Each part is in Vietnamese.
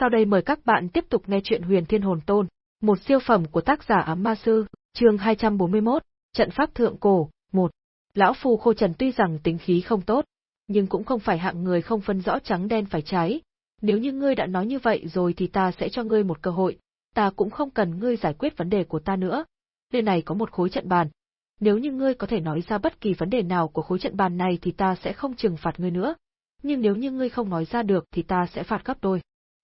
Sau đây mời các bạn tiếp tục nghe chuyện Huyền Thiên Hồn Tôn, một siêu phẩm của tác giả Ám Ma Sư, chương 241, Trận Pháp Thượng Cổ, 1. Lão Phu Khô Trần tuy rằng tính khí không tốt, nhưng cũng không phải hạng người không phân rõ trắng đen phải trái. Nếu như ngươi đã nói như vậy rồi thì ta sẽ cho ngươi một cơ hội, ta cũng không cần ngươi giải quyết vấn đề của ta nữa. Nơi này có một khối trận bàn. Nếu như ngươi có thể nói ra bất kỳ vấn đề nào của khối trận bàn này thì ta sẽ không trừng phạt ngươi nữa. Nhưng nếu như ngươi không nói ra được thì ta sẽ phạt gấp đôi.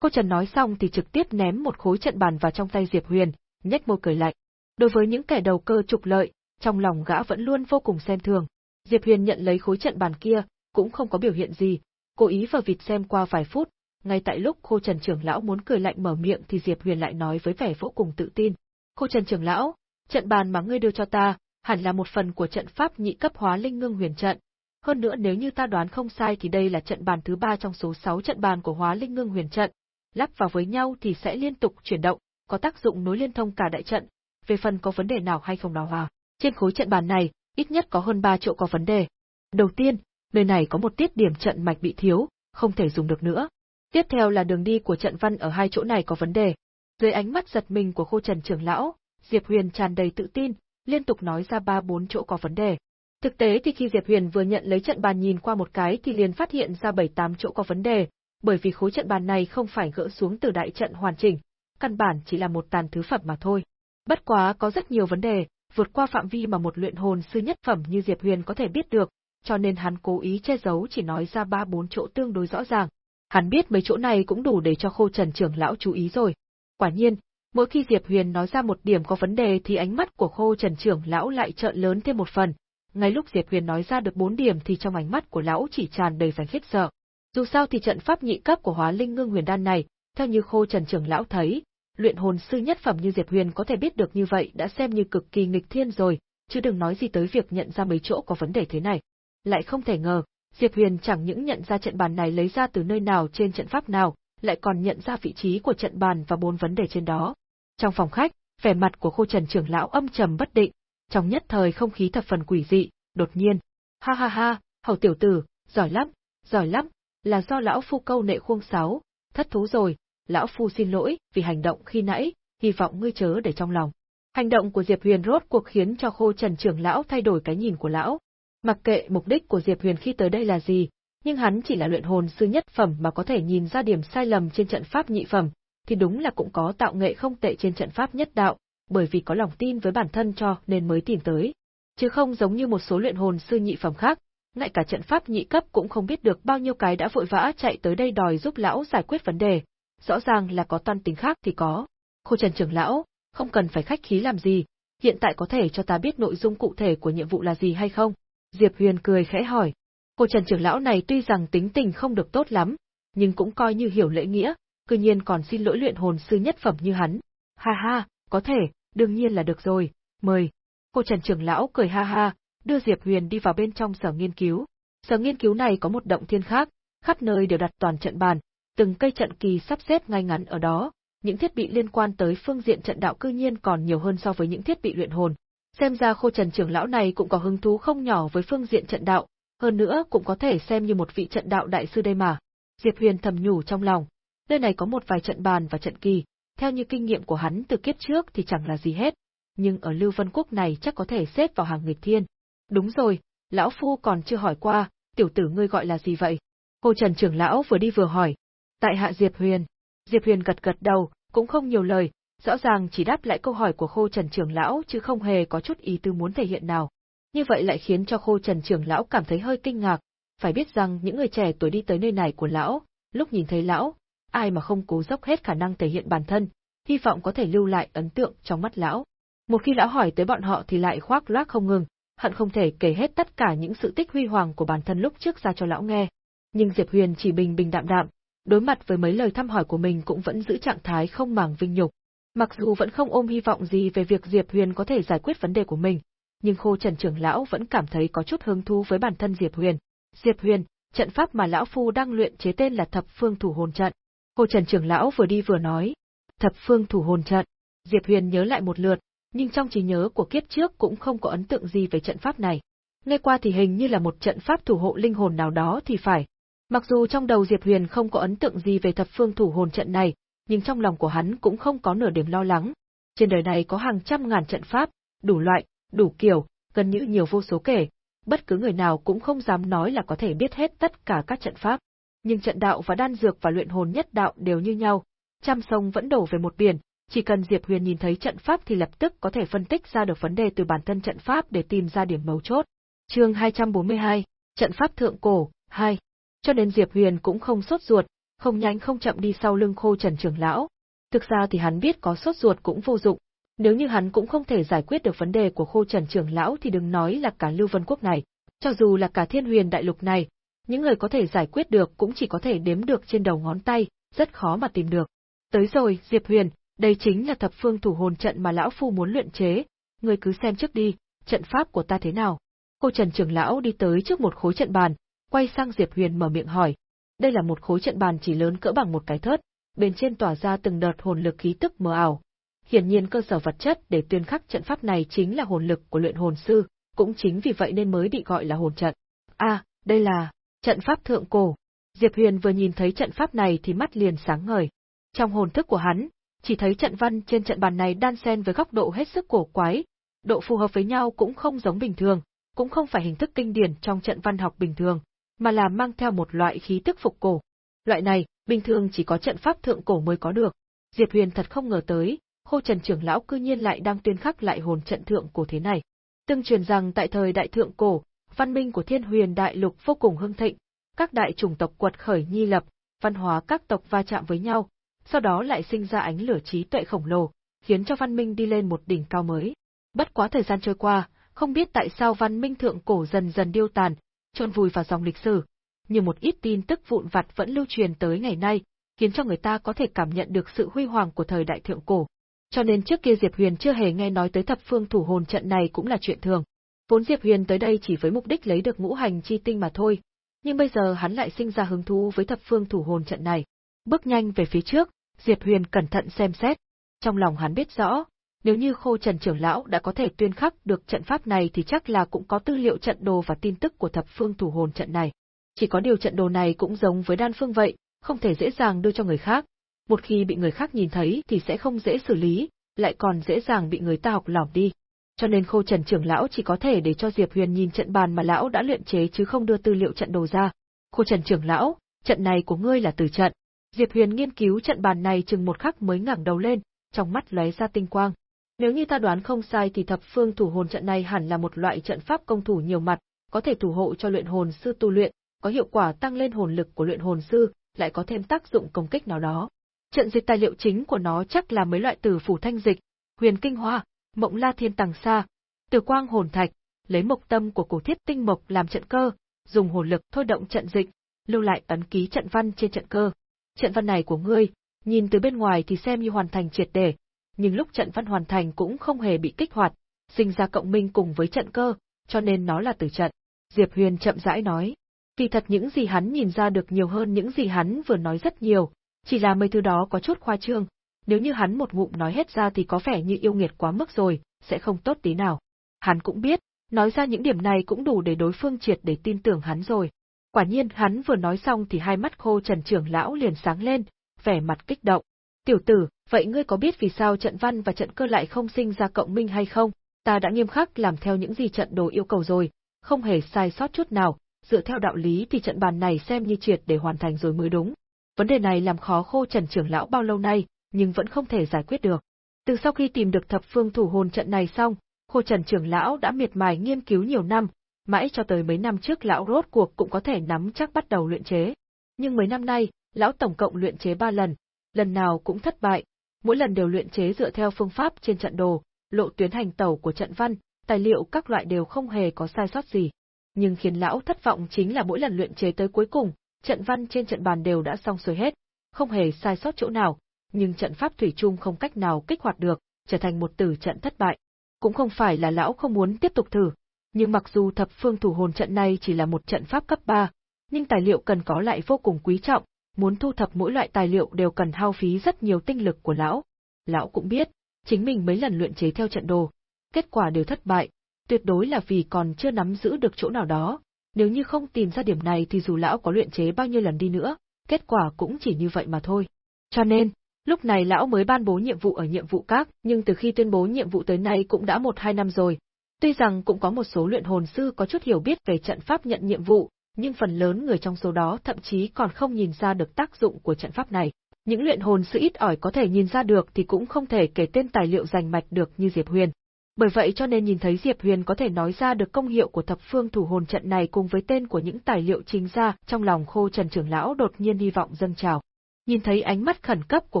Cô Trần nói xong thì trực tiếp ném một khối trận bàn vào trong tay Diệp Huyền, nhếch môi cười lạnh. Đối với những kẻ đầu cơ trục lợi, trong lòng gã vẫn luôn vô cùng xem thường. Diệp Huyền nhận lấy khối trận bàn kia, cũng không có biểu hiện gì, cố ý vào vịt xem qua vài phút, ngay tại lúc Khô Trần trưởng lão muốn cười lạnh mở miệng thì Diệp Huyền lại nói với vẻ vô cùng tự tin. Khô Trần trưởng lão, trận bàn mà ngươi đưa cho ta, hẳn là một phần của trận pháp nhị cấp hóa linh ngưng huyền trận. Hơn nữa nếu như ta đoán không sai thì đây là trận bàn thứ ba trong số 6 trận bàn của hóa linh ngưng huyền trận, lắp vào với nhau thì sẽ liên tục chuyển động, có tác dụng nối liên thông cả đại trận. Về phần có vấn đề nào hay không nào hòa, trên khối trận bàn này, ít nhất có hơn 3 chỗ có vấn đề. Đầu tiên, nơi này có một tiết điểm trận mạch bị thiếu, không thể dùng được nữa. Tiếp theo là đường đi của trận văn ở hai chỗ này có vấn đề. Dưới ánh mắt giật mình của Khô Trần trưởng lão, Diệp Huyền tràn đầy tự tin, liên tục nói ra ba bốn chỗ có vấn đề. Thực tế thì khi Diệp Huyền vừa nhận lấy trận bàn nhìn qua một cái thì liền phát hiện ra bảy tám chỗ có vấn đề, bởi vì khối trận bàn này không phải gỡ xuống từ đại trận hoàn chỉnh, căn bản chỉ là một tàn thứ phẩm mà thôi. Bất quá có rất nhiều vấn đề, vượt qua phạm vi mà một luyện hồn sư nhất phẩm như Diệp Huyền có thể biết được, cho nên hắn cố ý che giấu chỉ nói ra ba bốn chỗ tương đối rõ ràng. Hắn biết mấy chỗ này cũng đủ để cho Khô Trần trưởng lão chú ý rồi. Quả nhiên, mỗi khi Diệp Huyền nói ra một điểm có vấn đề thì ánh mắt của Khô Trần trưởng lão lại trợn lớn thêm một phần. Ngay lúc Diệp Huyền nói ra được bốn điểm thì trong ánh mắt của lão chỉ tràn đầy vẻ khiếp sợ. Dù sao thì trận pháp nhị cấp của Hóa Linh Ngưng Huyền Đan này, theo như Khô Trần trưởng lão thấy, luyện hồn sư nhất phẩm như Diệp Huyền có thể biết được như vậy đã xem như cực kỳ nghịch thiên rồi, chứ đừng nói gì tới việc nhận ra mấy chỗ có vấn đề thế này. Lại không thể ngờ, Diệp Huyền chẳng những nhận ra trận bàn này lấy ra từ nơi nào trên trận pháp nào, lại còn nhận ra vị trí của trận bàn và bốn vấn đề trên đó. Trong phòng khách, vẻ mặt của Khô Trần trưởng lão âm trầm bất định, trong nhất thời không khí thập phần quỷ dị, đột nhiên, ha ha ha, hầu tiểu tử, giỏi lắm, giỏi lắm, là do lão phu câu nệ khuông sáo, thất thú rồi, lão phu xin lỗi vì hành động khi nãy, hy vọng ngươi chớ để trong lòng. Hành động của Diệp Huyền rốt cuộc khiến cho Khô Trần trưởng lão thay đổi cái nhìn của lão. Mặc kệ mục đích của Diệp Huyền khi tới đây là gì, nhưng hắn chỉ là luyện hồn sư nhất phẩm mà có thể nhìn ra điểm sai lầm trên trận pháp nhị phẩm, thì đúng là cũng có tạo nghệ không tệ trên trận pháp nhất đạo, bởi vì có lòng tin với bản thân cho nên mới tìm tới. Chứ không giống như một số luyện hồn sư nhị phẩm khác, ngay cả trận pháp nhị cấp cũng không biết được bao nhiêu cái đã vội vã chạy tới đây đòi giúp lão giải quyết vấn đề, rõ ràng là có toan tính khác thì có. Khô Trần trưởng lão, không cần phải khách khí làm gì, hiện tại có thể cho ta biết nội dung cụ thể của nhiệm vụ là gì hay không? Diệp Huyền cười khẽ hỏi. Khô Trần trưởng lão này tuy rằng tính tình không được tốt lắm, nhưng cũng coi như hiểu lễ nghĩa, cư nhiên còn xin lỗi luyện hồn sư nhất phẩm như hắn. Ha ha, có thể, đương nhiên là được rồi, mời. Cô Trần trưởng lão cười ha ha, đưa Diệp Huyền đi vào bên trong sở nghiên cứu. Sở nghiên cứu này có một động thiên khác, khắp nơi đều đặt toàn trận bàn, từng cây trận kỳ sắp xếp ngay ngắn ở đó, những thiết bị liên quan tới phương diện trận đạo cư nhiên còn nhiều hơn so với những thiết bị luyện hồn. Xem ra Khô Trần trưởng lão này cũng có hứng thú không nhỏ với phương diện trận đạo, hơn nữa cũng có thể xem như một vị trận đạo đại sư đây mà. Diệp Huyền thầm nhủ trong lòng, nơi này có một vài trận bàn và trận kỳ, theo như kinh nghiệm của hắn từ kiếp trước thì chẳng là gì hết, nhưng ở Lưu Vân Quốc này chắc có thể xếp vào hàng nghịch thiên. Đúng rồi, lão phu còn chưa hỏi qua, tiểu tử ngươi gọi là gì vậy? Hồ Trần trưởng lão vừa đi vừa hỏi. Tại hạ Diệp Huyền. Diệp Huyền gật gật đầu, cũng không nhiều lời, rõ ràng chỉ đáp lại câu hỏi của Khô Trần trưởng lão chứ không hề có chút ý tư muốn thể hiện nào. Như vậy lại khiến cho Khô Trần trưởng lão cảm thấy hơi kinh ngạc, phải biết rằng những người trẻ tuổi đi tới nơi này của lão, lúc nhìn thấy lão, ai mà không cố dốc hết khả năng thể hiện bản thân, hy vọng có thể lưu lại ấn tượng trong mắt lão. Một khi lão hỏi tới bọn họ thì lại khoác lác không ngừng, hận không thể kể hết tất cả những sự tích huy hoàng của bản thân lúc trước ra cho lão nghe. Nhưng Diệp Huyền chỉ bình bình đạm đạm, đối mặt với mấy lời thăm hỏi của mình cũng vẫn giữ trạng thái không màng vinh nhục. Mặc dù vẫn không ôm hy vọng gì về việc Diệp Huyền có thể giải quyết vấn đề của mình, nhưng Khô Trần trưởng lão vẫn cảm thấy có chút hứng thú với bản thân Diệp Huyền. Diệp Huyền, trận pháp mà lão phu đang luyện chế tên là Thập Phương Thủ Hồn Trận. Khô Trần trưởng lão vừa đi vừa nói, Thập Phương Thủ Hồn Trận. Diệp Huyền nhớ lại một lượt, nhưng trong trí nhớ của kiếp trước cũng không có ấn tượng gì về trận pháp này. Nghe qua thì hình như là một trận pháp thủ hộ linh hồn nào đó thì phải. Mặc dù trong đầu Diệp Huyền không có ấn tượng gì về thập phương thủ hồn trận này, nhưng trong lòng của hắn cũng không có nửa điểm lo lắng. Trên đời này có hàng trăm ngàn trận pháp, đủ loại, đủ kiểu, gần như nhiều vô số kể, bất cứ người nào cũng không dám nói là có thể biết hết tất cả các trận pháp. Nhưng trận đạo và đan dược và luyện hồn nhất đạo đều như nhau, trăm sông vẫn đổ về một biển, chỉ cần Diệp Huyền nhìn thấy trận pháp thì lập tức có thể phân tích ra được vấn đề từ bản thân trận pháp để tìm ra điểm mấu chốt. Chương 242, trận pháp thượng cổ 2. Cho nên Diệp Huyền cũng không sốt ruột, không nhanh không chậm đi sau lưng Khô Trần trưởng lão. Thực ra thì hắn biết có sốt ruột cũng vô dụng, nếu như hắn cũng không thể giải quyết được vấn đề của Khô Trần trưởng lão thì đừng nói là cả Lưu Vân quốc này, cho dù là cả Thiên Huyền đại lục này, những người có thể giải quyết được cũng chỉ có thể đếm được trên đầu ngón tay, rất khó mà tìm được. Tới rồi, Diệp Huyền, đây chính là thập phương thủ hồn trận mà lão phu muốn luyện chế, ngươi cứ xem trước đi, trận pháp của ta thế nào. Cô Trần trưởng lão đi tới trước một khối trận bàn, quay sang Diệp Huyền mở miệng hỏi. Đây là một khối trận bàn chỉ lớn cỡ bằng một cái thớt, bên trên tỏa ra từng đợt hồn lực khí tức mờ ảo. Hiển nhiên cơ sở vật chất để tuyên khắc trận pháp này chính là hồn lực của luyện hồn sư, cũng chính vì vậy nên mới bị gọi là hồn trận. A, à, đây là trận pháp thượng cổ. Diệp Huyền vừa nhìn thấy trận pháp này thì mắt liền sáng ngời. Trong hồn thức của hắn, chỉ thấy trận văn trên trận bàn này đan xen với góc độ hết sức cổ quái, độ phù hợp với nhau cũng không giống bình thường, cũng không phải hình thức kinh điển trong trận văn học bình thường, mà là mang theo một loại khí tức phục cổ. Loại này, bình thường chỉ có trận pháp thượng cổ mới có được. Diệp Huyền thật không ngờ tới, Khô Trần trưởng lão cư nhiên lại đang tuyên khắc lại hồn trận thượng cổ thế này. Tương truyền rằng tại thời đại thượng cổ, văn minh của Thiên Huyền đại lục vô cùng hưng thịnh, các đại chủng tộc quật khởi nhi lập, văn hóa các tộc va chạm với nhau, sau đó lại sinh ra ánh lửa trí tuệ khổng lồ, khiến cho văn minh đi lên một đỉnh cao mới. Bất quá thời gian trôi qua, không biết tại sao văn minh thượng cổ dần dần điêu tàn, trôn vùi vào dòng lịch sử, nhưng một ít tin tức vụn vặt vẫn lưu truyền tới ngày nay, khiến cho người ta có thể cảm nhận được sự huy hoàng của thời đại thượng cổ. Cho nên trước kia Diệp Huyền chưa hề nghe nói tới thập phương thủ hồn trận này cũng là chuyện thường. Vốn Diệp Huyền tới đây chỉ với mục đích lấy được ngũ hành chi tinh mà thôi, nhưng bây giờ hắn lại sinh ra hứng thú với thập phương thủ hồn trận này. Bước nhanh về phía trước, Diệp Huyền cẩn thận xem xét. Trong lòng hắn biết rõ, nếu như Khô Trần trưởng lão đã có thể tuyên khắc được trận pháp này thì chắc là cũng có tư liệu trận đồ và tin tức của thập phương thủ hồn trận này. Chỉ có điều trận đồ này cũng giống với đan phương vậy, không thể dễ dàng đưa cho người khác. Một khi bị người khác nhìn thấy thì sẽ không dễ xử lý, lại còn dễ dàng bị người ta học lỏng đi. Cho nên Khô Trần trưởng lão chỉ có thể để cho Diệp Huyền nhìn trận bàn mà lão đã luyện chế chứ không đưa tư liệu trận đồ ra. Khô Trần trưởng lão, trận này của ngươi là từ trận, Diệp Huyền nghiên cứu trận bàn này chừng một khắc mới ngẩng đầu lên, trong mắt lóe ra tinh quang. Nếu như ta đoán không sai thì thập phương thủ hồn trận này hẳn là một loại trận pháp công thủ nhiều mặt, có thể thủ hộ cho luyện hồn sư tu luyện, có hiệu quả tăng lên hồn lực của luyện hồn sư, lại có thêm tác dụng công kích nào đó. Trận dịch tài liệu chính của nó chắc là mấy loại tử phủ thanh dịch, huyền kinh hoa, mộng la thiên tàng sa, từ quang hồn thạch, lấy mộc tâm của cổ thiết tinh mộc làm trận cơ, dùng hồn lực thôi động trận dịch, lưu lại ấn ký trận văn trên trận cơ. Trận văn này của ngươi, nhìn từ bên ngoài thì xem như hoàn thành triệt để, nhưng lúc trận văn hoàn thành cũng không hề bị kích hoạt, sinh ra cộng minh cùng với trận cơ, cho nên nó là tử trận. Diệp Huyền chậm rãi nói. Kỳ thật những gì hắn nhìn ra được nhiều hơn những gì hắn vừa nói rất nhiều, chỉ là mấy thứ đó có chút khoa trương, nếu như hắn một ngụm nói hết ra thì có vẻ như yêu nghiệt quá mức rồi, sẽ không tốt tí nào. Hắn cũng biết, nói ra những điểm này cũng đủ để đối phương triệt để tin tưởng hắn rồi. Quả nhiên hắn vừa nói xong thì hai mắt khô trần trưởng lão liền sáng lên, vẻ mặt kích động. Tiểu tử, vậy ngươi có biết vì sao trận văn và trận cơ lại không sinh ra cộng minh hay không? Ta đã nghiêm khắc làm theo những gì trận đồ yêu cầu rồi, không hề sai sót chút nào, dựa theo đạo lý thì trận bàn này xem như triệt để hoàn thành rồi mới đúng. Vấn đề này làm khó khô trần trưởng lão bao lâu nay, nhưng vẫn không thể giải quyết được. Từ sau khi tìm được thập phương thủ hồn trận này xong, khô trần trưởng lão đã miệt mài nghiên cứu nhiều năm, mãi cho tới mấy năm trước lão rốt cuộc cũng có thể nắm chắc bắt đầu luyện chế. Nhưng mấy năm nay, lão tổng cộng luyện chế ba lần, lần nào cũng thất bại, mỗi lần đều luyện chế dựa theo phương pháp trên trận đồ, lộ tuyến hành tẩu của trận văn, tài liệu các loại đều không hề có sai sót gì. Nhưng khiến lão thất vọng chính là mỗi lần luyện chế tới cuối cùng, trận văn trên trận bàn đều đã xong xuôi hết, không hề sai sót chỗ nào, nhưng trận pháp thủy chung không cách nào kích hoạt được, trở thành một tử trận thất bại. Cũng không phải là lão không muốn tiếp tục thử, nhưng mặc dù thập phương thủ hồn trận này chỉ là một trận pháp cấp 3, nhưng tài liệu cần có lại vô cùng quý trọng, muốn thu thập mỗi loại tài liệu đều cần hao phí rất nhiều tinh lực của lão. Lão cũng biết, chính mình mấy lần luyện chế theo trận đồ, kết quả đều thất bại, tuyệt đối là vì còn chưa nắm giữ được chỗ nào đó, nếu như không tìm ra điểm này thì dù lão có luyện chế bao nhiêu lần đi nữa, kết quả cũng chỉ như vậy mà thôi. Cho nên, Lúc này lão mới ban bố nhiệm vụ ở nhiệm vụ các, nhưng từ khi tuyên bố nhiệm vụ tới nay cũng đã một hai năm rồi. Tuy rằng cũng có một số luyện hồn sư có chút hiểu biết về trận pháp nhận nhiệm vụ, nhưng phần lớn người trong số đó thậm chí còn không nhìn ra được tác dụng của trận pháp này. Những luyện hồn sư ít ỏi có thể nhìn ra được thì cũng không thể kể tên tài liệu rành mạch được như Diệp Huyền. Bởi vậy cho nên nhìn thấy Diệp Huyền có thể nói ra được công hiệu của thập phương thủ hồn trận này cùng với tên của những tài liệu chính ra, trong lòng Khô Trần trưởng lão đột nhiên hy vọng dâng trào. Nhìn thấy ánh mắt khẩn cấp của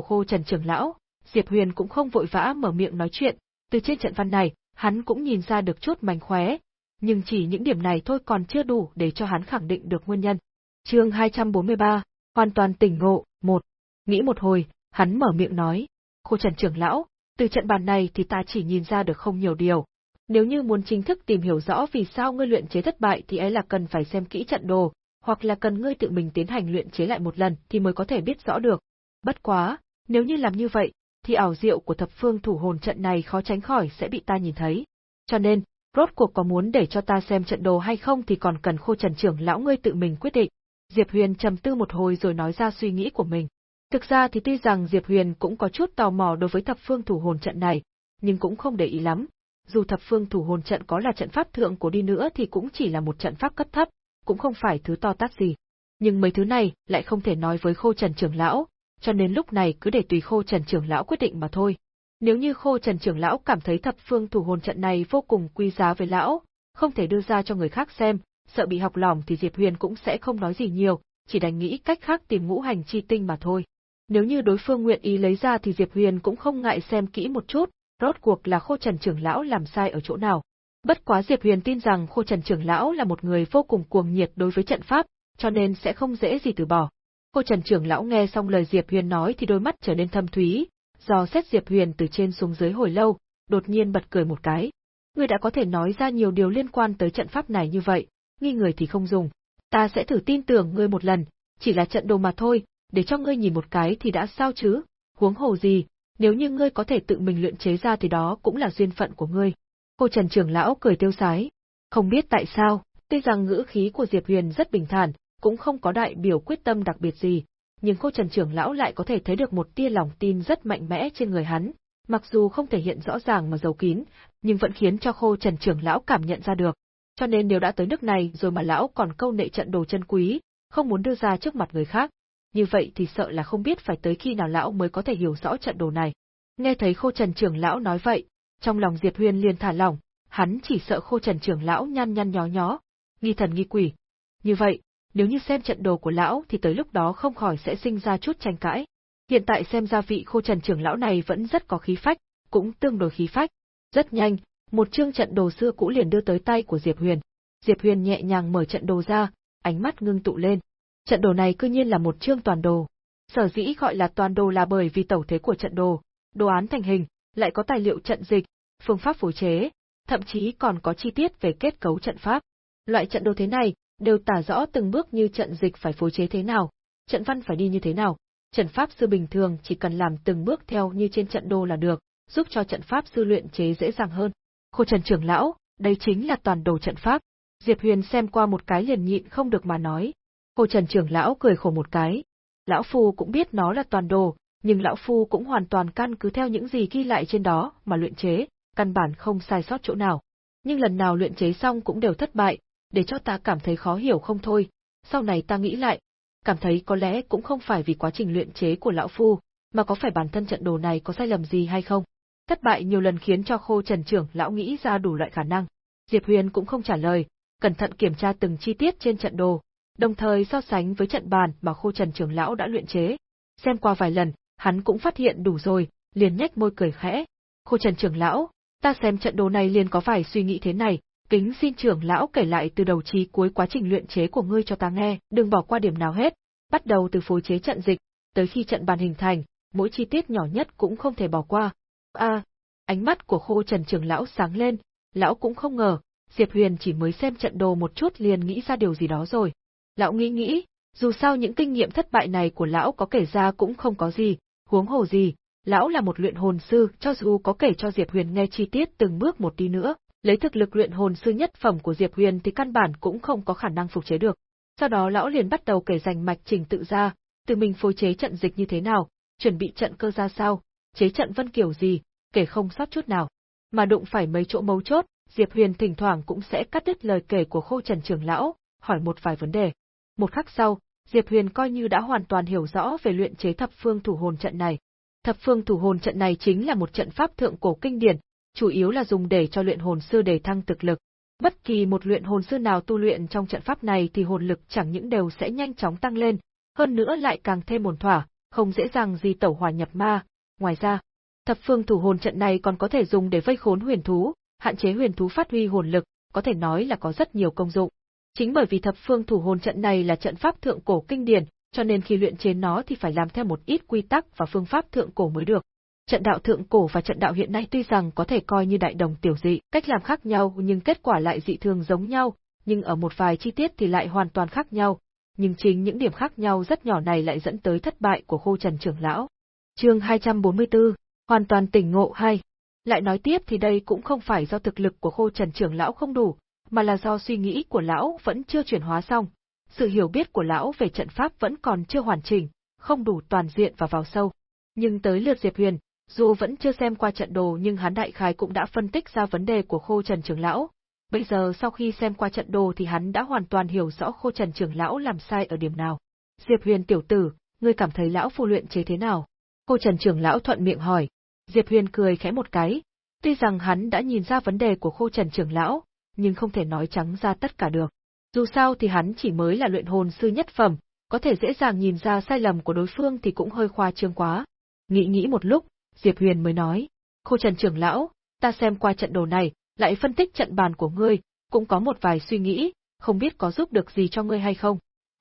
Khô Trần trưởng lão, Diệp Huyền cũng không vội vã mở miệng nói chuyện, từ trên trận văn này, hắn cũng nhìn ra được chút mánh khóe, nhưng chỉ những điểm này thôi còn chưa đủ để cho hắn khẳng định được nguyên nhân. Chương 243, hoàn toàn tỉnh ngộ, một. Nghĩ một hồi, hắn mở miệng nói, Khô Trần trưởng lão, từ trận bàn này thì ta chỉ nhìn ra được không nhiều điều. Nếu như muốn chính thức tìm hiểu rõ vì sao ngươi luyện chế thất bại thì ấy là cần phải xem kỹ trận đồ, hoặc là cần ngươi tự mình tiến hành luyện chế lại một lần thì mới có thể biết rõ được. Bất quá, nếu như làm như vậy, thì ảo diệu của thập phương thủ hồn trận này khó tránh khỏi sẽ bị ta nhìn thấy. Cho nên, rốt cuộc có muốn để cho ta xem trận đồ hay không thì còn cần khô trần trưởng lão ngươi tự mình quyết định. Diệp Huyền trầm tư một hồi rồi nói ra suy nghĩ của mình. Thực ra thì tuy rằng Diệp Huyền cũng có chút tò mò đối với thập phương thủ hồn trận này, nhưng cũng không để ý lắm. Dù thập phương thủ hồn trận có là trận pháp thượng của đi nữa thì cũng chỉ là một trận pháp cấp thấp, cũng không phải thứ to tát gì. Nhưng mấy thứ này lại không thể nói với Khô Trần trưởng lão, cho nên lúc này cứ để tùy Khô Trần trưởng lão quyết định mà thôi. Nếu như Khô Trần trưởng lão cảm thấy thập phương thủ hồn trận này vô cùng quý giá với lão, không thể đưa ra cho người khác xem, sợ bị học lỏng thì Diệp Huyền cũng sẽ không nói gì nhiều, chỉ đành nghĩ cách khác tìm ngũ hành chi tinh mà thôi. Nếu như đối phương nguyện ý lấy ra thì Diệp Huyền cũng không ngại xem kỹ một chút, rốt cuộc là Khô Trần trưởng lão làm sai ở chỗ nào. Bất quá Diệp Huyền tin rằng Khô Trần trưởng lão là một người vô cùng cuồng nhiệt đối với trận pháp, cho nên sẽ không dễ gì từ bỏ. Cô Trần trưởng lão nghe xong lời Diệp Huyền nói thì đôi mắt trở nên thâm thúy, do xét Diệp Huyền từ trên xuống dưới hồi lâu, đột nhiên bật cười một cái. Ngươi đã có thể nói ra nhiều điều liên quan tới trận pháp này như vậy, nghi người thì không dùng. Ta sẽ thử tin tưởng ngươi một lần, chỉ là trận đồ mà thôi, để cho ngươi nhìn một cái thì đã sao chứ, huống hồ gì, nếu như ngươi có thể tự mình luyện chế ra thì đó cũng là duyên phận của ngươi. Cô Trần trưởng lão cười tiêu sái. Không biết tại sao, tuy rằng ngữ khí của Diệp Huyền rất bình thản, cũng không có đại biểu quyết tâm đặc biệt gì, nhưng cô Trần trưởng lão lại có thể thấy được một tia lòng tin rất mạnh mẽ trên người hắn, mặc dù không thể hiện rõ ràng mà giấu kín, nhưng vẫn khiến cho Khô Trần trưởng lão cảm nhận ra được. Cho nên nếu đã tới nước này rồi mà lão còn câu nệ trận đồ chân quý, không muốn đưa ra trước mặt người khác, như vậy thì sợ là không biết phải tới khi nào lão mới có thể hiểu rõ trận đồ này. Nghe thấy Khô Trần trưởng lão nói vậy, trong lòng Diệp Huyên liền thả lỏng, hắn chỉ sợ Khô Trần trưởng lão nhăn nhăn nhó nhó, nghi thần nghi quỷ. Như vậy, nếu như xem trận đồ của lão thì tới lúc đó không khỏi sẽ sinh ra chút tranh cãi. Hiện tại xem ra vị Khô Trần trưởng lão này vẫn rất có khí phách, cũng tương đối khí phách. Rất nhanh, một chương trận đồ xưa cũ liền đưa tới tay của Diệp Huyền. Diệp Huyền nhẹ nhàng mở trận đồ ra, ánh mắt ngưng tụ lên. Trận đồ này cư nhiên là một chương toàn đồ. Sở dĩ gọi là toàn đồ là bởi vì tổng thế của trận đồ, đồ án thành hình, lại có tài liệu trận dịch, phương pháp phối chế, thậm chí còn có chi tiết về kết cấu trận pháp. Loại trận đồ thế này đều tả rõ từng bước như trận dịch phải phối chế thế nào, trận văn phải đi như thế nào. Trận pháp sư bình thường chỉ cần làm từng bước theo như trên trận đồ là được, giúp cho trận pháp sư luyện chế dễ dàng hơn. Khô Trần trưởng lão, đây chính là toàn đồ trận pháp. Diệp Huyền xem qua một cái liền nhịn không được mà nói, Cô Trần trưởng lão cười khổ một cái. Lão Phu cũng biết nó là toàn đồ, nhưng Lão Phu cũng hoàn toàn căn cứ theo những gì ghi lại trên đó mà luyện chế, căn bản không sai sót chỗ nào. Nhưng lần nào luyện chế xong cũng đều thất bại, để cho ta cảm thấy khó hiểu không thôi. Sau này ta nghĩ lại, cảm thấy có lẽ cũng không phải vì quá trình luyện chế của Lão Phu, mà có phải bản thân trận đồ này có sai lầm gì hay không. Thất bại nhiều lần khiến cho khô trần trưởng lão nghĩ ra đủ loại khả năng. Diệp Huyền cũng không trả lời, cẩn thận kiểm tra từng chi tiết trên trận đồ, đồng thời so sánh với trận bàn mà Khô Trần trưởng lão đã luyện chế. Xem qua vài lần, hắn cũng phát hiện đủ rồi, liền nhếch môi cười khẽ. Khô Trần trưởng lão, ta xem trận đồ này liền có vài suy nghĩ thế này, kính xin trưởng lão kể lại từ đầu chí cuối quá trình luyện chế của ngươi cho ta nghe, đừng bỏ qua điểm nào hết. Bắt đầu từ phối chế trận dịch, tới khi trận bàn hình thành, mỗi chi tiết nhỏ nhất cũng không thể bỏ qua. A, ánh mắt của Khô Trần trưởng lão sáng lên, lão cũng không ngờ, Diệp Huyền chỉ mới xem trận đồ một chút liền nghĩ ra điều gì đó rồi. Lão nghĩ nghĩ, dù sao những kinh nghiệm thất bại này của lão có kể ra cũng không có gì, huống hồ gì, lão là một luyện hồn sư, cho dù có kể cho Diệp Huyền nghe chi tiết từng bước một đi nữa, lấy thực lực luyện hồn sư nhất phẩm của Diệp Huyền thì căn bản cũng không có khả năng phục chế được. Sau đó lão liền bắt đầu kể rành mạch trình tự ra, từ mình phối chế trận dịch như thế nào, chuẩn bị trận cơ ra sao, chế trận vân kiểu gì, kể không sót chút nào. Mà đụng phải mấy chỗ mấu chốt, Diệp Huyền thỉnh thoảng cũng sẽ cắt đứt lời kể của Khô Trần trưởng lão, hỏi một vài vấn đề. Một khắc sau, Diệp Huyền coi như đã hoàn toàn hiểu rõ về luyện chế thập phương thủ hồn trận này. Thập phương thủ hồn trận này chính là một trận pháp thượng cổ kinh điển, chủ yếu là dùng để cho luyện hồn sư để thăng thực lực. Bất kỳ một luyện hồn sư nào tu luyện trong trận pháp này thì hồn lực chẳng những đều sẽ nhanh chóng tăng lên, hơn nữa lại càng thêm ổn thỏa, không dễ dàng gì tẩu hỏa nhập ma. Ngoài ra, thập phương thủ hồn trận này còn có thể dùng để vây khốn huyền thú, hạn chế huyền thú phát huy hồn lực, có thể nói là có rất nhiều công dụng. Chính bởi vì thập phương thủ hồn trận này là trận pháp thượng cổ kinh điển, cho nên khi luyện chế nó thì phải làm theo một ít quy tắc và phương pháp thượng cổ mới được. Trận đạo thượng cổ và trận đạo hiện nay tuy rằng có thể coi như đại đồng tiểu dị, cách làm khác nhau nhưng kết quả lại dị thường giống nhau, nhưng ở một vài chi tiết thì lại hoàn toàn khác nhau. Nhưng chính những điểm khác nhau rất nhỏ này lại dẫn tới thất bại của Khô Trần trưởng lão. Chương 244, hoàn toàn tỉnh ngộ hay. Lại nói tiếp thì đây cũng không phải do thực lực của Khô Trần trưởng lão không đủ, mà là do suy nghĩ của lão vẫn chưa chuyển hóa xong. Sự hiểu biết của lão về trận pháp vẫn còn chưa hoàn chỉnh, không đủ toàn diện và vào sâu. Nhưng tới lượt Diệp Huyền, dù vẫn chưa xem qua trận đồ nhưng hắn đại khái cũng đã phân tích ra vấn đề của Khô Trần trưởng lão. Bây giờ sau khi xem qua trận đồ thì hắn đã hoàn toàn hiểu rõ Khô Trần trưởng lão làm sai ở điểm nào. Diệp Huyền tiểu tử, ngươi cảm thấy lão phu luyện chế thế nào? Khô Trần trưởng lão thuận miệng hỏi. Diệp Huyền cười khẽ một cái. Tuy rằng hắn đã nhìn ra vấn đề của Khô Trần trưởng lão, nhưng không thể nói trắng ra tất cả được. Dù sao thì hắn chỉ mới là luyện hồn sư nhất phẩm, có thể dễ dàng nhìn ra sai lầm của đối phương thì cũng hơi khoa trương quá. Nghĩ nghĩ một lúc, Diệp Huyền mới nói, Khô Trần trưởng lão, ta xem qua trận đồ này, lại phân tích trận bàn của ngươi, cũng có một vài suy nghĩ, không biết có giúp được gì cho ngươi hay không.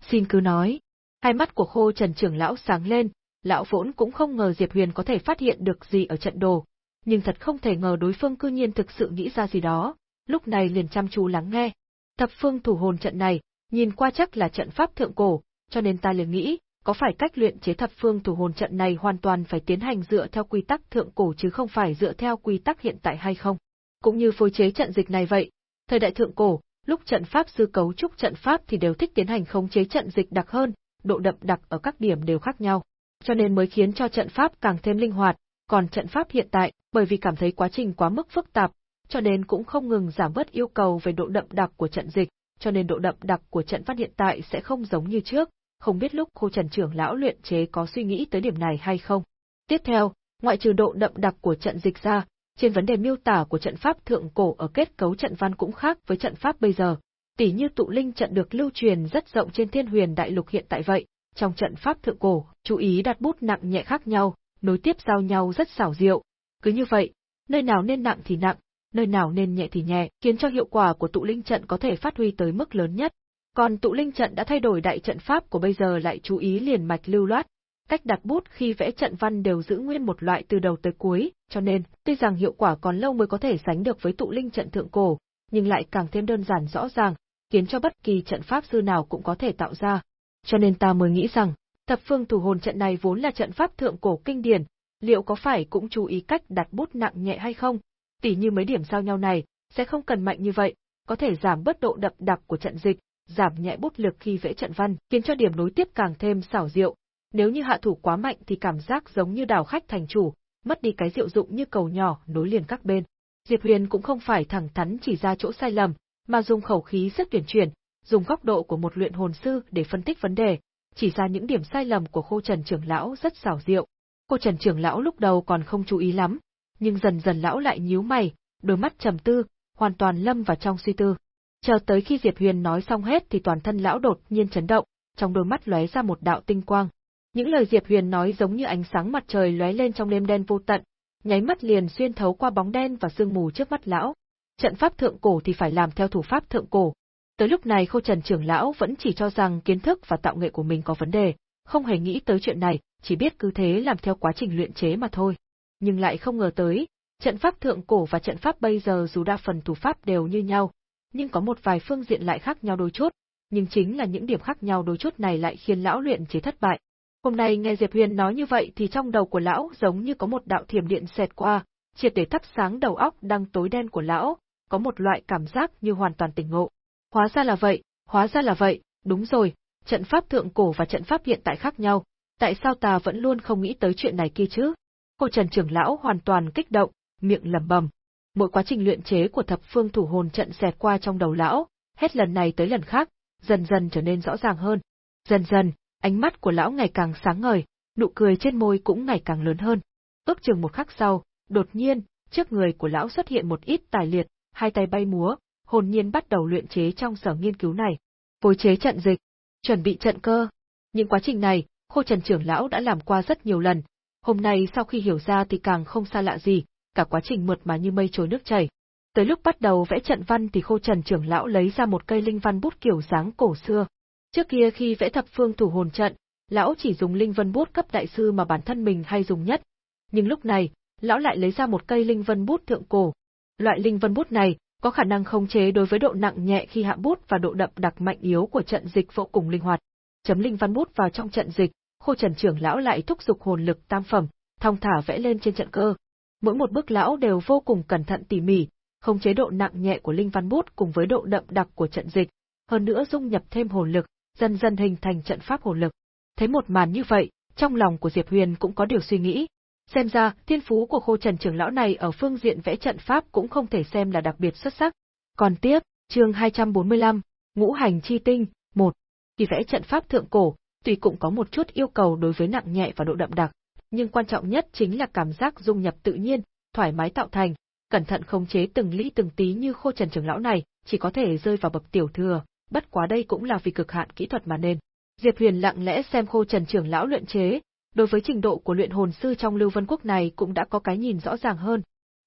Xin cứ nói. Hai mắt của Khô Trần trưởng lão sáng lên, lão vốn cũng không ngờ Diệp Huyền có thể phát hiện được gì ở trận đồ, nhưng thật không thể ngờ đối phương cư nhiên thực sự nghĩ ra gì đó, lúc này liền chăm chú lắng nghe. Thập phương thủ hồn trận này, nhìn qua chắc là trận pháp thượng cổ, cho nên ta liền nghĩ, có phải cách luyện chế thập phương thủ hồn trận này hoàn toàn phải tiến hành dựa theo quy tắc thượng cổ chứ không phải dựa theo quy tắc hiện tại hay không? Cũng như phối chế trận dịch này vậy, thời đại thượng cổ, lúc trận pháp sư cấu trúc trận pháp thì đều thích tiến hành khống chế trận dịch đặc hơn, độ đậm đặc ở các điểm đều khác nhau, cho nên mới khiến cho trận pháp càng thêm linh hoạt, còn trận pháp hiện tại, bởi vì cảm thấy quá trình quá mức phức tạp, cho nên cũng không ngừng giảm bớt yêu cầu về độ đậm đặc của trận dịch, cho nên độ đậm đặc của trận pháp hiện tại sẽ không giống như trước, không biết lúc Khô Trần trưởng lão luyện chế có suy nghĩ tới điểm này hay không. Tiếp theo, ngoại trừ độ đậm đặc của trận dịch ra, trên vấn đề miêu tả của trận pháp thượng cổ ở kết cấu trận văn cũng khác với trận pháp bây giờ. Tỷ như tụ linh trận được lưu truyền rất rộng trên Thiên Huyền Đại Lục hiện tại vậy, trong trận pháp thượng cổ, chú ý đặt bút nặng nhẹ khác nhau, nối tiếp giao nhau rất xảo diệu. Cứ như vậy, nơi nào nên nặng thì nặng, nơi nào nên nhẹ thì nhẹ, khiến cho hiệu quả của tụ linh trận có thể phát huy tới mức lớn nhất. Còn tụ linh trận đã thay đổi đại trận pháp của bây giờ lại chú ý liền mạch lưu loát, cách đặt bút khi vẽ trận văn đều giữ nguyên một loại từ đầu tới cuối, cho nên, tuy rằng hiệu quả còn lâu mới có thể sánh được với tụ linh trận thượng cổ, nhưng lại càng thêm đơn giản rõ ràng, khiến cho bất kỳ trận pháp sư nào cũng có thể tạo ra. Cho nên ta mới nghĩ rằng, thập phương thủ hồn trận này vốn là trận pháp thượng cổ kinh điển, liệu có phải cũng chú ý cách đặt bút nặng nhẹ hay không? Tỉ như mấy điểm giao nhau này, sẽ không cần mạnh như vậy, có thể giảm bớt độ đậm đặc của trận dịch, giảm nhẹ bút lực khi vẽ trận văn, khiến cho điểm nối tiếp càng thêm xảo diệu. Nếu như hạ thủ quá mạnh thì cảm giác giống như đào khách thành chủ, mất đi cái diệu dụng như cầu nhỏ nối liền các bên. Diệp Huyền cũng không phải thẳng thắn chỉ ra chỗ sai lầm, mà dùng khẩu khí rất tuyển chuyển, dùng góc độ của một luyện hồn sư để phân tích vấn đề, chỉ ra những điểm sai lầm của Khô Trần trưởng lão rất xảo diệu. Khô Trần trưởng lão lúc đầu còn không chú ý lắm, nhưng dần dần lão lại nhíu mày, đôi mắt trầm tư, hoàn toàn lâm vào trong suy tư. Chờ tới khi Diệp Huyền nói xong hết thì toàn thân lão đột nhiên chấn động, trong đôi mắt lóe ra một đạo tinh quang. Những lời Diệp Huyền nói giống như ánh sáng mặt trời lóe lên trong đêm đen vô tận, nháy mắt liền xuyên thấu qua bóng đen và sương mù trước mắt lão. Trận pháp thượng cổ thì phải làm theo thủ pháp thượng cổ. Tới lúc này Khô Trần trưởng lão vẫn chỉ cho rằng kiến thức và tạo nghệ của mình có vấn đề, không hề nghĩ tới chuyện này, chỉ biết cứ thế làm theo quá trình luyện chế mà thôi. Nhưng lại không ngờ tới, trận pháp thượng cổ và trận pháp bây giờ dù đa phần thủ pháp đều như nhau, nhưng có một vài phương diện lại khác nhau đôi chút, nhưng chính là những điểm khác nhau đôi chút này lại khiến lão luyện chế thất bại. Hôm nay nghe Diệp Huyền nói như vậy thì trong đầu của lão giống như có một đạo thiểm điện xẹt qua, triệt để thắp sáng đầu óc đang tối đen của lão, có một loại cảm giác như hoàn toàn tỉnh ngộ. Hóa ra là vậy, hóa ra là vậy, đúng rồi, trận pháp thượng cổ và trận pháp hiện tại khác nhau, Tại sao ta vẫn luôn không nghĩ tới chuyện này kia chứ? Cô Trần trưởng lão hoàn toàn kích động, miệng lẩm bẩm. Mỗi quá trình luyện chế của thập phương thủ hồn trận xẹt qua trong đầu lão, hết lần này tới lần khác, dần dần trở nên rõ ràng hơn. Dần dần, ánh mắt của lão ngày càng sáng ngời, nụ cười trên môi cũng ngày càng lớn hơn. Ước chừng một khắc sau, đột nhiên, trước người của lão xuất hiện một ít tài liệt, hai tay bay múa, hồn nhiên bắt đầu luyện chế trong sở nghiên cứu này. Phối chế trận dịch, chuẩn bị trận cơ. Những quá trình này, Khô Trần trưởng lão đã làm qua rất nhiều lần. Hôm nay sau khi hiểu ra thì càng không xa lạ gì, cả quá trình mượt mà như mây trôi nước chảy. Tới lúc bắt đầu vẽ trận văn thì Khô Trần trưởng lão lấy ra một cây linh văn bút kiểu dáng cổ xưa. Trước kia khi vẽ thập phương thủ hồn trận, lão chỉ dùng linh vân bút cấp đại sư mà bản thân mình hay dùng nhất. Nhưng lúc này, lão lại lấy ra một cây linh vân bút thượng cổ. Loại linh vân bút này có khả năng khống chế đối với độ nặng nhẹ khi hạ bút và độ đậm đặc mạnh yếu của trận dịch vô cùng linh hoạt. Chấm linh văn bút vào trong trận dịch, Khô Trần trưởng lão lại thúc giục hồn lực tam phẩm, thong thả vẽ lên trên trận cơ. Mỗi một bước lão đều vô cùng cẩn thận tỉ mỉ, không chế độ nặng nhẹ của linh văn bút cùng với độ đậm đặc của trận dịch, hơn nữa dung nhập thêm hồn lực, dần dần hình thành trận pháp hồn lực. Thấy một màn như vậy, trong lòng của Diệp Huyền cũng có điều suy nghĩ. Xem ra, thiên phú của Khô Trần trưởng lão này ở phương diện vẽ trận pháp cũng không thể xem là đặc biệt xuất sắc. Còn tiếp, chương 245, Ngũ hành chi tinh, 1. Khi vẽ trận pháp thượng cổ, tuy cũng có một chút yêu cầu đối với nặng nhẹ và độ đậm đặc, nhưng quan trọng nhất chính là cảm giác dung nhập tự nhiên, thoải mái tạo thành, cẩn thận khống chế từng lý từng tí như Khô Trần trưởng lão này, chỉ có thể rơi vào bậc tiểu thừa, bất quá đây cũng là vì cực hạn kỹ thuật mà nên. Diệp Huyền lặng lẽ xem Khô Trần trưởng lão luyện chế, đối với trình độ của luyện hồn sư trong Lưu Vân Quốc này cũng đã có cái nhìn rõ ràng hơn.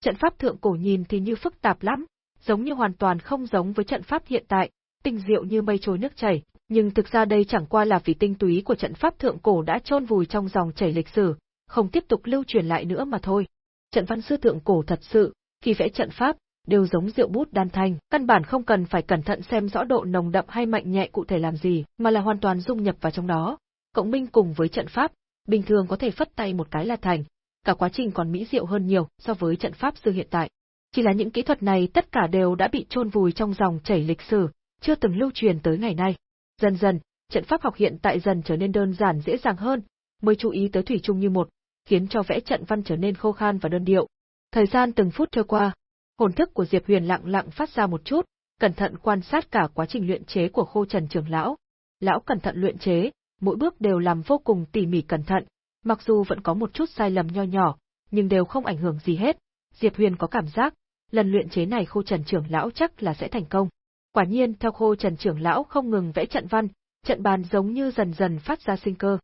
Trận pháp thượng cổ nhìn thì như phức tạp lắm, giống như hoàn toàn không giống với trận pháp hiện tại, tinh diệu như mây trôi nước chảy, nhưng thực ra đây chẳng qua là vì tinh túy của trận pháp thượng cổ đã chôn vùi trong dòng chảy lịch sử, không tiếp tục lưu truyền lại nữa mà thôi. Trận văn sư thượng cổ thật sự, khi vẽ trận pháp, đều giống rượu bút đan thanh, căn bản không cần phải cẩn thận xem rõ độ nồng đậm hay mạnh nhẹ cụ thể làm gì, mà là hoàn toàn dung nhập vào trong đó. Cộng minh cùng với trận pháp, bình thường có thể phất tay một cái là thành, cả quá trình còn mỹ diệu hơn nhiều so với trận pháp sư hiện tại. Chỉ là những kỹ thuật này tất cả đều đã bị chôn vùi trong dòng chảy lịch sử, chưa từng lưu truyền tới ngày nay. Dần dần, trận pháp học hiện tại dần trở nên đơn giản dễ dàng hơn, mới chú ý tới thủy chung như một, khiến cho vẽ trận văn trở nên khô khan và đơn điệu. Thời gian từng phút trôi qua, hồn thức của Diệp Huyền lặng lặng phát ra một chút, cẩn thận quan sát cả quá trình luyện chế của Khô Trần trưởng lão. Lão cẩn thận luyện chế, mỗi bước đều làm vô cùng tỉ mỉ cẩn thận, mặc dù vẫn có một chút sai lầm nho nhỏ, nhưng đều không ảnh hưởng gì hết. Diệp Huyền có cảm giác, lần luyện chế này Khô Trần trưởng lão chắc là sẽ thành công. Quả nhiên, theo Khô Trần trưởng lão không ngừng vẽ trận văn, trận bàn giống như dần dần phát ra sinh cơ.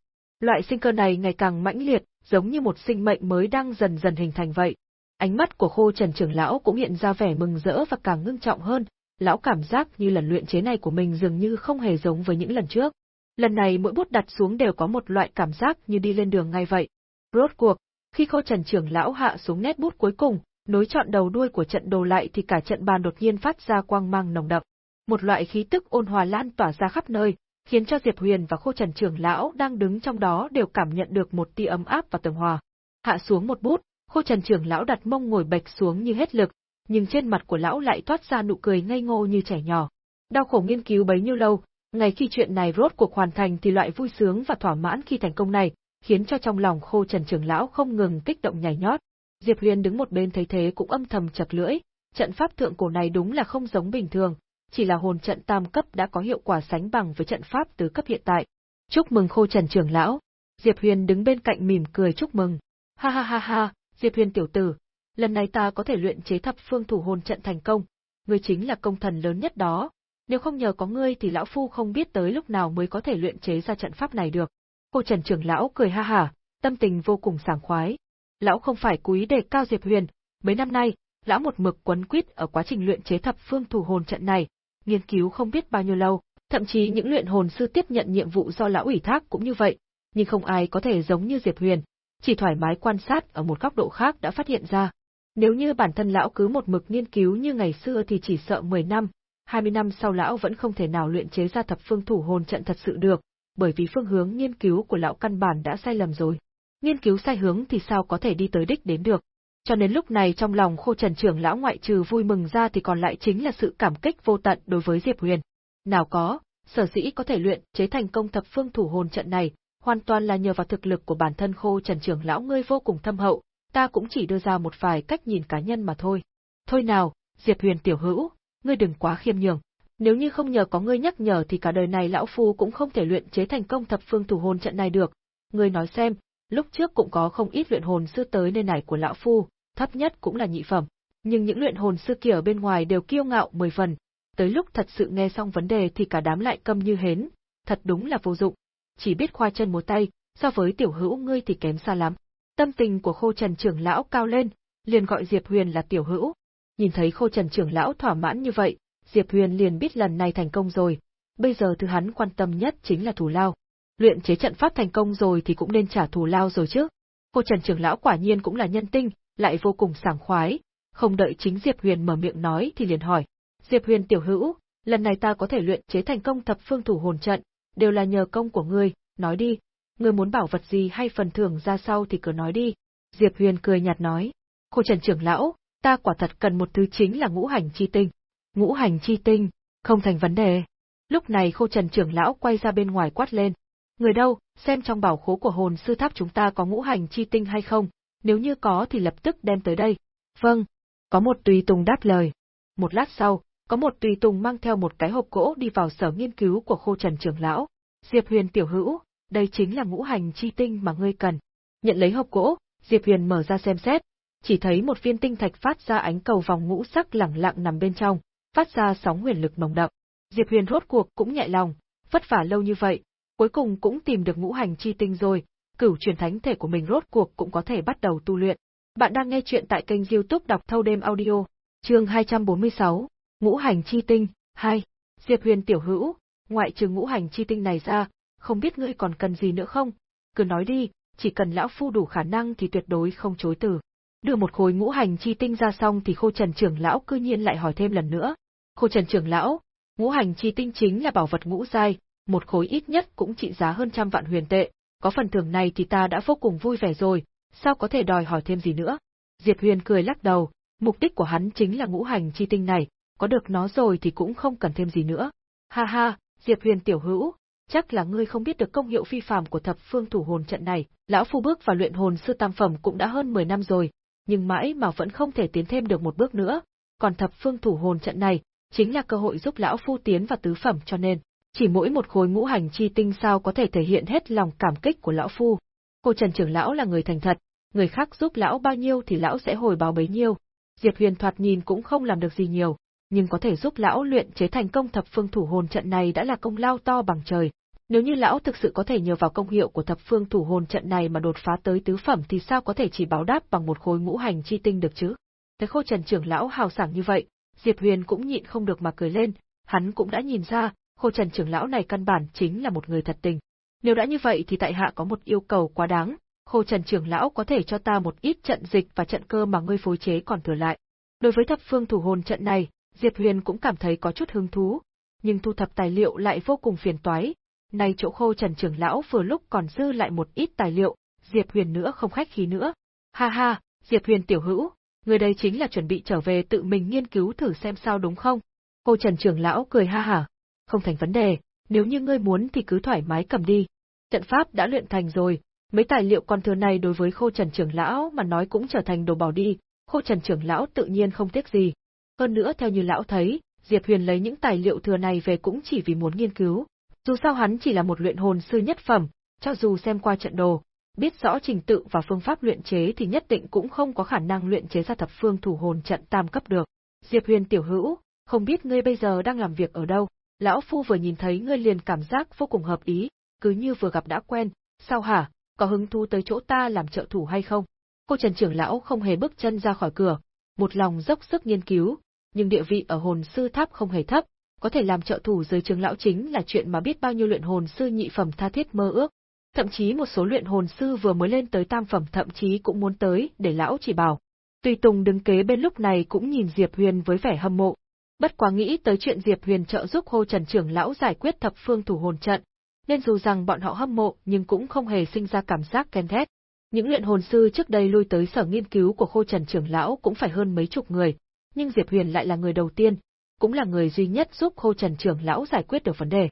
Loại sinh cơ này ngày càng mãnh liệt, giống như một sinh mệnh mới đang dần dần hình thành vậy. Ánh mắt của Khô Trần trưởng lão cũng hiện ra vẻ mừng rỡ và càng ngưng trọng hơn, lão cảm giác như lần luyện chế này của mình dường như không hề giống với những lần trước. Lần này mỗi bút đặt xuống đều có một loại cảm giác như đi lên đường ngay vậy. Rốt cuộc, khi Khô Trần trưởng lão hạ xuống nét bút cuối cùng, nối chọn đầu đuôi của trận đồ lại thì cả trận bàn đột nhiên phát ra quang mang nồng đậm. Một loại khí tức ôn hòa lan tỏa ra khắp nơi, khiến cho Diệp Huyền và Khô Trần trưởng lão đang đứng trong đó đều cảm nhận được một tia ấm áp và tường hòa. Hạ xuống một bút, Khô Trần trưởng lão đặt mông ngồi bạch xuống như hết lực, nhưng trên mặt của lão lại toát ra nụ cười ngây ngô như trẻ nhỏ. Đau khổ nghiên cứu bấy nhiêu lâu, ngày khi chuyện này rốt cuộc hoàn thành thì loại vui sướng và thỏa mãn khi thành công này, khiến cho trong lòng Khô Trần trưởng lão không ngừng kích động nhảy nhót. Diệp Huyền đứng một bên thấy thế cũng âm thầm chặt lưỡi, trận pháp thượng cổ này đúng là không giống bình thường, chỉ là hồn trận tam cấp đã có hiệu quả sánh bằng với trận pháp tứ cấp hiện tại. Chúc mừng Khô Trần trưởng lão. Diệp Huyền đứng bên cạnh mỉm cười chúc mừng. Ha ha ha ha, Diệp Huyền tiểu tử, lần này ta có thể luyện chế thập phương thủ hồn trận thành công, ngươi chính là công thần lớn nhất đó. Nếu không nhờ có ngươi thì lão phu không biết tới lúc nào mới có thể luyện chế ra trận pháp này được. Cô Trần trưởng lão cười ha hả, tâm tình vô cùng sảng khoái. Lão không phải cúi đề cao Diệp Huyền, mấy năm nay, lão một mực quấn quýt ở quá trình luyện chế thập phương thủ hồn trận này, nghiên cứu không biết bao nhiêu lâu, thậm chí những luyện hồn sư tiếp nhận nhiệm vụ do lão ủy thác cũng như vậy, nhưng không ai có thể giống như Diệp Huyền, chỉ thoải mái quan sát ở một góc độ khác đã phát hiện ra. Nếu như bản thân lão cứ một mực nghiên cứu như ngày xưa thì chỉ sợ 10 năm, 20 năm sau lão vẫn không thể nào luyện chế ra thập phương thủ hồn trận thật sự được, bởi vì phương hướng nghiên cứu của lão căn bản đã sai lầm rồi. Nghiên cứu sai hướng thì sao có thể đi tới đích đến được. Cho nên lúc này trong lòng khô trần trưởng lão ngoại trừ vui mừng ra thì còn lại chính là sự cảm kích vô tận đối với Diệp Huyền. Nào có, sở dĩ có thể luyện chế thành công thập phương thủ hồn trận này, hoàn toàn là nhờ vào thực lực của bản thân khô trần trưởng lão ngươi vô cùng thâm hậu, ta cũng chỉ đưa ra một vài cách nhìn cá nhân mà thôi. Thôi nào, Diệp Huyền tiểu hữu, ngươi đừng quá khiêm nhường. Nếu như không nhờ có ngươi nhắc nhở thì cả đời này lão phu cũng không thể luyện chế thành công thập phương thủ hồn trận này được. Ngươi nói xem, lúc trước cũng có không ít luyện hồn sư tới nơi này của lão phu, thấp nhất cũng là nhị phẩm. Nhưng những luyện hồn sư kia ở bên ngoài đều kiêu ngạo mười phần, tới lúc thật sự nghe xong vấn đề thì cả đám lại câm như hến, thật đúng là vô dụng. Chỉ biết khoa chân múa tay, so với tiểu hữu ngươi thì kém xa lắm. Tâm tình của khô trần trưởng lão cao lên, liền gọi Diệp Huyền là tiểu hữu. Nhìn thấy khô trần trưởng lão thỏa mãn như vậy, Diệp Huyền liền biết lần này thành công rồi. Bây giờ thứ hắn quan tâm nhất chính là thù lao. Luyện chế trận pháp thành công rồi thì cũng nên trả thù lao rồi chứ. Khô trần trưởng lão quả nhiên cũng là nhân tinh, lại vô cùng sảng khoái. Không đợi chính Diệp Huyền mở miệng nói thì liền hỏi. Diệp Huyền tiểu hữu, lần này ta có thể luyện chế thành công thập phương thủ hồn trận, đều là nhờ công của ngươi, nói đi, ngươi muốn bảo vật gì hay phần thưởng ra sau thì cứ nói đi. Diệp Huyền cười nhạt nói, Khô Trần trưởng lão, ta quả thật cần một thứ chính là ngũ hành chi tinh. Ngũ hành chi tinh, không thành vấn đề. Lúc này Khô Trần trưởng lão quay ra bên ngoài quát lên. Người đâu, xem trong bảo khố của hồn sư tháp chúng ta có ngũ hành chi tinh hay không, nếu như có thì lập tức đem tới đây. Vâng, có một tùy tùng đáp lời. Một lát sau, có một tùy tùng mang theo một cái hộp gỗ đi vào sở nghiên cứu của Khô Trần trưởng lão. Diệp Huyền tiểu hữu, đây chính là ngũ hành chi tinh mà ngươi cần. Nhận lấy hộp gỗ, Diệp Huyền mở ra xem xét, chỉ thấy một viên tinh thạch phát ra ánh cầu vòng ngũ sắc lẳng lặng nằm bên trong, phát ra sóng huyền lực nồng đậm. Diệp Huyền rốt cuộc cũng nhẹ lòng, vất vả lâu như vậy, cuối cùng cũng tìm được ngũ hành chi tinh rồi, cửu truyền thánh thể của mình rốt cuộc cũng có thể bắt đầu tu luyện. Bạn đang nghe chuyện tại kênh youtube đọc thâu đêm audio, chương 246, Ngũ hành chi tinh, 2. Diệp Huyền tiểu hữu, ngoại trừ ngũ hành chi tinh này ra, không biết ngươi còn cần gì nữa không? Cứ nói đi, chỉ cần lão phu đủ khả năng thì tuyệt đối không chối từ. Đưa một khối ngũ hành chi tinh ra xong thì Khô Trần trưởng lão cư nhiên lại hỏi thêm lần nữa. Khô Trần trưởng lão, ngũ hành chi tinh chính là bảo vật ngũ giai, một khối ít nhất cũng trị giá hơn trăm vạn huyền tệ, có phần thưởng này thì ta đã vô cùng vui vẻ rồi, sao có thể đòi hỏi thêm gì nữa? Diệp Huyền cười lắc đầu, mục đích của hắn chính là ngũ hành chi tinh này, có được nó rồi thì cũng không cần thêm gì nữa. Ha ha, Diệp Huyền tiểu hữu, chắc là ngươi không biết được công hiệu phi phàm của thập phương thủ hồn trận này, lão phu bước vào luyện hồn sư tam phẩm cũng đã hơn 10 năm rồi, nhưng mãi mà vẫn không thể tiến thêm được một bước nữa, còn thập phương thủ hồn trận này chính là cơ hội giúp lão phu tiến vào tứ phẩm cho nên, chỉ mỗi một khối ngũ hành chi tinh sao có thể thể hiện hết lòng cảm kích của lão phu. Cô Trần trưởng lão là người thành thật, người khác giúp lão bao nhiêu thì lão sẽ hồi báo bấy nhiêu. Diệp Huyền thoạt nhìn cũng không làm được gì nhiều, nhưng có thể giúp lão luyện chế thành công thập phương thủ hồn trận này đã là công lao to bằng trời. Nếu như lão thực sự có thể nhờ vào công hiệu của thập phương thủ hồn trận này mà đột phá tới tứ phẩm thì sao có thể chỉ báo đáp bằng một khối ngũ hành chi tinh được chứ? Thấy Khô Trần trưởng lão hào sảng như vậy, Diệp Huyền cũng nhịn không được mà cười lên, hắn cũng đã nhìn ra, Khô Trần trưởng lão này căn bản chính là một người thật tình. Nếu đã như vậy thì tại hạ có một yêu cầu quá đáng, Khô Trần trưởng lão có thể cho ta một ít trận dịch và trận cơ mà ngươi phối chế còn thừa lại. Đối với thập phương thủ hồn trận này, Diệp Huyền cũng cảm thấy có chút hứng thú, nhưng thu thập tài liệu lại vô cùng phiền toái. Nay chỗ khô Trần trưởng lão vừa lúc còn dư lại một ít tài liệu, Diệp Huyền nữa không khách khí nữa. Ha ha, Diệp Huyền tiểu hữu, người đây chính là chuẩn bị trở về tự mình nghiên cứu thử xem sao đúng không? Khô Trần trưởng lão cười ha hả. Không thành vấn đề, nếu như ngươi muốn thì cứ thoải mái cầm đi. Trận pháp đã luyện thành rồi, mấy tài liệu còn thừa này đối với Khô Trần trưởng lão mà nói cũng trở thành đồ bỏ đi, Khô Trần trưởng lão tự nhiên không tiếc gì, hơn nữa theo như lão thấy, Diệp Huyền lấy những tài liệu thừa này về cũng chỉ vì muốn nghiên cứu. Dù sao hắn chỉ là một luyện hồn sư nhất phẩm, cho dù xem qua trận đồ, biết rõ trình tự và phương pháp luyện chế thì nhất định cũng không có khả năng luyện chế ra thập phương thủ hồn trận tam cấp được. Diệp Huyền tiểu hữu, không biết ngươi bây giờ đang làm việc ở đâu? Lão phu vừa nhìn thấy ngươi liền cảm giác vô cùng hợp ý, cứ như vừa gặp đã quen, sao hả, có hứng thú tới chỗ ta làm trợ thủ hay không? Cô Trần trưởng lão không hề bước chân ra khỏi cửa, một lòng dốc sức nghiên cứu, nhưng địa vị ở hồn sư tháp không hề thấp, có thể làm trợ thủ dưới trường lão chính là chuyện mà biết bao nhiêu luyện hồn sư nhị phẩm tha thiết mơ ước. Thậm chí một số luyện hồn sư vừa mới lên tới tam phẩm thậm chí cũng muốn tới để lão chỉ bảo. Tùy Tùng đứng kế bên lúc này cũng nhìn Diệp Huyền với vẻ hâm mộ. Bất quá nghĩ tới chuyện Diệp Huyền trợ giúp Hồ Trần trưởng lão giải quyết thập phương thủ hồn trận, nên dù rằng bọn họ hâm mộ nhưng cũng không hề sinh ra cảm giác ghen ghét. Những luyện hồn sư trước đây lui tới sở nghiên cứu của Khô Trần trưởng lão cũng phải hơn mấy chục người, nhưng Diệp Huyền lại là người đầu tiên, cũng là người duy nhất giúp Khô Trần trưởng lão giải quyết được vấn đề.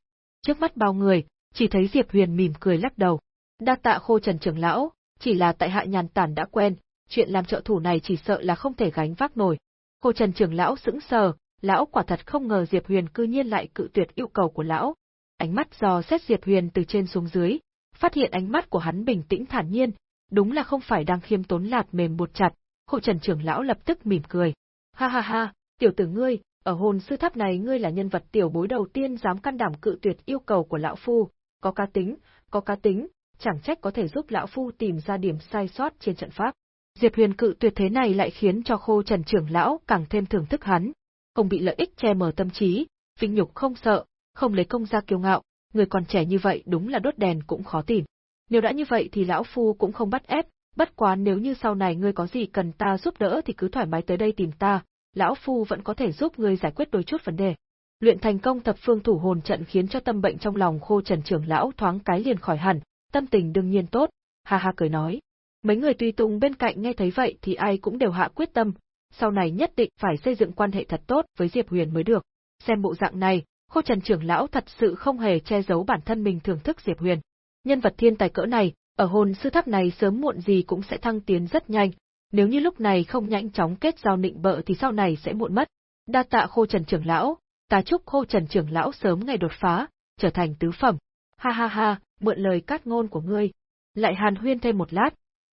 Trước mắt bao người, chỉ thấy Diệp Huyền mỉm cười lắc đầu. Đa tạ Khô Trần trưởng lão, chỉ là tại hạ nhàn tản đã quen, chuyện làm trợ thủ này chỉ sợ là không thể gánh vác nổi. Khô Trần trưởng lão sững sờ, lão quả thật không ngờ Diệp Huyền cư nhiên lại cự tuyệt yêu cầu của lão. Ánh mắt dò xét Diệp Huyền từ trên xuống dưới, phát hiện ánh mắt của hắn bình tĩnh thản nhiên, đúng là không phải đang khiêm tốn lạt mềm buộc chặt, Khô Trần trưởng lão lập tức mỉm cười. Ha ha ha, tiểu tử ngươi, ở hồn sư tháp này ngươi là nhân vật tiểu bối đầu tiên dám can đảm cự tuyệt yêu cầu của lão phu, có cá tính, có cá tính, chẳng trách có thể giúp lão phu tìm ra điểm sai sót trên trận pháp. Diệp Huyền cự tuyệt thế này lại khiến cho Khô Trần trưởng lão càng thêm thưởng thức hắn, không bị lợi ích che mờ tâm trí, vinh nhục không sợ, không lấy công ra kiêu ngạo, người còn trẻ như vậy đúng là đốt đèn cũng khó tìm. Nếu đã như vậy thì lão phu cũng không bắt ép, bất quá nếu như sau này ngươi có gì cần ta giúp đỡ thì cứ thoải mái tới đây tìm ta, lão phu vẫn có thể giúp ngươi giải quyết đôi chút vấn đề. Luyện thành công thập phương thủ hồn trận khiến cho tâm bệnh trong lòng Khô Trần trưởng lão thoáng cái liền khỏi hẳn, tâm tình đương nhiên tốt, ha ha cười nói. Mấy người tùy tùng bên cạnh nghe thấy vậy thì ai cũng đều hạ quyết tâm, sau này nhất định phải xây dựng quan hệ thật tốt với Diệp Huyền mới được. Xem bộ dạng này, Khô Trần trưởng lão thật sự không hề che giấu bản thân mình thưởng thức Diệp Huyền. Nhân vật thiên tài cỡ này, ở hồn sư tháp này sớm muộn gì cũng sẽ thăng tiến rất nhanh, nếu như lúc này không nhanh chóng kết giao nịnh bợ thì sau này sẽ muộn mất. Đa tạ Khô Trần trưởng lão, ta chúc Khô Trần trưởng lão sớm ngày đột phá, trở thành tứ phẩm. Ha ha ha, mượn lời cát ngôn của ngươi. Lại hàn huyên thêm một lát,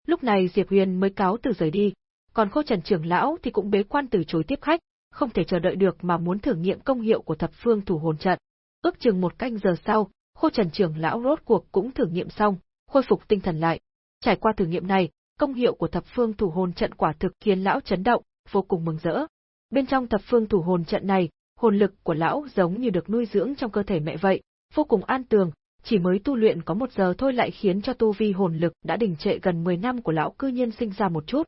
lúc này Diệp Huyền mới cáo từ rời đi, còn Khô Trần trưởng lão thì cũng bế quan từ chối tiếp khách, không thể chờ đợi được mà muốn thử nghiệm công hiệu của thập phương thủ hồn trận. Ước chừng một canh giờ sau, Khô Trần trưởng lão rốt cuộc cũng thử nghiệm xong, khôi phục tinh thần lại. Trải qua thử nghiệm này, công hiệu của thập phương thủ hồn trận quả thực khiến lão chấn động, vô cùng mừng rỡ. Bên trong thập phương thủ hồn trận này, hồn lực của lão giống như được nuôi dưỡng trong cơ thể mẹ vậy, vô cùng an tường, chỉ mới tu luyện có một giờ thôi lại khiến cho tu vi hồn lực đã đình trệ gần 10 năm của lão cư nhiên sinh ra một chút.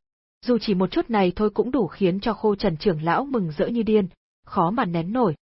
Dù chỉ một chút này thôi cũng đủ khiến cho khô trần trưởng lão mừng rỡ như điên, khó mà nén nổi.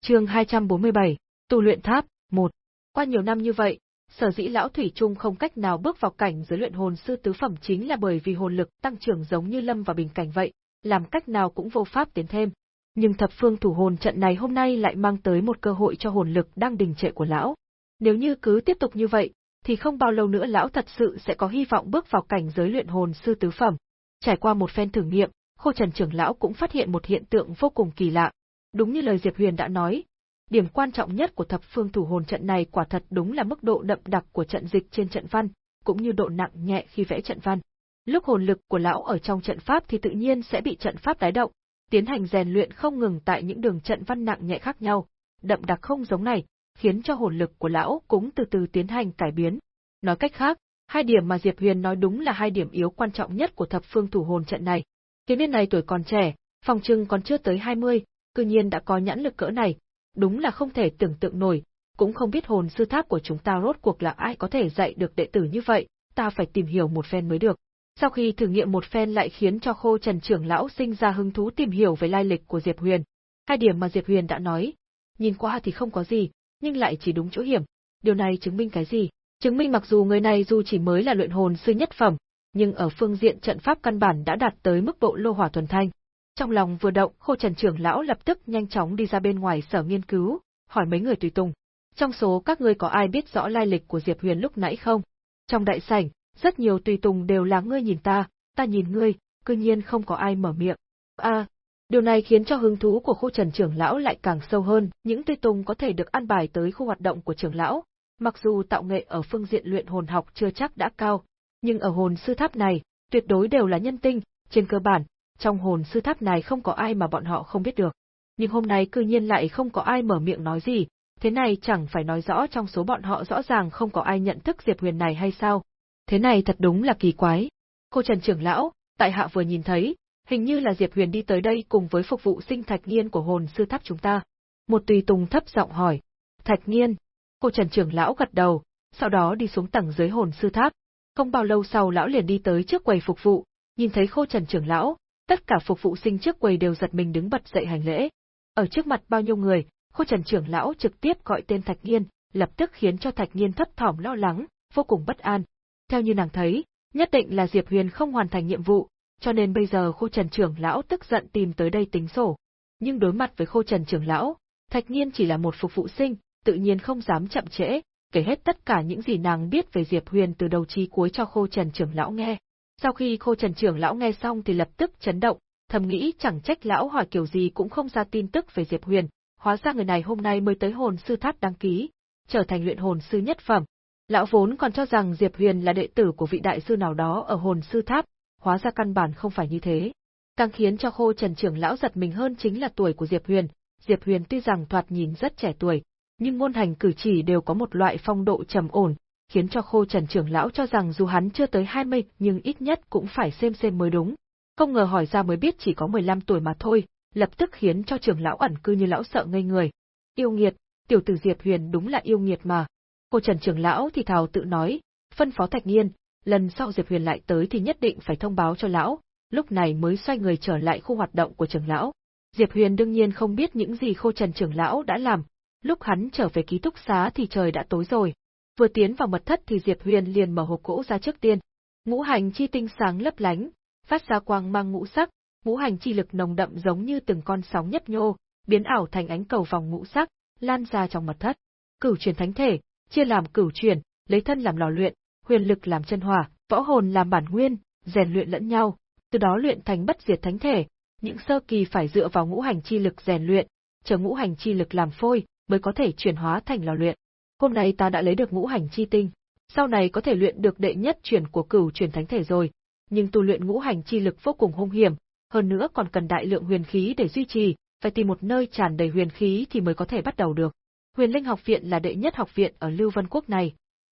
chương 247, Tu luyện tháp, 1. Qua nhiều năm như vậy, sở dĩ lão thủy trung không cách nào bước vào cảnh giới luyện hồn sư tứ phẩm chính là bởi vì hồn lực tăng trưởng giống như lâm vào bình cảnh vậy, làm cách nào cũng vô pháp tiến thêm. Nhưng thập phương thủ hồn trận này hôm nay lại mang tới một cơ hội cho hồn lực đang đình trệ của lão. Nếu như cứ tiếp tục như vậy, thì không bao lâu nữa lão thật sự sẽ có hy vọng bước vào cảnh giới luyện hồn sư tứ phẩm. Trải qua một phen thử nghiệm, Khô Trần trưởng lão cũng phát hiện một hiện tượng vô cùng kỳ lạ. Đúng như lời Diệp Huyền đã nói, điểm quan trọng nhất của thập phương thủ hồn trận này quả thật đúng là mức độ đậm đặc của trận dịch trên trận văn, cũng như độ nặng nhẹ khi vẽ trận văn. Lúc hồn lực của lão ở trong trận pháp thì tự nhiên sẽ bị trận pháp tái động, tiến hành rèn luyện không ngừng tại những đường trận văn nặng nhẹ khác nhau, đậm đặc không giống này, khiến cho hồn lực của lão cũng từ từ tiến hành cải biến. Nói cách khác, hai điểm mà Diệp Huyền nói đúng là hai điểm yếu quan trọng nhất của thập phương thủ hồn trận này. Thiếu niên này tuổi còn trẻ, phòng trưng còn chưa tới 20, cư nhiên đã có nhãn lực cỡ này, đúng là không thể tưởng tượng nổi, cũng không biết hồn sư tháp của chúng ta rốt cuộc là ai có thể dạy được đệ tử như vậy, ta phải tìm hiểu một phen mới được. Sau khi thử nghiệm một phen lại khiến cho Khô Trần trưởng lão sinh ra hứng thú tìm hiểu về lai lịch của Diệp Huyền. Hai điểm mà Diệp Huyền đã nói, nhìn qua thì không có gì, nhưng lại chỉ đúng chỗ hiểm. Điều này chứng minh cái gì? Chứng minh mặc dù người này dù chỉ mới là luyện hồn sư nhất phẩm, nhưng ở phương diện trận pháp căn bản đã đạt tới mức độ lô hỏa thuần thanh. Trong lòng vừa động, Khô Trần trưởng lão lập tức nhanh chóng đi ra bên ngoài sở nghiên cứu, hỏi mấy người tùy tùng. Trong số các ngươi có ai biết rõ lai lịch của Diệp Huyền lúc nãy không? Trong đại sảnh, rất nhiều tùy tùng đều là ngươi nhìn ta, ta nhìn ngươi, cư nhiên không có ai mở miệng. A, à, điều này khiến cho hứng thú của Khô Trần trưởng lão lại càng sâu hơn, những tùy tùng có thể được an bài tới khu hoạt động của trưởng lão, mặc dù tạo nghệ ở phương diện luyện hồn học chưa chắc đã cao, nhưng ở hồn sư tháp này, tuyệt đối đều là nhân tinh, trên cơ bản, trong hồn sư tháp này không có ai mà bọn họ không biết được. Nhưng hôm nay cư nhiên lại không có ai mở miệng nói gì, thế này chẳng phải nói rõ trong số bọn họ rõ ràng không có ai nhận thức Diệp Huyền này hay sao? Thế này thật đúng là kỳ quái. Cô Trần trưởng lão, tại hạ vừa nhìn thấy, hình như là Diệp Huyền đi tới đây cùng với phục vụ sinh Thạch Nghiên của hồn sư tháp chúng ta. Một tùy tùng thấp giọng hỏi. Thạch Nghiên. Cô Trần trưởng lão gật đầu, sau đó đi xuống tầng dưới hồn sư tháp. Không bao lâu sau lão liền đi tới trước quầy phục vụ, nhìn thấy Khô Trần trưởng lão, tất cả phục vụ sinh trước quầy đều giật mình đứng bật dậy hành lễ. Ở trước mặt bao nhiêu người, Khô Trần trưởng lão trực tiếp gọi tên Thạch Nghiên, lập tức khiến cho Thạch Nghiên thấp thỏm lo lắng, vô cùng bất an. Theo như nàng thấy, nhất định là Diệp Huyền không hoàn thành nhiệm vụ, cho nên bây giờ Khô Trần trưởng lão tức giận tìm tới đây tính sổ. Nhưng đối mặt với Khô Trần trưởng lão, Thạch Nghiên chỉ là một phục vụ sinh, tự nhiên không dám chậm trễ, kể hết tất cả những gì nàng biết về Diệp Huyền từ đầu chí cuối cho Khô Trần trưởng lão nghe. Sau khi Khô Trần trưởng lão nghe xong thì lập tức chấn động, thầm nghĩ chẳng trách lão hỏi kiểu gì cũng không ra tin tức về Diệp Huyền, hóa ra người này hôm nay mới tới hồn sư tháp đăng ký, trở thành luyện hồn sư nhất phẩm. Lão vốn còn cho rằng Diệp Huyền là đệ tử của vị đại sư nào đó ở hồn sư tháp, hóa ra căn bản không phải như thế. Càng khiến cho Khô Trần trưởng lão giật mình hơn chính là tuổi của Diệp Huyền. Diệp Huyền tuy rằng thoạt nhìn rất trẻ tuổi, nhưng ngôn hành cử chỉ đều có một loại phong độ trầm ổn, khiến cho Khô Trần trưởng lão cho rằng dù hắn chưa tới 20 nhưng ít nhất cũng phải xem xem mới đúng. Không ngờ hỏi ra mới biết chỉ có 15 tuổi mà thôi, lập tức khiến cho trưởng lão ẩn cư như lão sợ ngây người. Yêu nghiệt, tiểu tử Diệp Huyền đúng là yêu nghiệt mà. khô Trần trưởng lão thì thào tự nói, phân phó Thạch nhiên, lần sau Diệp Huyền lại tới thì nhất định phải thông báo cho lão, lúc này mới xoay người trở lại khu hoạt động của trưởng lão. Diệp Huyền đương nhiên không biết những gì Khô Trần trưởng lão đã làm, lúc hắn trở về ký túc xá thì trời đã tối rồi. Vừa tiến vào mật thất thì Diệp Huyền liền mở hộp gỗ ra trước tiên. Ngũ hành chi tinh sáng lấp lánh, phát ra quang mang ngũ sắc, ngũ hành chi lực nồng đậm giống như từng con sóng nhấp nhô, biến ảo thành ánh cầu vòng ngũ sắc, lan ra trong mật thất. Cửu chuyển thánh thể, chia làm cửu chuyển, lấy thân làm lò luyện, huyền lực làm chân hỏa, võ hồn làm bản nguyên, rèn luyện lẫn nhau, từ đó luyện thành bất diệt thánh thể. Những sơ kỳ phải dựa vào ngũ hành chi lực rèn luyện, chờ ngũ hành chi lực làm phôi, mới có thể chuyển hóa thành lò luyện. Hôm nay ta đã lấy được ngũ hành chi tinh, sau này có thể luyện được đệ nhất chuyển của cửu chuyển thánh thể rồi, nhưng tu luyện ngũ hành chi lực vô cùng hung hiểm, hơn nữa còn cần đại lượng huyền khí để duy trì, phải tìm một nơi tràn đầy huyền khí thì mới có thể bắt đầu được. Huyền Linh học viện là đệ nhất học viện ở Lưu Vân Quốc này,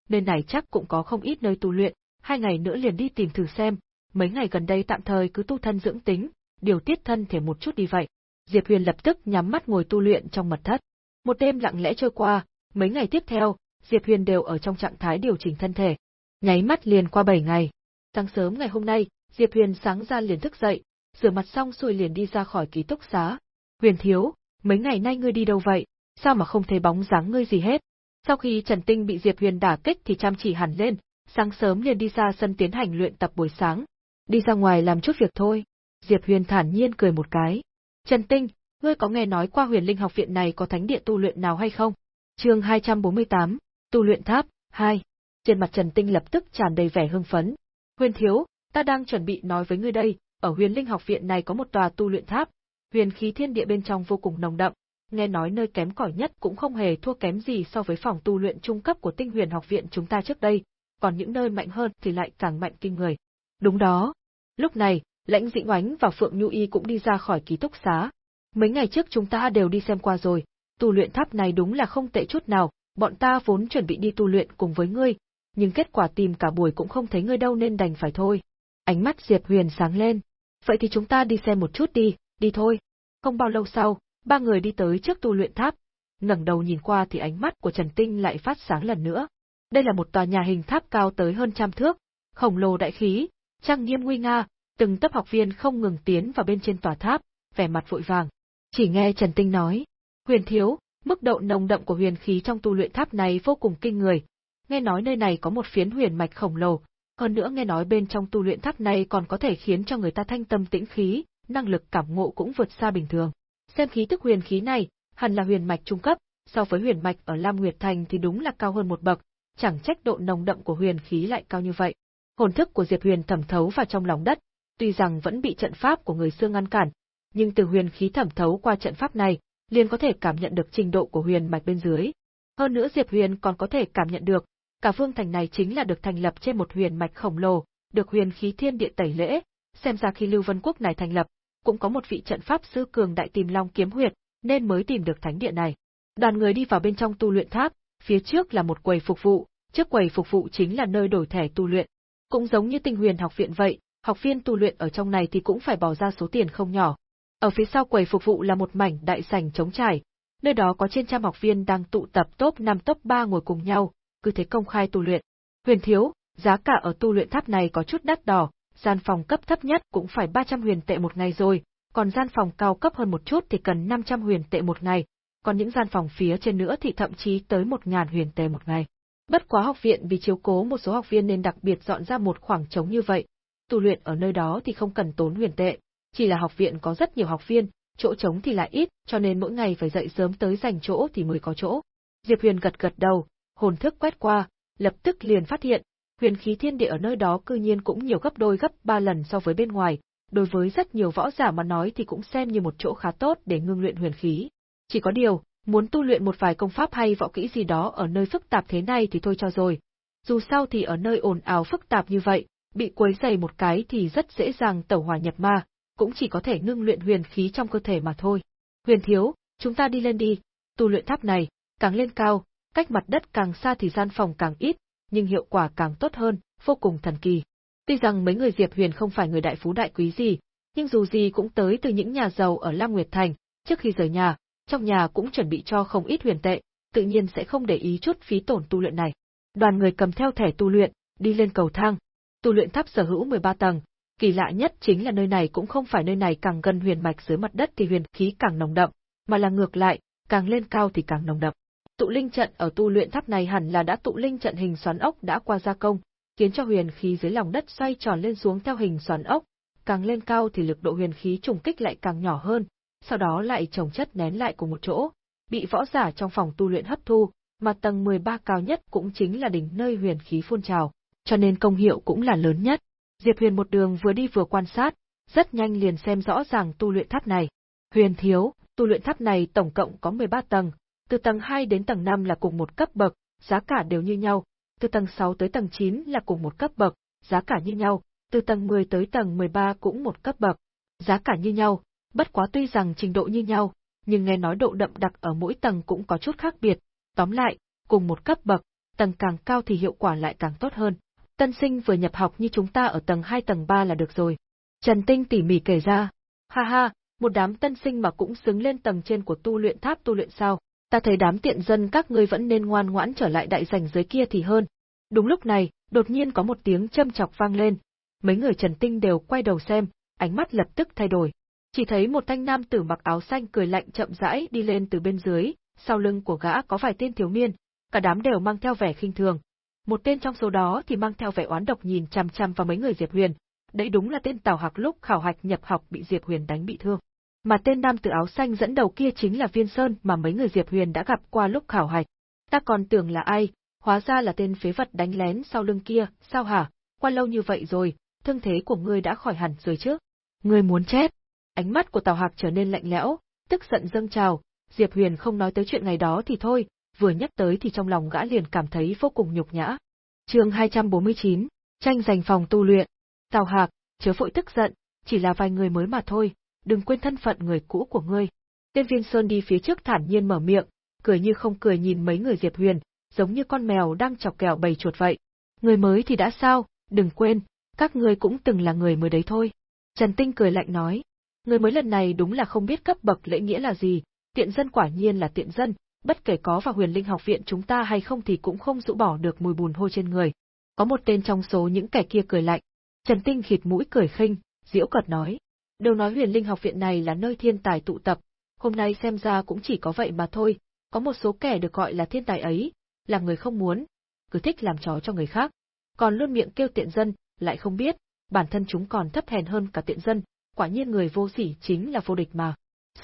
nơi này chắc cũng có không ít nơi tu luyện, hai ngày nữa liền đi tìm thử xem, mấy ngày gần đây tạm thời cứ tu thân dưỡng tính, điều tiết thân thể một chút đi vậy. Diệp Huyền lập tức nhắm mắt ngồi tu luyện trong mật thất. Một đêm lặng lẽ trôi qua, mấy ngày tiếp theo, Diệp Huyền đều ở trong trạng thái điều chỉnh thân thể. Nháy mắt liền qua 7 ngày. Sáng sớm ngày hôm nay, Diệp Huyền sáng ra liền thức dậy, rửa mặt xong rồi liền đi ra khỏi ký túc xá. Huyền thiếu, mấy ngày nay ngươi đi đâu vậy? Sao mà không thấy bóng dáng ngươi gì hết? Sau khi Trần Tinh bị Diệp Huyền đả kích thì chăm chỉ hẳn lên, sáng sớm liền đi ra sân tiến hành luyện tập buổi sáng. Đi ra ngoài làm chút việc thôi. Diệp Huyền thản nhiên cười một cái. Trần Tinh, ngươi có nghe nói qua huyền linh học viện này có thánh địa tu luyện nào hay không? chương 248, tu luyện tháp, 2. Trên mặt Trần Tinh lập tức tràn đầy vẻ hưng phấn. Huyền thiếu, ta đang chuẩn bị nói với ngươi đây, ở huyền linh học viện này có một tòa tu luyện tháp, huyền khí thiên địa bên trong vô cùng nồng đậm, nghe nói nơi kém cỏi nhất cũng không hề thua kém gì so với phòng tu luyện trung cấp của tinh huyền học viện chúng ta trước đây, còn những nơi mạnh hơn thì lại càng mạnh kinh người. Đúng đó. Lúc này, lãnh dĩ oánh và Phượng Nhu Y cũng đi ra khỏi ký túc xá, Mấy ngày trước chúng ta đều đi xem qua rồi, tu luyện tháp này đúng là không tệ chút nào, bọn ta vốn chuẩn bị đi tu luyện cùng với ngươi, nhưng kết quả tìm cả buổi cũng không thấy ngươi đâu nên đành phải thôi. Ánh mắt Diệp Huyền sáng lên. Vậy thì chúng ta đi xem một chút đi, đi thôi. Không bao lâu sau, ba người đi tới trước tu luyện tháp. ngẩng đầu nhìn qua thì ánh mắt của Trần Tinh lại phát sáng lần nữa. Đây là một tòa nhà hình tháp cao tới hơn trăm thước, khổng lồ đại khí, trang nghiêm nguy nga, từng tấp học viên không ngừng tiến vào bên trên tòa tháp, vẻ mặt vội vàng. Chỉ nghe Trần Tinh nói, huyền thiếu, mức độ nồng đậm của huyền khí trong tu luyện tháp này vô cùng kinh người. Nghe nói nơi này có một phiến huyền mạch khổng lồ, hơn nữa nghe nói bên trong tu luyện tháp này còn có thể khiến cho người ta thanh tâm tĩnh khí, năng lực cảm ngộ cũng vượt xa bình thường. Xem khí tức huyền khí này, hẳn là huyền mạch trung cấp, so với huyền mạch ở Lam Nguyệt Thành thì đúng là cao hơn một bậc, chẳng trách độ nồng đậm của huyền khí lại cao như vậy. Hồn thức của Diệp Huyền thẩm thấu vào trong lòng đất, tuy rằng vẫn bị trận pháp của người xưa ngăn cản, nhưng từ huyền khí thẩm thấu qua trận pháp này, liền có thể cảm nhận được trình độ của huyền mạch bên dưới. Hơn nữa Diệp Huyền còn có thể cảm nhận được, cả vương thành này chính là được thành lập trên một huyền mạch khổng lồ, được huyền khí thiên địa tẩy lễ, xem ra khi Lưu Vân Quốc này thành lập, cũng có một vị trận pháp sư cường đại tìm Long kiếm huyệt, nên mới tìm được thánh địa này. Đoàn người đi vào bên trong tu luyện tháp, phía trước là một quầy phục vụ, trước quầy phục vụ chính là nơi đổi thẻ tu luyện. Cũng giống như Tinh Huyền học viện vậy, học viên tu luyện ở trong này thì cũng phải bỏ ra số tiền không nhỏ, ở phía sau quầy phục vụ là một mảnh đại sảnh trống trải, nơi đó có trên trăm học viên đang tụ tập top 5 top 3 ngồi cùng nhau, cứ thế công khai tu luyện. Huyền thiếu, giá cả ở tu luyện tháp này có chút đắt đỏ, gian phòng cấp thấp nhất cũng phải 300 huyền tệ một ngày rồi, còn gian phòng cao cấp hơn một chút thì cần 500 huyền tệ một ngày, còn những gian phòng phía trên nữa thì thậm chí tới 1.000 huyền tệ một ngày. Bất quá học viện vì chiếu cố một số học viên nên đặc biệt dọn ra một khoảng trống như vậy. Tu luyện ở nơi đó thì không cần tốn huyền tệ, chỉ là học viện có rất nhiều học viên, chỗ trống thì lại ít, cho nên mỗi ngày phải dậy sớm tới dành chỗ thì mới có chỗ. Diệp Huyền gật gật đầu, hồn thức quét qua, lập tức liền phát hiện, huyền khí thiên địa ở nơi đó cư nhiên cũng nhiều gấp đôi gấp ba lần so với bên ngoài, đối với rất nhiều võ giả mà nói thì cũng xem như một chỗ khá tốt để ngưng luyện huyền khí. Chỉ có điều, muốn tu luyện một vài công pháp hay võ kỹ gì đó ở nơi phức tạp thế này thì thôi cho rồi. Dù sao thì ở nơi ồn ào phức tạp như vậy, bị quấy dày một cái thì rất dễ dàng tẩu hỏa nhập ma, cũng chỉ có thể ngưng luyện huyền khí trong cơ thể mà thôi. Huyền thiếu, chúng ta đi lên đi, tu luyện tháp này, càng lên cao, cách mặt đất càng xa thì gian phòng càng ít, nhưng hiệu quả càng tốt hơn, vô cùng thần kỳ. Tuy rằng mấy người Diệp Huyền không phải người đại phú đại quý gì, nhưng dù gì cũng tới từ những nhà giàu ở Lam Nguyệt Thành, trước khi rời nhà, trong nhà cũng chuẩn bị cho không ít huyền tệ, tự nhiên sẽ không để ý chút phí tổn tu luyện này. Đoàn người cầm theo thẻ tu luyện, đi lên cầu thang. Tu luyện tháp sở hữu 13 tầng, kỳ lạ nhất chính là nơi này cũng không phải nơi này càng gần huyền mạch dưới mặt đất thì huyền khí càng nồng đậm, mà là ngược lại, càng lên cao thì càng nồng đậm. Tụ linh trận ở tu luyện tháp này hẳn là đã tụ linh trận hình xoắn ốc đã qua gia công, khiến cho huyền khí dưới lòng đất xoay tròn lên xuống theo hình xoắn ốc, càng lên cao thì lực độ huyền khí trùng kích lại càng nhỏ hơn, sau đó lại chồng chất nén lại cùng một chỗ, bị võ giả trong phòng tu luyện hấp thu, mà tầng 13 cao nhất cũng chính là đỉnh nơi huyền khí phun trào, cho nên công hiệu cũng là lớn nhất. Diệp Huyền một đường vừa đi vừa quan sát, rất nhanh liền xem rõ ràng tu luyện tháp này. Huyền thiếu, tu luyện tháp này tổng cộng có 13 tầng, từ tầng 2 đến tầng 5 là cùng một cấp bậc, giá cả đều như nhau, từ tầng 6 tới tầng 9 là cùng một cấp bậc, giá cả như nhau, từ tầng 10 tới tầng 13 cũng một cấp bậc, giá cả như nhau, bất quá tuy rằng trình độ như nhau, nhưng nghe nói độ đậm đặc ở mỗi tầng cũng có chút khác biệt, tóm lại, cùng một cấp bậc, tầng càng cao thì hiệu quả lại càng tốt hơn. Tân sinh vừa nhập học như chúng ta ở tầng 2 tầng 3 là được rồi. Trần Tinh tỉ mỉ kể ra, ha ha, một đám tân sinh mà cũng xứng lên tầng trên của tu luyện tháp tu luyện sao, ta thấy đám tiện dân các ngươi vẫn nên ngoan ngoãn trở lại đại sảnh dưới kia thì hơn. Đúng lúc này, đột nhiên có một tiếng châm chọc vang lên. Mấy người Trần Tinh đều quay đầu xem, ánh mắt lập tức thay đổi. Chỉ thấy một thanh nam tử mặc áo xanh cười lạnh chậm rãi đi lên từ bên dưới, sau lưng của gã có vài tên thiếu niên, cả đám đều mang theo vẻ khinh thường. Một tên trong số đó thì mang theo vẻ oán độc nhìn chằm chằm vào mấy người Diệp Huyền, đấy đúng là tên Tào Hạc lúc khảo hạch nhập học bị Diệp Huyền đánh bị thương. Mà tên nam tử áo xanh dẫn đầu kia chính là Viên Sơn mà mấy người Diệp Huyền đã gặp qua lúc khảo hạch. Ta còn tưởng là ai, hóa ra là tên phế vật đánh lén sau lưng kia, sao hả? Qua lâu như vậy rồi, thương thế của ngươi đã khỏi hẳn rồi chứ? Ngươi muốn chết? Ánh mắt của Tào Hạc trở nên lạnh lẽo, tức giận dâng trào, Diệp Huyền không nói tới chuyện ngày đó thì thôi, vừa nhắc tới thì trong lòng gã liền cảm thấy vô cùng nhục nhã. Chương 249, tranh giành phòng tu luyện. Tào Hạc, chớ vội tức giận, chỉ là vài người mới mà thôi, đừng quên thân phận người cũ của ngươi. Tên Viên Sơn đi phía trước thản nhiên mở miệng, cười như không cười nhìn mấy người Diệp Huyền, giống như con mèo đang chọc kẹo bầy chuột vậy. Người mới thì đã sao, đừng quên, các ngươi cũng từng là người mới đấy thôi. Trần Tinh cười lạnh nói, người mới lần này đúng là không biết cấp bậc lễ nghĩa là gì, tiện dân quả nhiên là tiện dân, bất kể có vào huyền linh học viện chúng ta hay không thì cũng không rũ bỏ được mùi bùn hôi trên người. Có một tên trong số những kẻ kia cười lạnh, Trần Tinh khịt mũi cười khinh, diễu cợt nói, đều nói huyền linh học viện này là nơi thiên tài tụ tập, hôm nay xem ra cũng chỉ có vậy mà thôi, có một số kẻ được gọi là thiên tài ấy, là người không muốn, cứ thích làm chó cho người khác, còn luôn miệng kêu tiện dân, lại không biết, bản thân chúng còn thấp hèn hơn cả tiện dân, quả nhiên người vô sỉ chính là vô địch mà.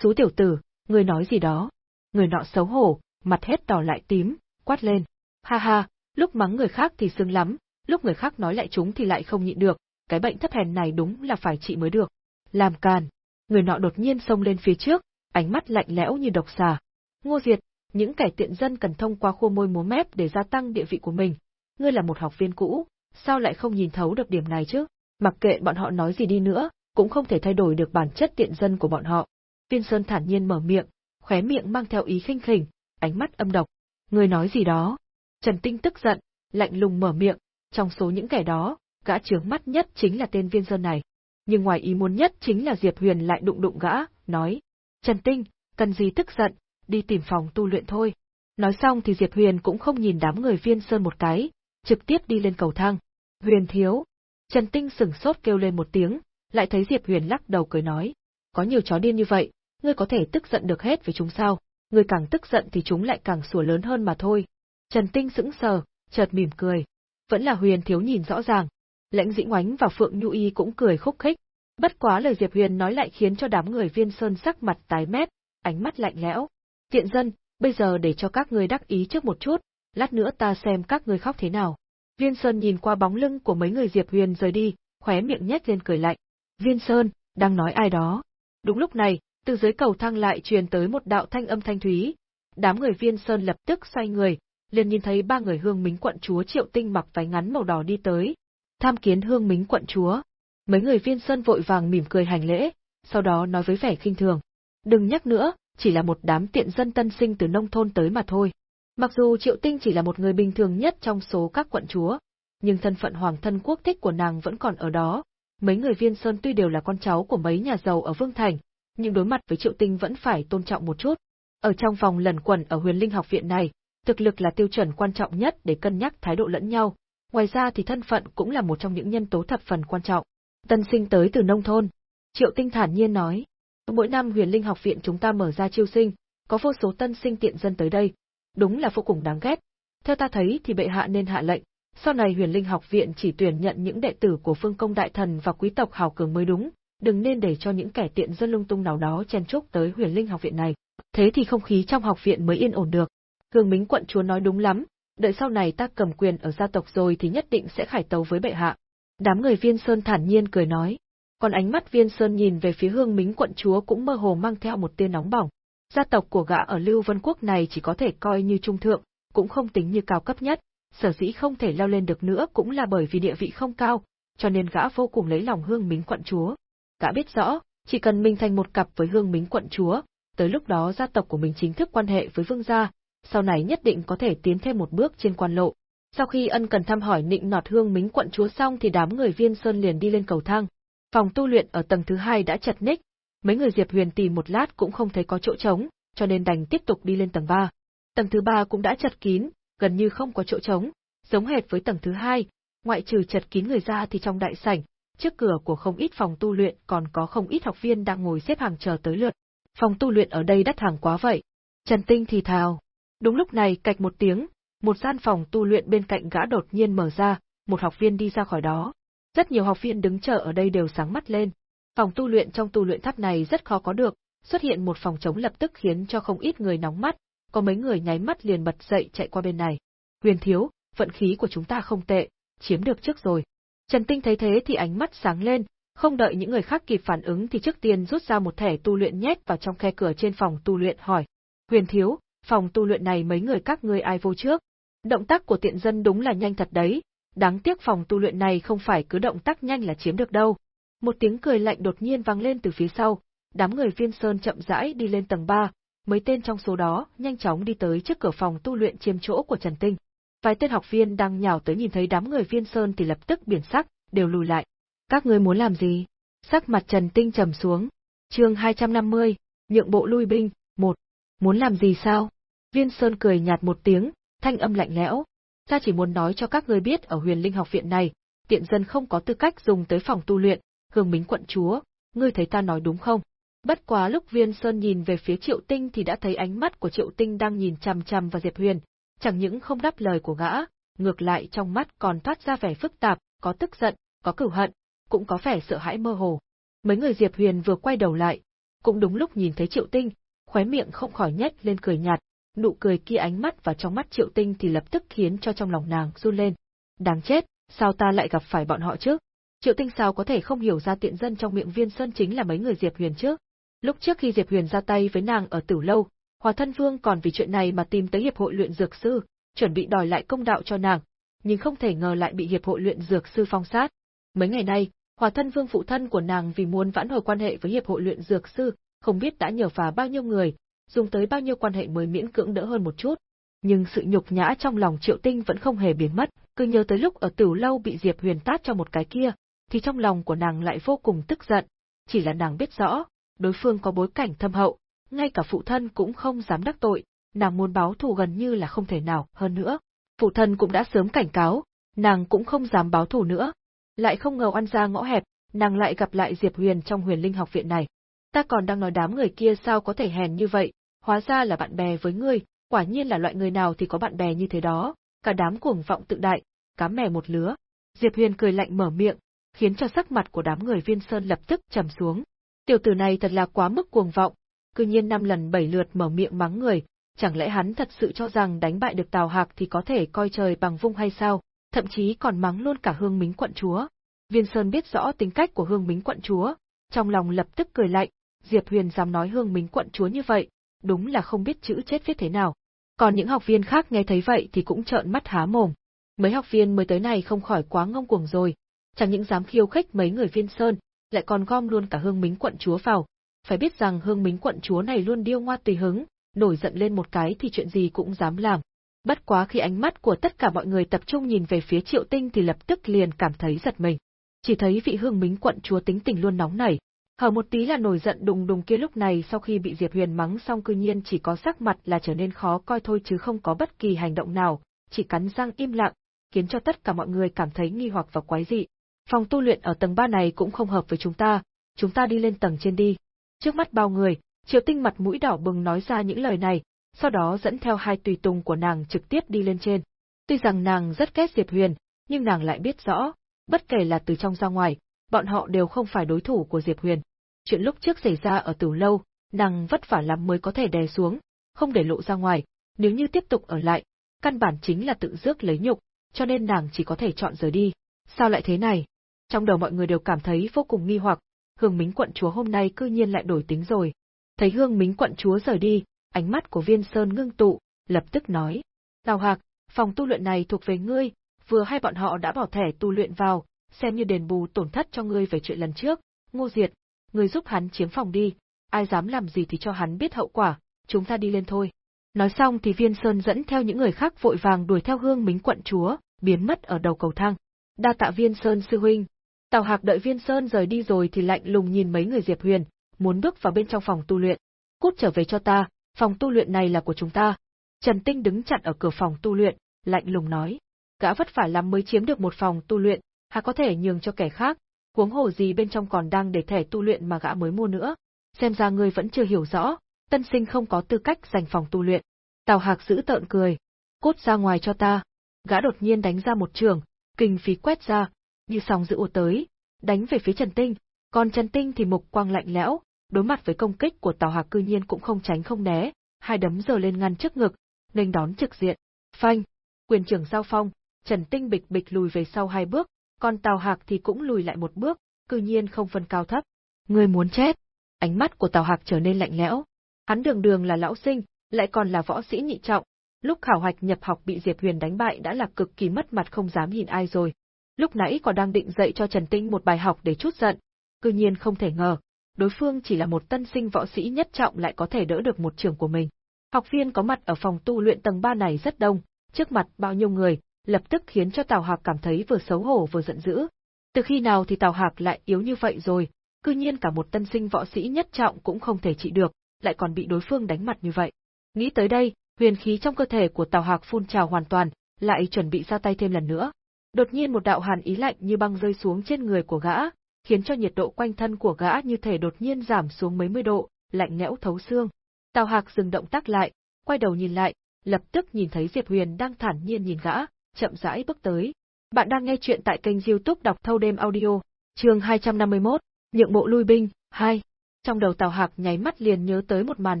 Xú tiểu tử, người nói gì đó? Người nọ xấu hổ, mặt hết đỏ lại tím, quát lên. Ha ha, lúc mắng người khác thì sưng lắm, lúc người khác nói lại chúng thì lại không nhịn được, cái bệnh thấp hèn này đúng là phải trị mới được. Làm càn. Người nọ đột nhiên xông lên phía trước, ánh mắt lạnh lẽo như độc xà. Ngô Diệt, những kẻ tiện dân cần thông qua khua môi múa mép để gia tăng địa vị của mình. Ngươi là một học viên cũ, sao lại không nhìn thấu được điểm này chứ? Mặc kệ bọn họ nói gì đi nữa, cũng không thể thay đổi được bản chất tiện dân của bọn họ. Viên Sơn thản nhiên mở miệng, khóe miệng mang theo ý khinh khỉnh, ánh mắt âm độc. người nói gì đó? Trần Tinh tức giận, lạnh lùng mở miệng, trong số những kẻ đó, gã trướng mắt nhất chính là tên Viên Sơn này. Nhưng ngoài ý muốn nhất chính là Diệp Huyền lại đụng đụng gã, nói: "Trần Tinh, cần gì tức giận, đi tìm phòng tu luyện thôi." Nói xong thì Diệp Huyền cũng không nhìn đám người Viên Sơn một cái, trực tiếp đi lên cầu thang. "Huyền thiếu." Trần Tinh sửng sốt kêu lên một tiếng, lại thấy Diệp Huyền lắc đầu cười nói: "Có nhiều chó điên như vậy, ngươi có thể tức giận được hết với chúng sao? Ngươi càng tức giận thì chúng lại càng sủa lớn hơn mà thôi." Trần Tinh sững sờ, chợt mỉm cười. Vẫn là Huyền thiếu nhìn rõ ràng. Lãnh Dĩ Ngoánh và Phượng Nhu Y cũng cười khúc khích. Bất quá lời Diệp Huyền nói lại khiến cho đám người Viên Sơn sắc mặt tái mét, ánh mắt lạnh lẽo. Tiện dân, bây giờ để cho các ngươi đắc ý trước một chút, lát nữa ta xem các ngươi khóc thế nào. Viên Sơn nhìn qua bóng lưng của mấy người Diệp Huyền rời đi, khóe miệng nhếch lên cười lạnh. Viên Sơn, đang nói ai đó? Đúng lúc này, từ dưới cầu thang lại truyền tới một đạo thanh âm thanh thúy. Đám người Viên Sơn lập tức xoay người, liền nhìn thấy ba người Hương Mính quận chúa Triệu Tinh mặc váy ngắn màu đỏ đi tới. Tham kiến Hương Mính quận chúa. Mấy người Viên Sơn vội vàng mỉm cười hành lễ, sau đó nói với vẻ khinh thường. Đừng nhắc nữa, chỉ là một đám tiện dân tân sinh từ nông thôn tới mà thôi. Mặc dù Triệu Tinh chỉ là một người bình thường nhất trong số các quận chúa, nhưng thân phận hoàng thân quốc thích của nàng vẫn còn ở đó. Mấy người viên sơn tuy đều là con cháu của mấy nhà giàu ở Vương Thành, nhưng đối mặt với Triệu Tinh vẫn phải tôn trọng một chút. Ở trong vòng lần quẩn ở huyền linh học viện này, thực lực là tiêu chuẩn quan trọng nhất để cân nhắc thái độ lẫn nhau, ngoài ra thì thân phận cũng là một trong những nhân tố thập phần quan trọng. Tân sinh tới từ nông thôn. Triệu Tinh thản nhiên nói, mỗi năm huyền linh học viện chúng ta mở ra chiêu sinh, có vô số tân sinh tiện dân tới đây, đúng là vô cùng đáng ghét. Theo ta thấy thì bệ hạ nên hạ lệnh, sau này huyền linh học viện chỉ tuyển nhận những đệ tử của phương công đại thần và quý tộc hào cường mới đúng, đừng nên để cho những kẻ tiện dân lung tung nào đó chen chúc tới huyền linh học viện này. Thế thì không khí trong học viện mới yên ổn được. Hương Mính quận chúa nói đúng lắm, đợi sau này ta cầm quyền ở gia tộc rồi thì nhất định sẽ khải tấu với bệ hạ. Đám người viên sơn thản nhiên cười nói. Còn ánh mắt viên sơn nhìn về phía hương mính quận chúa cũng mơ hồ mang theo một tia nóng bỏng. Gia tộc của gã ở Lưu Vân Quốc này chỉ có thể coi như trung thượng, cũng không tính như cao cấp nhất, sở dĩ không thể leo lên được nữa cũng là bởi vì địa vị không cao, cho nên gã vô cùng lấy lòng hương mính quận chúa. Gã biết rõ, chỉ cần mình thành một cặp với hương mính quận chúa, tới lúc đó gia tộc của mình chính thức quan hệ với vương gia, sau này nhất định có thể tiến thêm một bước trên quan lộ. Sau khi ân cần thăm hỏi nịnh nọt hương mính quận chúa xong thì đám người viên sơn liền đi lên cầu thang. Phòng tu luyện ở tầng thứ hai đã chật ních, mấy người Diệp Huyền tìm một lát cũng không thấy có chỗ trống, cho nên đành tiếp tục đi lên tầng ba. Tầng thứ ba cũng đã chật kín, gần như không có chỗ trống, giống hệt với tầng thứ hai, ngoại trừ chật kín người ra thì trong đại sảnh, trước cửa của không ít phòng tu luyện còn có không ít học viên đang ngồi xếp hàng chờ tới lượt. Phòng tu luyện ở đây đắt hàng quá vậy. Trần Tinh thì thào. Đúng lúc này cạch một tiếng, một gian phòng tu luyện bên cạnh gã đột nhiên mở ra, một học viên đi ra khỏi đó. Rất nhiều học viên đứng chờ ở đây đều sáng mắt lên. Phòng tu luyện trong tu luyện tháp này rất khó có được, xuất hiện một phòng trống lập tức khiến cho không ít người nóng mắt, có mấy người nháy mắt liền bật dậy chạy qua bên này. Huyền thiếu, vận khí của chúng ta không tệ, chiếm được trước rồi. Trần Tinh thấy thế thì ánh mắt sáng lên, không đợi những người khác kịp phản ứng thì trước tiên rút ra một thẻ tu luyện nhét vào trong khe cửa trên phòng tu luyện hỏi. Huyền thiếu, phòng tu luyện này mấy người các ngươi ai vô trước? Động tác của tiện dân đúng là nhanh thật đấy, đáng tiếc phòng tu luyện này không phải cứ động tác nhanh là chiếm được đâu. Một tiếng cười lạnh đột nhiên vang lên từ phía sau, đám người viên sơn chậm rãi đi lên tầng 3, mấy tên trong số đó nhanh chóng đi tới trước cửa phòng tu luyện chiếm chỗ của Trần Tinh. Vài tên học viên đang nhào tới nhìn thấy đám người viên sơn thì lập tức biển sắc, đều lùi lại. Các ngươi muốn làm gì? Sắc mặt Trần Tinh trầm xuống. Chương 250, nhượng bộ lui binh, một. Muốn làm gì sao? Viên Sơn cười nhạt một tiếng, thanh âm lạnh lẽo. Ta chỉ muốn nói cho các ngươi biết ở huyền linh học viện này, tiện dân không có tư cách dùng tới phòng tu luyện, hương mính quận chúa, ngươi thấy ta nói đúng không? Bất quá lúc Viên Sơn nhìn về phía Triệu Tinh thì đã thấy ánh mắt của Triệu Tinh đang nhìn chằm chằm vào Diệp Huyền, chẳng những không đáp lời của gã, ngược lại trong mắt còn thoát ra vẻ phức tạp, có tức giận, có cửu hận, cũng có vẻ sợ hãi mơ hồ. Mấy người Diệp Huyền vừa quay đầu lại, cũng đúng lúc nhìn thấy Triệu Tinh, khóe miệng không khỏi nhếch lên cười nhạt, nụ cười kia ánh mắt vào trong mắt Triệu Tinh thì lập tức khiến cho trong lòng nàng run lên. Đáng chết, sao ta lại gặp phải bọn họ chứ? Triệu Tinh sao có thể không hiểu ra tiện dân trong miệng Viên Sơn chính là mấy người Diệp Huyền chứ? Lúc trước khi Diệp Huyền ra tay với nàng ở Tử Lâu, Hòa Thân Vương còn vì chuyện này mà tìm tới hiệp hội luyện dược sư, chuẩn bị đòi lại công đạo cho nàng, nhưng không thể ngờ lại bị hiệp hội luyện dược sư phong sát. Mấy ngày nay, Hòa Thân Vương phụ thân của nàng vì muốn vãn hồi quan hệ với hiệp hội luyện dược sư, không biết đã nhờ phá bao nhiêu người, dùng tới bao nhiêu quan hệ mới miễn cưỡng đỡ hơn một chút. Nhưng sự nhục nhã trong lòng Triệu Tinh vẫn không hề biến mất, cứ nhớ tới lúc ở Tử Lâu bị Diệp Huyền tát cho một cái kia, thì trong lòng của nàng lại vô cùng tức giận. Chỉ là nàng biết rõ, đối phương có bối cảnh thâm hậu, ngay cả phụ thân cũng không dám đắc tội, nàng muốn báo thù gần như là không thể nào, hơn nữa. Phụ thân cũng đã sớm cảnh cáo, nàng cũng không dám báo thù nữa. Lại không ngờ ăn ra ngõ hẹp, nàng lại gặp lại Diệp Huyền trong huyền linh học viện này. Ta còn đang nói đám người kia sao có thể hèn như vậy, hóa ra là bạn bè với ngươi, quả nhiên là loại người nào thì có bạn bè như thế đó, cả đám cuồng vọng tự đại, cá mè một lứa. Diệp Huyền cười lạnh mở miệng, khiến cho sắc mặt của đám người viên sơn lập tức trầm xuống. Tiểu tử này thật là quá mức cuồng vọng, cư nhiên năm lần bảy lượt mở miệng mắng người, chẳng lẽ hắn thật sự cho rằng đánh bại được Tào Hạc thì có thể coi trời bằng vung hay sao, thậm chí còn mắng luôn cả Hương Mính quận chúa. Viên Sơn biết rõ tính cách của Hương Mính quận chúa, trong lòng lập tức cười lạnh, Diệp Huyền dám nói Hương Mính quận chúa như vậy, đúng là không biết chữ chết viết thế nào. Còn những học viên khác nghe thấy vậy thì cũng trợn mắt há mồm. Mấy học viên mới tới này không khỏi quá ngông cuồng rồi, chẳng những dám khiêu khích mấy người Viên Sơn, lại còn gom luôn cả Hương Mính quận chúa vào. Phải biết rằng Hương Mính quận chúa này luôn điêu ngoa tùy hứng, nổi giận lên một cái thì chuyện gì cũng dám làm. Bất quá khi ánh mắt của tất cả mọi người tập trung nhìn về phía Triệu Tinh thì lập tức liền cảm thấy giật mình. Chỉ thấy vị Hương Mính quận chúa tính tình luôn nóng nảy, hở một tí là nổi giận đùng đùng kia lúc này sau khi bị Diệp Huyền mắng xong cư nhiên chỉ có sắc mặt là trở nên khó coi thôi chứ không có bất kỳ hành động nào, chỉ cắn răng im lặng, khiến cho tất cả mọi người cảm thấy nghi hoặc và quái dị. Phòng tu luyện ở tầng 3 này cũng không hợp với chúng ta, chúng ta đi lên tầng trên đi. Trước mắt bao người, Triệu Tinh mặt mũi đỏ bừng nói ra những lời này, sau đó dẫn theo hai tùy tùng của nàng trực tiếp đi lên trên. Tuy rằng nàng rất ghét Diệp Huyền, nhưng nàng lại biết rõ, bất kể là từ trong ra ngoài, bọn họ đều không phải đối thủ của Diệp Huyền. Chuyện lúc trước xảy ra ở tử lâu, nàng vất vả lắm mới có thể đè xuống, không để lộ ra ngoài, nếu như tiếp tục ở lại, căn bản chính là tự rước lấy nhục, cho nên nàng chỉ có thể chọn rời đi. Sao lại thế này? Trong đầu mọi người đều cảm thấy vô cùng nghi hoặc, Hương Mính quận chúa hôm nay cư nhiên lại đổi tính rồi. Thấy Hương Mính quận chúa rời đi, ánh mắt của Viên Sơn ngưng tụ, lập tức nói: "Tào Hạc, phòng tu luyện này thuộc về ngươi, vừa hay bọn họ đã bỏ thẻ tu luyện vào, xem như đền bù tổn thất cho ngươi về chuyện lần trước. Ngô Diệt, ngươi giúp hắn chiếm phòng đi, ai dám làm gì thì cho hắn biết hậu quả, chúng ta đi lên thôi." Nói xong thì Viên Sơn dẫn theo những người khác vội vàng đuổi theo Hương Mính quận chúa, biến mất ở đầu cầu thang. Đa tạ Viên Sơn sư huynh, Tào Hạc đợi Viên Sơn rời đi rồi thì lạnh lùng nhìn mấy người Diệp Huyền, muốn bước vào bên trong phòng tu luyện. Cút trở về cho ta, phòng tu luyện này là của chúng ta. Trần Tinh đứng chặn ở cửa phòng tu luyện, lạnh lùng nói. Gã vất vả lắm mới chiếm được một phòng tu luyện, hà có thể nhường cho kẻ khác, huống hồ gì bên trong còn đang để thẻ tu luyện mà gã mới mua nữa. Xem ra ngươi vẫn chưa hiểu rõ, tân sinh không có tư cách giành phòng tu luyện. Tào Hạc giữ tợn cười. Cút ra ngoài cho ta. Gã đột nhiên đánh ra một trường, kinh phí quét ra, như sóng dữ ùa tới, đánh về phía Trần Tinh, còn Trần Tinh thì mục quang lạnh lẽo, đối mặt với công kích của Tào Hạc cư nhiên cũng không tránh không né, hai đấm giơ lên ngăn trước ngực, nghênh đón trực diện. Phanh, quyền trưởng giao phong, Trần Tinh bịch bịch lùi về sau hai bước, còn Tào Hạc thì cũng lùi lại một bước, cư nhiên không phân cao thấp. Ngươi muốn chết. Ánh mắt của Tào Hạc trở nên lạnh lẽo. Hắn đường đường là lão sinh, lại còn là võ sĩ nhị trọng, lúc khảo hạch nhập học bị Diệp Huyền đánh bại đã là cực kỳ mất mặt không dám nhìn ai rồi lúc nãy còn đang định dạy cho Trần Tinh một bài học để chút giận, cư nhiên không thể ngờ, đối phương chỉ là một tân sinh võ sĩ nhất trọng lại có thể đỡ được một trường của mình. Học viên có mặt ở phòng tu luyện tầng 3 này rất đông, trước mặt bao nhiêu người, lập tức khiến cho Tào Hạc cảm thấy vừa xấu hổ vừa giận dữ. Từ khi nào thì Tào Hạc lại yếu như vậy rồi, cư nhiên cả một tân sinh võ sĩ nhất trọng cũng không thể trị được, lại còn bị đối phương đánh mặt như vậy. Nghĩ tới đây, huyền khí trong cơ thể của Tào Hạc phun trào hoàn toàn, lại chuẩn bị ra tay thêm lần nữa. Đột nhiên một đạo hàn ý lạnh như băng rơi xuống trên người của gã, khiến cho nhiệt độ quanh thân của gã như thể đột nhiên giảm xuống mấy mươi độ, lạnh lẽo thấu xương. Tào Hạc dừng động tác lại, quay đầu nhìn lại, lập tức nhìn thấy Diệp Huyền đang thản nhiên nhìn gã, chậm rãi bước tới. Bạn đang nghe chuyện tại kênh youtube đọc thâu đêm audio, chương 251, nhượng bộ lui binh, 2. Trong đầu Tào Hạc nháy mắt liền nhớ tới một màn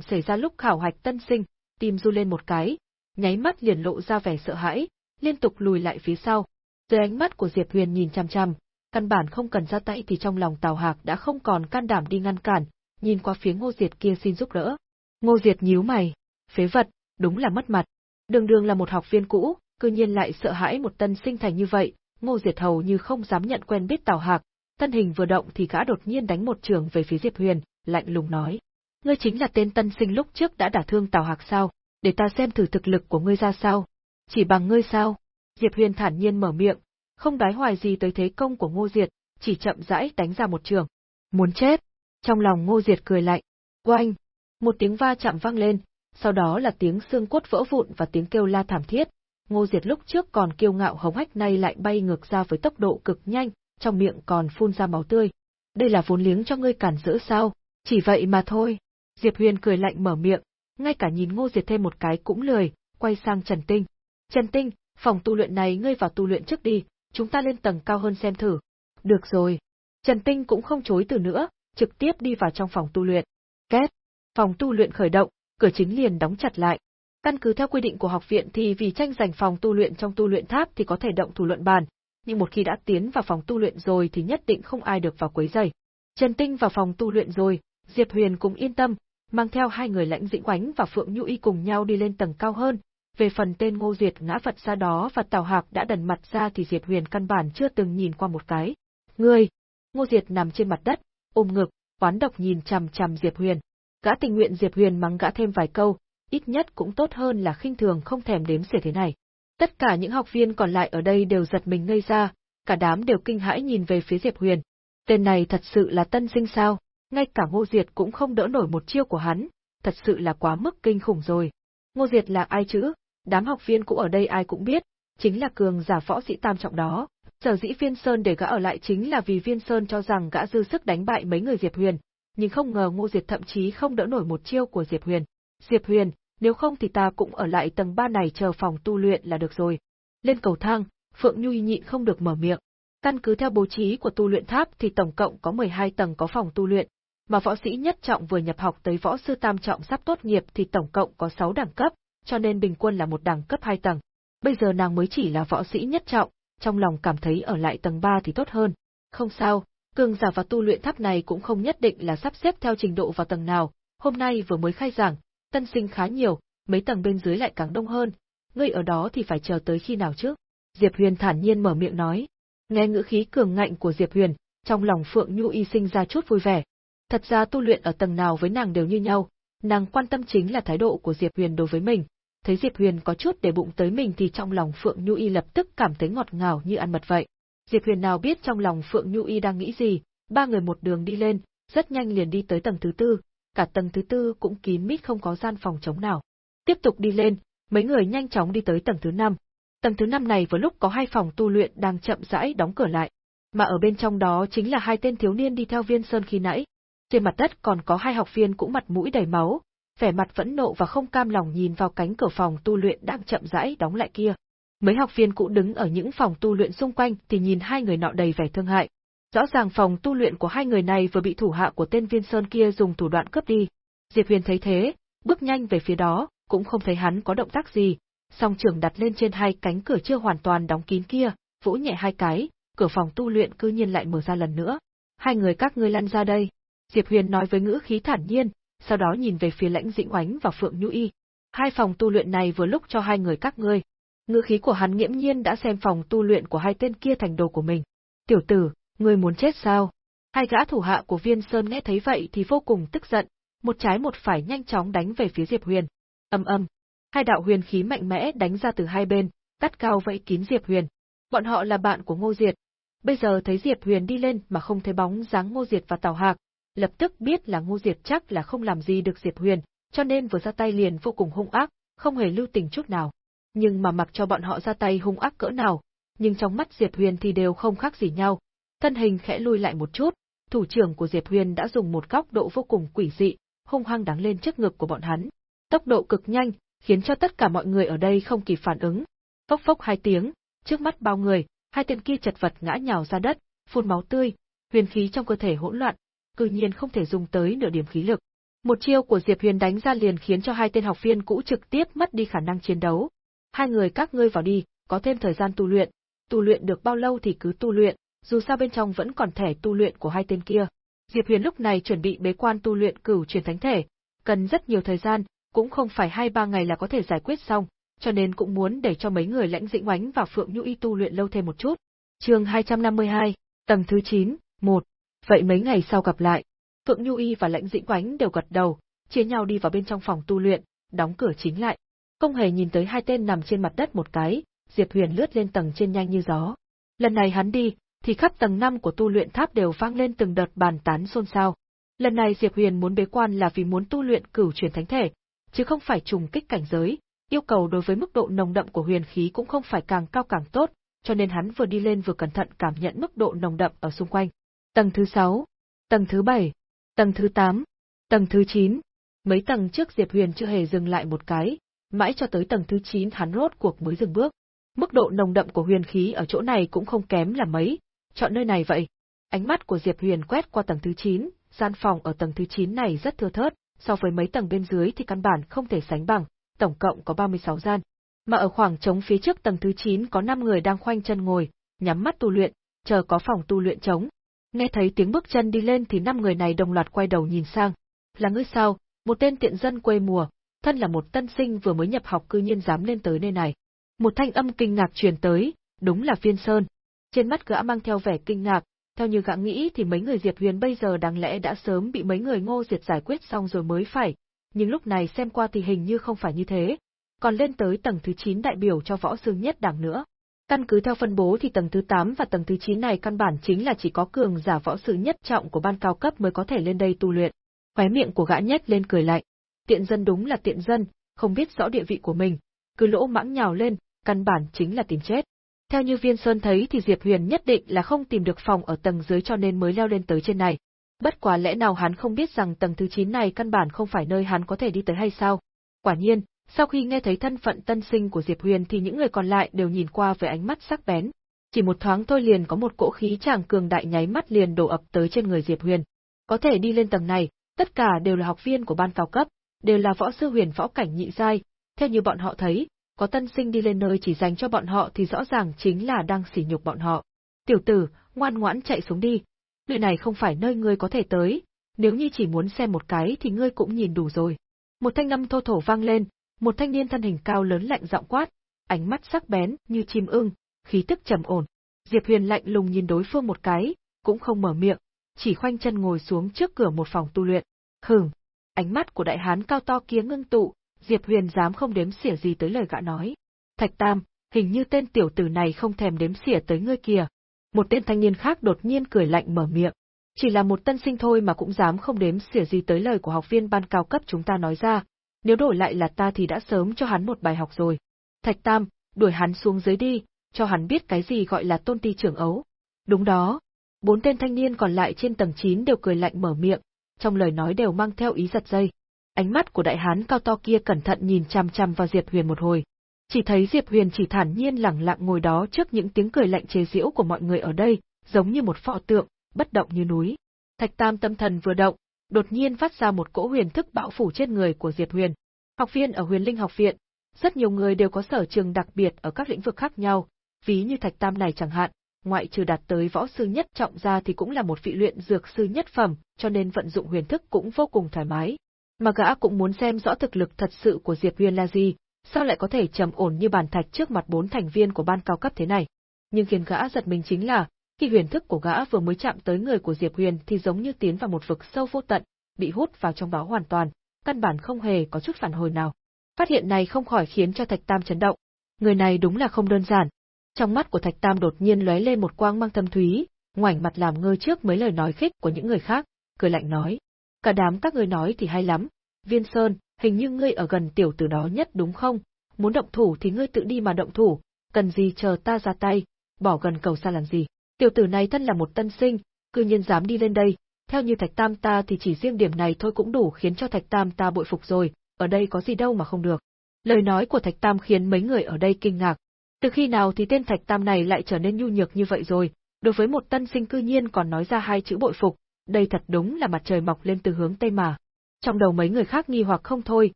xảy ra lúc khảo hạch tân sinh, tim du lên một cái, nháy mắt liền lộ ra vẻ sợ hãi, liên tục lùi lại phía sau, dưới ánh mắt của Diệp Huyền nhìn chăm chăm, căn bản không cần ra tay thì trong lòng Tào Hạc đã không còn can đảm đi ngăn cản, nhìn qua phía Ngô Diệt kia xin giúp đỡ. Ngô Diệt nhíu mày, phế vật, đúng là mất mặt. Đường đường là một học viên cũ, cư nhiên lại sợ hãi một tân sinh thành như vậy, Ngô Diệt hầu như không dám nhận quen biết Tào Hạc, thân hình vừa động thì gã đột nhiên đánh một trường về phía Diệp Huyền, lạnh lùng nói: "Ngươi chính là tên tân sinh lúc trước đã đả thương Tào Hạc sao? Để ta xem thử thực lực của ngươi ra sao? Chỉ bằng ngươi sao?" Diệp Huyền thản nhiên mở miệng, không đái hoài gì tới thế công của Ngô Diệt, chỉ chậm rãi đánh ra một trường. Muốn chết! Trong lòng Ngô Diệt cười lạnh. Oanh! Một tiếng va chạm vang lên, sau đó là tiếng xương cốt vỡ vụn và tiếng kêu la thảm thiết. Ngô Diệt lúc trước còn kiêu ngạo hống hách nay lại bay ngược ra với tốc độ cực nhanh, trong miệng còn phun ra máu tươi. Đây là vốn liếng cho ngươi cản giữ sao? Chỉ vậy mà thôi. Diệp Huyền cười lạnh mở miệng, ngay cả nhìn Ngô Diệt thêm một cái cũng lười, quay sang Trần Tinh. Trần Tinh, phòng tu luyện này ngươi vào tu luyện trước đi, chúng ta lên tầng cao hơn xem thử. Được rồi. Trần Tinh cũng không chối từ nữa, trực tiếp đi vào trong phòng tu luyện. Két. Phòng tu luyện khởi động, cửa chính liền đóng chặt lại. Căn cứ theo quy định của học viện thì vì tranh giành phòng tu luyện trong tu luyện tháp thì có thể động thủ luận bàn, nhưng một khi đã tiến vào phòng tu luyện rồi thì nhất định không ai được vào quấy rầy. Trần Tinh vào phòng tu luyện rồi, Diệp Huyền cũng yên tâm, mang theo hai người lãnh dĩnh quánh và Phượng Nhu Y cùng nhau đi lên tầng cao hơn. Về phần tên Ngô Diệt ngã Phật ra đó và Tào Hạc đã đần mặt ra thì Diệp Huyền căn bản chưa từng nhìn qua một cái. Ngươi! Ngô Diệt nằm trên mặt đất, ôm ngực, oán độc nhìn chằm chằm Diệp Huyền. Gã tình nguyện Diệp Huyền mắng gã thêm vài câu, ít nhất cũng tốt hơn là khinh thường không thèm đếm xỉa thế này. Tất cả những học viên còn lại ở đây đều giật mình ngây ra, cả đám đều kinh hãi nhìn về phía Diệp Huyền. Tên này thật sự là tân sinh sao? ngay cả Ngô Diệt cũng không đỡ nổi một chiêu của hắn, thật sự là quá mức kinh khủng rồi. Ngô Diệt là ai chứ? Đám học viên cũng ở đây ai cũng biết, chính là cường giả võ sĩ tam trọng đó. Sở dĩ Viên Sơn để gã ở lại chính là vì Viên Sơn cho rằng gã dư sức đánh bại mấy người Diệp Huyền, nhưng không ngờ Ngô Diệt thậm chí không đỡ nổi một chiêu của Diệp Huyền. Diệp Huyền, nếu không thì ta cũng ở lại tầng 3 này chờ phòng tu luyện là được rồi. Lên cầu thang, Phượng Nhu nhịn không được mở miệng. Căn cứ theo bố trí của tu luyện tháp thì tổng cộng có 12 tầng có phòng tu luyện, mà võ sĩ nhất trọng vừa nhập học tới võ sư tam trọng sắp tốt nghiệp thì tổng cộng có 6 đẳng cấp, cho nên bình quân là một đẳng cấp 2 tầng. Bây giờ nàng mới chỉ là võ sĩ nhất trọng, trong lòng cảm thấy ở lại tầng 3 thì tốt hơn. Không sao, cường giả và tu luyện tháp này cũng không nhất định là sắp xếp theo trình độ vào tầng nào, hôm nay vừa mới khai giảng, tân sinh khá nhiều, mấy tầng bên dưới lại càng đông hơn, ngươi ở đó thì phải chờ tới khi nào chứ? Diệp Huyền thản nhiên mở miệng nói. Nghe ngữ khí cường ngạnh của Diệp Huyền, trong lòng Phượng Nhu y sinh ra chút vui vẻ, Thật ra tu luyện ở tầng nào với nàng đều như nhau, nàng quan tâm chính là thái độ của Diệp Huyền đối với mình. Thấy Diệp Huyền có chút để bụng tới mình thì trong lòng Phượng Nhu Y lập tức cảm thấy ngọt ngào như ăn mật vậy. Diệp Huyền nào biết trong lòng Phượng Nhu Y đang nghĩ gì, ba người một đường đi lên, rất nhanh liền đi tới tầng thứ tư, cả tầng thứ tư cũng kín mít không có gian phòng trống nào. Tiếp tục đi lên, mấy người nhanh chóng đi tới tầng thứ năm. Tầng thứ năm này vừa lúc có hai phòng tu luyện đang chậm rãi đóng cửa lại, mà ở bên trong đó chính là hai tên thiếu niên đi theo Viên Sơn khi nãy, trên mặt đất còn có hai học viên cũng mặt mũi đầy máu, vẻ mặt vẫn nộ và không cam lòng nhìn vào cánh cửa phòng tu luyện đang chậm rãi đóng lại kia. Mấy học viên cũ đứng ở những phòng tu luyện xung quanh thì nhìn hai người nọ đầy vẻ thương hại. Rõ ràng phòng tu luyện của hai người này vừa bị thủ hạ của tên viên sơn kia dùng thủ đoạn cướp đi. Diệp Huyền thấy thế, bước nhanh về phía đó, cũng không thấy hắn có động tác gì, song trường đặt lên trên hai cánh cửa chưa hoàn toàn đóng kín kia, vỗ nhẹ hai cái, cửa phòng tu luyện cư nhiên lại mở ra lần nữa. Hai người các ngươi lăn ra đây. Diệp Huyền nói với ngữ khí thản nhiên, sau đó nhìn về phía Lãnh Dĩnh Oánh và Phượng Nhu Y. Hai phòng tu luyện này vừa lúc cho hai người các ngươi. Ngữ khí của hắn nghiễm nhiên đã xem phòng tu luyện của hai tên kia thành đồ của mình. Tiểu tử, ngươi muốn chết sao? Hai gã thủ hạ của Viên Sơn nghe thấy vậy thì vô cùng tức giận, một trái một phải nhanh chóng đánh về phía Diệp Huyền. Âm âm, hai đạo huyền khí mạnh mẽ đánh ra từ hai bên, cắt cao vẫy kín Diệp Huyền. Bọn họ là bạn của Ngô Diệt. Bây giờ thấy Diệp Huyền đi lên mà không thấy bóng dáng Ngô Diệt và Tào Hạc, lập tức biết là Ngô Diệp chắc là không làm gì được Diệp Huyền, cho nên vừa ra tay liền vô cùng hung ác, không hề lưu tình chút nào. Nhưng mà mặc cho bọn họ ra tay hung ác cỡ nào, nhưng trong mắt Diệp Huyền thì đều không khác gì nhau. Thân hình khẽ lui lại một chút, thủ trưởng của Diệp Huyền đã dùng một góc độ vô cùng quỷ dị, hung hăng đáng lên trước ngực của bọn hắn. Tốc độ cực nhanh, khiến cho tất cả mọi người ở đây không kịp phản ứng. Phốc phốc hai tiếng, trước mắt bao người, hai tên kia chật vật ngã nhào ra đất, phun máu tươi, huyền khí trong cơ thể hỗn loạn, cư nhiên không thể dùng tới nửa điểm khí lực. Một chiêu của Diệp Huyền đánh ra liền khiến cho hai tên học viên cũ trực tiếp mất đi khả năng chiến đấu. Hai người các ngươi vào đi, có thêm thời gian tu luyện, tu luyện được bao lâu thì cứ tu luyện, dù sao bên trong vẫn còn thẻ tu luyện của hai tên kia. Diệp Huyền lúc này chuẩn bị bế quan tu luyện cửu truyền thánh thể, cần rất nhiều thời gian, cũng không phải hai ba ngày là có thể giải quyết xong, cho nên cũng muốn để cho mấy người lãnh dĩnh oánh và Phượng Nhu Y tu luyện lâu thêm một chút. Chương 252, tầng thứ 9, 1 vậy mấy ngày sau gặp lại. Phượng Nhu Y và Lãnh Dĩnh Quánh đều gật đầu, chia nhau đi vào bên trong phòng tu luyện, đóng cửa chính lại. Không hề nhìn tới hai tên nằm trên mặt đất một cái, Diệp Huyền lướt lên tầng trên nhanh như gió. Lần này hắn đi, thì khắp tầng 5 của tu luyện tháp đều vang lên từng đợt bàn tán xôn xao. Lần này Diệp Huyền muốn bế quan là vì muốn tu luyện cửu truyền thánh thể, chứ không phải trùng kích cảnh giới, yêu cầu đối với mức độ nồng đậm của huyền khí cũng không phải càng cao càng tốt, cho nên hắn vừa đi lên vừa cẩn thận cảm nhận mức độ nồng đậm ở xung quanh. Tầng thứ 6, tầng thứ 7, tầng thứ 8, tầng thứ 9. Mấy tầng trước Diệp Huyền chưa hề dừng lại một cái, mãi cho tới tầng thứ 9 hắn rốt cuộc mới dừng bước. Mức độ nồng đậm của huyền khí ở chỗ này cũng không kém là mấy, chọn nơi này vậy. Ánh mắt của Diệp Huyền quét qua tầng thứ 9, gian phòng ở tầng thứ 9 này rất thưa thớt, so với mấy tầng bên dưới thì căn bản không thể sánh bằng, tổng cộng có 36 gian. Mà ở khoảng trống phía trước tầng thứ 9 có 5 người đang khoanh chân ngồi, nhắm mắt tu luyện, chờ có phòng tu luyện trống. Nghe thấy tiếng bước chân đi lên thì năm người này đồng loạt quay đầu nhìn sang. Là ngươi sao? Một tên tiện dân quê mùa, thân là một tân sinh vừa mới nhập học cư nhiên dám lên tới nơi này. Một thanh âm kinh ngạc truyền tới, đúng là Phiên Sơn. Trên mắt gã mang theo vẻ kinh ngạc, theo như gã nghĩ thì mấy người Diệp Huyền bây giờ đáng lẽ đã sớm bị mấy người ngô diệt giải quyết xong rồi mới phải, nhưng lúc này xem qua thì hình như không phải như thế, còn lên tới tầng thứ 9 đại biểu cho võ sư nhất đẳng nữa. Căn cứ theo phân bố thì tầng thứ 8 và tầng thứ 9 này căn bản chính là chỉ có cường giả võ sư nhất trọng của ban cao cấp mới có thể lên đây tu luyện. Khóe miệng của gã nhếch lên cười lạnh. Tiện dân đúng là tiện dân, không biết rõ địa vị của mình, cứ lỗ mãng nhào lên, căn bản chính là tìm chết. Theo như Viên Sơn thấy thì Diệp Huyền nhất định là không tìm được phòng ở tầng dưới cho nên mới leo lên tới trên này. Bất quá lẽ nào hắn không biết rằng tầng thứ 9 này căn bản không phải nơi hắn có thể đi tới hay sao? Quả nhiên, sau khi nghe thấy thân phận tân sinh của Diệp Huyền thì những người còn lại đều nhìn qua với ánh mắt sắc bén. Chỉ một thoáng thôi liền có một cỗ khí chàng cường đại nháy mắt liền đổ ập tới trên người Diệp Huyền. Có thể đi lên tầng này, tất cả đều là học viên của ban cao cấp, đều là võ sư huyền võ cảnh nhị giai, theo như bọn họ thấy, có tân sinh đi lên nơi chỉ dành cho bọn họ thì rõ ràng chính là đang sỉ nhục bọn họ. Tiểu tử, ngoan ngoãn chạy xuống đi. Nơi này không phải nơi ngươi có thể tới, nếu như chỉ muốn xem một cái thì ngươi cũng nhìn đủ rồi. Một thanh âm thô thổ vang lên, một thanh niên thân hình cao lớn lạnh giọng quát, ánh mắt sắc bén như chim ưng, khí tức trầm ổn. Diệp Huyền lạnh lùng nhìn đối phương một cái, cũng không mở miệng, chỉ khoanh chân ngồi xuống trước cửa một phòng tu luyện. Hừm. ánh mắt của đại hán cao to kia ngưng tụ, Diệp Huyền dám không đếm xỉa gì tới lời gã nói. Thạch Tam, hình như tên tiểu tử này không thèm đếm xỉa tới ngươi kìa. Một tên thanh niên khác đột nhiên cười lạnh mở miệng. Chỉ là một tân sinh thôi mà cũng dám không đếm xỉa gì tới lời của học viên ban cao cấp chúng ta nói ra, nếu đổi lại là ta thì đã sớm cho hắn một bài học rồi. Thạch Tam, đuổi hắn xuống dưới đi, cho hắn biết cái gì gọi là tôn ti trưởng ấu. Đúng đó. Bốn tên thanh niên còn lại trên tầng 9 đều cười lạnh mở miệng, trong lời nói đều mang theo ý giật dây. Ánh mắt của đại hán cao to kia cẩn thận nhìn chằm chằm vào Diệp Huyền một hồi. Chỉ thấy Diệp Huyền chỉ thản nhiên lẳng lặng ngồi đó trước những tiếng cười lạnh chế giễu của mọi người ở đây, giống như một pho tượng, bất động như núi. Thạch Tam tâm thần vừa động, đột nhiên phát ra một cỗ huyền thức bão phủ trên người của Diệp Huyền. Học viên ở Huyền Linh học viện, rất nhiều người đều có sở trường đặc biệt ở các lĩnh vực khác nhau, ví như Thạch Tam này chẳng hạn, ngoại trừ đạt tới võ sư nhất trọng ra thì cũng là một vị luyện dược sư nhất phẩm, cho nên vận dụng huyền thức cũng vô cùng thoải mái. Mà gã cũng muốn xem rõ thực lực thật sự của Diệp Huyền là gì, sao lại có thể trầm ổn như bàn thạch trước mặt bốn thành viên của ban cao cấp thế này. Nhưng khiến gã giật mình chính là, khi huyền thức của gã vừa mới chạm tới người của Diệp Huyền thì giống như tiến vào một vực sâu vô tận, bị hút vào trong đó hoàn toàn, căn bản không hề có chút phản hồi nào. Phát hiện này không khỏi khiến cho Thạch Tam chấn động. Người này đúng là không đơn giản. Trong mắt của Thạch Tam đột nhiên lóe lên một quang mang thâm thúy, ngoảnh mặt làm ngơ trước mấy lời nói khích của những người khác, cười lạnh nói: "Cả đám các ngươi nói thì hay lắm, Viên Sơn, hình như ngươi ở gần tiểu tử đó nhất đúng không? Muốn động thủ thì ngươi tự đi mà động thủ, cần gì chờ ta ra tay, bỏ gần cầu xa làm gì? Tiểu tử này thân là một tân sinh, cư nhiên dám đi lên đây, theo như Thạch Tam ta thì chỉ riêng điểm này thôi cũng đủ khiến cho Thạch Tam ta bội phục rồi, ở đây có gì đâu mà không được. Lời nói của Thạch Tam khiến mấy người ở đây kinh ngạc. Từ khi nào thì tên Thạch Tam này lại trở nên nhu nhược như vậy rồi, đối với một tân sinh cư nhiên còn nói ra hai chữ bội phục, đây thật đúng là mặt trời mọc lên từ hướng Tây mà. Trong đầu mấy người khác nghi hoặc không thôi,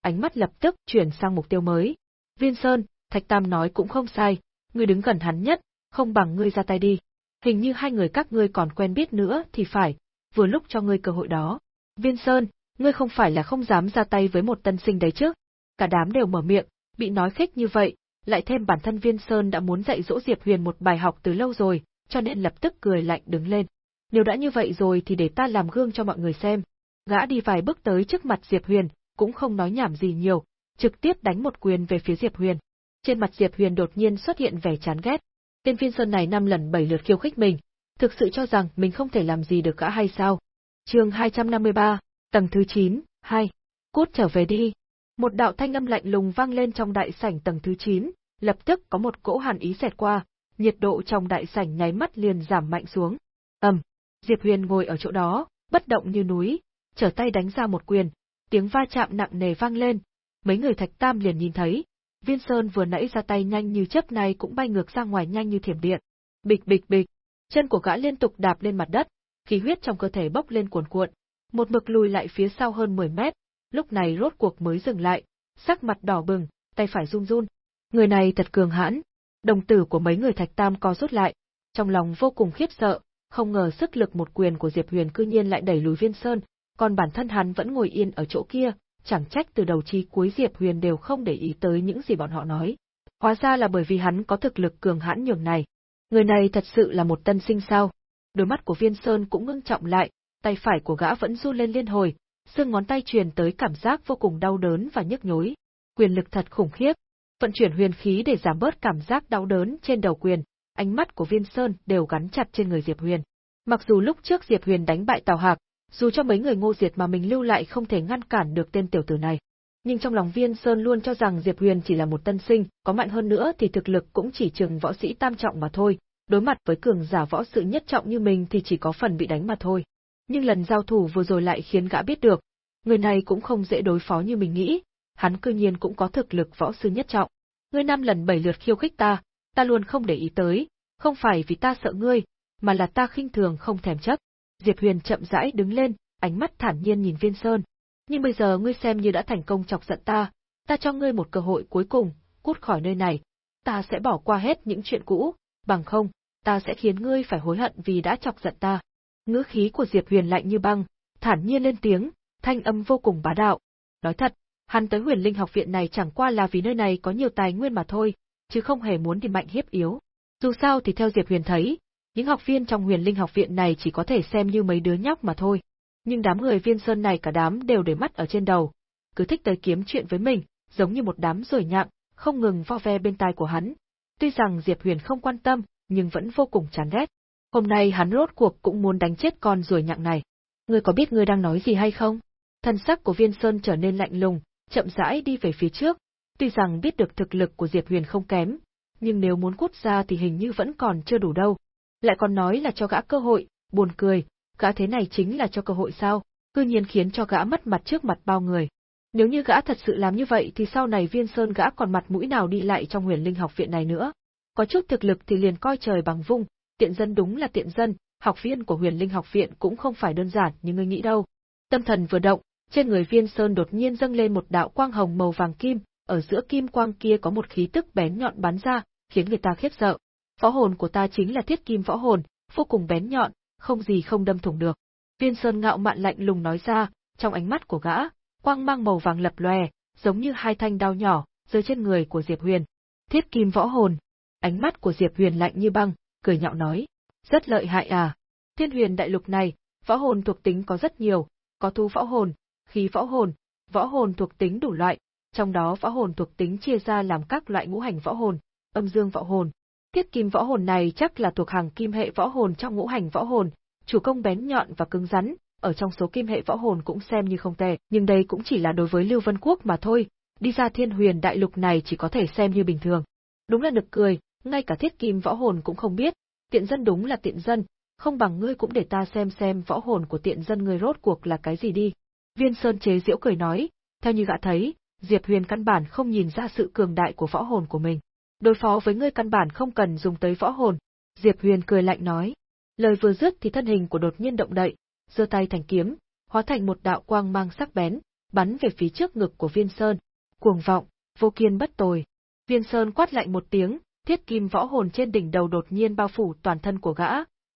ánh mắt lập tức chuyển sang mục tiêu mới. Viên Sơn, Thạch Tam nói cũng không sai, ngươi đứng gần hắn nhất, không bằng ngươi ra tay đi. Hình như hai người các ngươi còn quen biết nữa thì phải, vừa lúc cho ngươi cơ hội đó. Viên Sơn, ngươi không phải là không dám ra tay với một tân sinh đấy chứ? Cả đám đều mở miệng, bị nói khích như vậy, lại thêm bản thân Viên Sơn đã muốn dạy dỗ Diệp Huyền một bài học từ lâu rồi, cho nên lập tức cười lạnh đứng lên. Nếu đã như vậy rồi thì để ta làm gương cho mọi người xem. Gã đi vài bước tới trước mặt Diệp Huyền, cũng không nói nhảm gì nhiều, trực tiếp đánh một quyền về phía Diệp Huyền. Trên mặt Diệp Huyền đột nhiên xuất hiện vẻ chán ghét. Tên Viên Sơn này năm lần bảy lượt khiêu khích mình, thực sự cho rằng mình không thể làm gì được gã hay sao? Chương 253, tầng thứ 9, 2. Cút trở về đi. Một đạo thanh âm lạnh lùng vang lên trong đại sảnh tầng thứ 9, lập tức có một cỗ hàn ý xẹt qua, nhiệt độ trong đại sảnh nháy mắt liền giảm mạnh xuống. Ầm, Diệp Huyền ngồi ở chỗ đó, bất động như núi, trở tay đánh ra một quyền, tiếng va chạm nặng nề vang lên, mấy người Thạch Tam liền nhìn thấy, Viên Sơn vừa nãy ra tay nhanh như chớp này cũng bay ngược ra ngoài nhanh như thiểm điện. Bịch bịch bịch, chân của gã liên tục đạp lên mặt đất, khí huyết trong cơ thể bốc lên cuồn cuộn, một mực lùi lại phía sau hơn 10 mét, lúc này rốt cuộc mới dừng lại, sắc mặt đỏ bừng, tay phải run run. Người này thật cường hãn. Đồng tử của mấy người Thạch Tam co rút lại, trong lòng vô cùng khiếp sợ, không ngờ sức lực một quyền của Diệp Huyền cư nhiên lại đẩy lùi Viên Sơn, còn bản thân hắn vẫn ngồi yên ở chỗ kia, chẳng trách từ đầu chí cuối Diệp Huyền đều không để ý tới những gì bọn họ nói. Hóa ra là bởi vì hắn có thực lực cường hãn nhường này. Người này thật sự là một tân sinh sao? Đôi mắt của Viên Sơn cũng ngưng trọng lại, tay phải của gã vẫn run lên liên hồi, xương ngón tay truyền tới cảm giác vô cùng đau đớn và nhức nhối. Quyền lực thật khủng khiếp. Vận chuyển huyền khí để giảm bớt cảm giác đau đớn trên đầu quyền, ánh mắt của Viên Sơn đều gắn chặt trên người Diệp Huyền. Mặc dù lúc trước Diệp Huyền đánh bại Tào Hạc, dù cho mấy người ngô diệt mà mình lưu lại không thể ngăn cản được tên tiểu tử này. Nhưng trong lòng Viên Sơn luôn cho rằng Diệp Huyền chỉ là một tân sinh, có mạnh hơn nữa thì thực lực cũng chỉ chừng võ sĩ tam trọng mà thôi, đối mặt với cường giả võ sự nhất trọng như mình thì chỉ có phần bị đánh mà thôi. Nhưng lần giao thủ vừa rồi lại khiến gã biết được, người này cũng không dễ đối phó như mình nghĩ, hắn cư nhiên cũng có thực lực võ sư nhất trọng. Ngươi năm lần bảy lượt khiêu khích ta, ta luôn không để ý tới, không phải vì ta sợ ngươi, mà là ta khinh thường không thèm chấp. Diệp Huyền chậm rãi đứng lên, ánh mắt thản nhiên nhìn Viên Sơn. Nhưng bây giờ ngươi xem như đã thành công chọc giận ta, ta cho ngươi một cơ hội cuối cùng, cút khỏi nơi này. Ta sẽ bỏ qua hết những chuyện cũ, bằng không, ta sẽ khiến ngươi phải hối hận vì đã chọc giận ta. Ngữ khí của Diệp Huyền lạnh như băng, thản nhiên lên tiếng, thanh âm vô cùng bá đạo. Nói thật, hắn tới huyền linh học viện này chẳng qua là vì nơi này có nhiều tài nguyên mà thôi, chứ không hề muốn đi mạnh hiếp yếu. Dù sao thì theo Diệp Huyền thấy, những học viên trong huyền linh học viện này chỉ có thể xem như mấy đứa nhóc mà thôi. Nhưng đám người viên sơn này cả đám đều để mắt ở trên đầu, cứ thích tới kiếm chuyện với mình, giống như một đám rủi nhặng, không ngừng vo ve bên tai của hắn. Tuy rằng Diệp Huyền không quan tâm, nhưng vẫn vô cùng chán ghét. Hôm nay hắn rốt cuộc cũng muốn đánh chết con rùi nhặng này. Ngươi có biết ngươi đang nói gì hay không? Thân sắc của Viên Sơn trở nên lạnh lùng, chậm rãi đi về phía trước. Tuy rằng biết được thực lực của Diệp Huyền không kém, nhưng nếu muốn cút ra thì hình như vẫn còn chưa đủ đâu. Lại còn nói là cho gã cơ hội, buồn cười, gã thế này chính là cho cơ hội sao, cư nhiên khiến cho gã mất mặt trước mặt bao người. Nếu như gã thật sự làm như vậy thì sau này viên sơn gã còn mặt mũi nào đi lại trong huyền linh học viện này nữa. Có chút thực lực thì liền coi trời bằng vung, tiện dân đúng là tiện dân, học viên của huyền linh học viện cũng không phải đơn giản như ngươi nghĩ đâu. Tâm thần vừa động, trên người viên sơn đột nhiên dâng lên một đạo quang hồng màu vàng kim, ở giữa kim quang kia có một khí tức bén nhọn bắn ra, khiến người ta khiếp sợ. Võ hồn của ta chính là thiết kim võ hồn, vô cùng bén nhọn, không gì không đâm thủng được. Viên Sơn ngạo mạn lạnh lùng nói ra, trong ánh mắt của gã, quang mang màu vàng lập lòe, giống như hai thanh đao nhỏ, rơi trên người của Diệp Huyền. Thiết kim võ hồn. Ánh mắt của Diệp Huyền lạnh như băng, cười nhạo nói, rất lợi hại à. Thiên huyền đại lục này, võ hồn thuộc tính có rất nhiều, có thu võ hồn, khí võ hồn, võ hồn thuộc tính đủ loại, trong đó võ hồn thuộc tính chia ra làm các loại ngũ hành võ hồn, âm dương võ hồn. Thiết kim võ hồn này chắc là thuộc hàng kim hệ võ hồn trong ngũ hành võ hồn, chủ công bén nhọn và cứng rắn, ở trong số kim hệ võ hồn cũng xem như không tệ, nhưng đây cũng chỉ là đối với Lưu Vân Quốc mà thôi, đi ra thiên huyền đại lục này chỉ có thể xem như bình thường. Đúng là nực cười, ngay cả thiết kim võ hồn cũng không biết, tiện dân đúng là tiện dân, không bằng ngươi cũng để ta xem xem võ hồn của tiện dân ngươi rốt cuộc là cái gì đi. Viên Sơn chế diễu cười nói, theo như gã thấy, Diệp Huyền căn bản không nhìn ra sự cường đại của võ hồn của mình. Đối phó với ngươi căn bản không cần dùng tới võ hồn. Diệp Huyền cười lạnh nói. Lời vừa dứt thì thân hình của đột nhiên động đậy, giơ tay thành kiếm, hóa thành một đạo quang mang sắc bén, bắn về phía trước ngực của Viên Sơn. Cuồng vọng, vô kiên bất tồi. Viên Sơn quát lạnh một tiếng, thiết kim võ hồn trên đỉnh đầu đột nhiên bao phủ toàn thân của gã,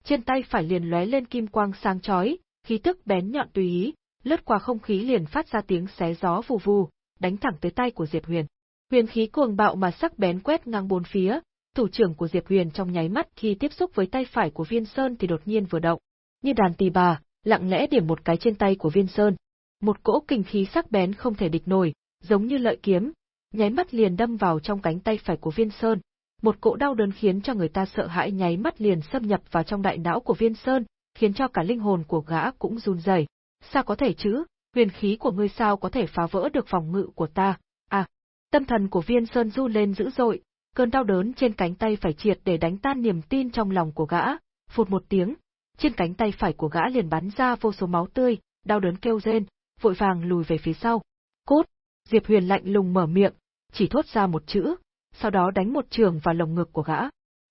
trên tay phải liền lóe lên kim quang sáng chói, khí tức bén nhọn tùy ý, lướt qua không khí liền phát ra tiếng xé gió vù vù, đánh thẳng tới tay của Diệp Huyền. Huyền khí cuồng bạo mà sắc bén quét ngang bốn phía, thủ trưởng của Diệp Huyền trong nháy mắt khi tiếp xúc với tay phải của Viên Sơn thì đột nhiên vừa động, như đàn tỳ bà, lặng lẽ điểm một cái trên tay của Viên Sơn. Một cỗ kinh khí sắc bén không thể địch nổi, giống như lợi kiếm, nháy mắt liền đâm vào trong cánh tay phải của Viên Sơn. Một cỗ đau đớn khiến cho người ta sợ hãi nháy mắt liền xâm nhập vào trong đại não của Viên Sơn, khiến cho cả linh hồn của gã cũng run rẩy. Sao có thể chứ? Huyền khí của ngươi sao có thể phá vỡ được phòng ngự của ta? Tâm thần của Viên Sơn du lên dữ dội, cơn đau đớn trên cánh tay phải triệt để đánh tan niềm tin trong lòng của gã, phụt một tiếng, trên cánh tay phải của gã liền bắn ra vô số máu tươi, đau đớn kêu rên, vội vàng lùi về phía sau. Cút! Diệp Huyền lạnh lùng mở miệng, chỉ thốt ra một chữ, sau đó đánh một trường vào lồng ngực của gã.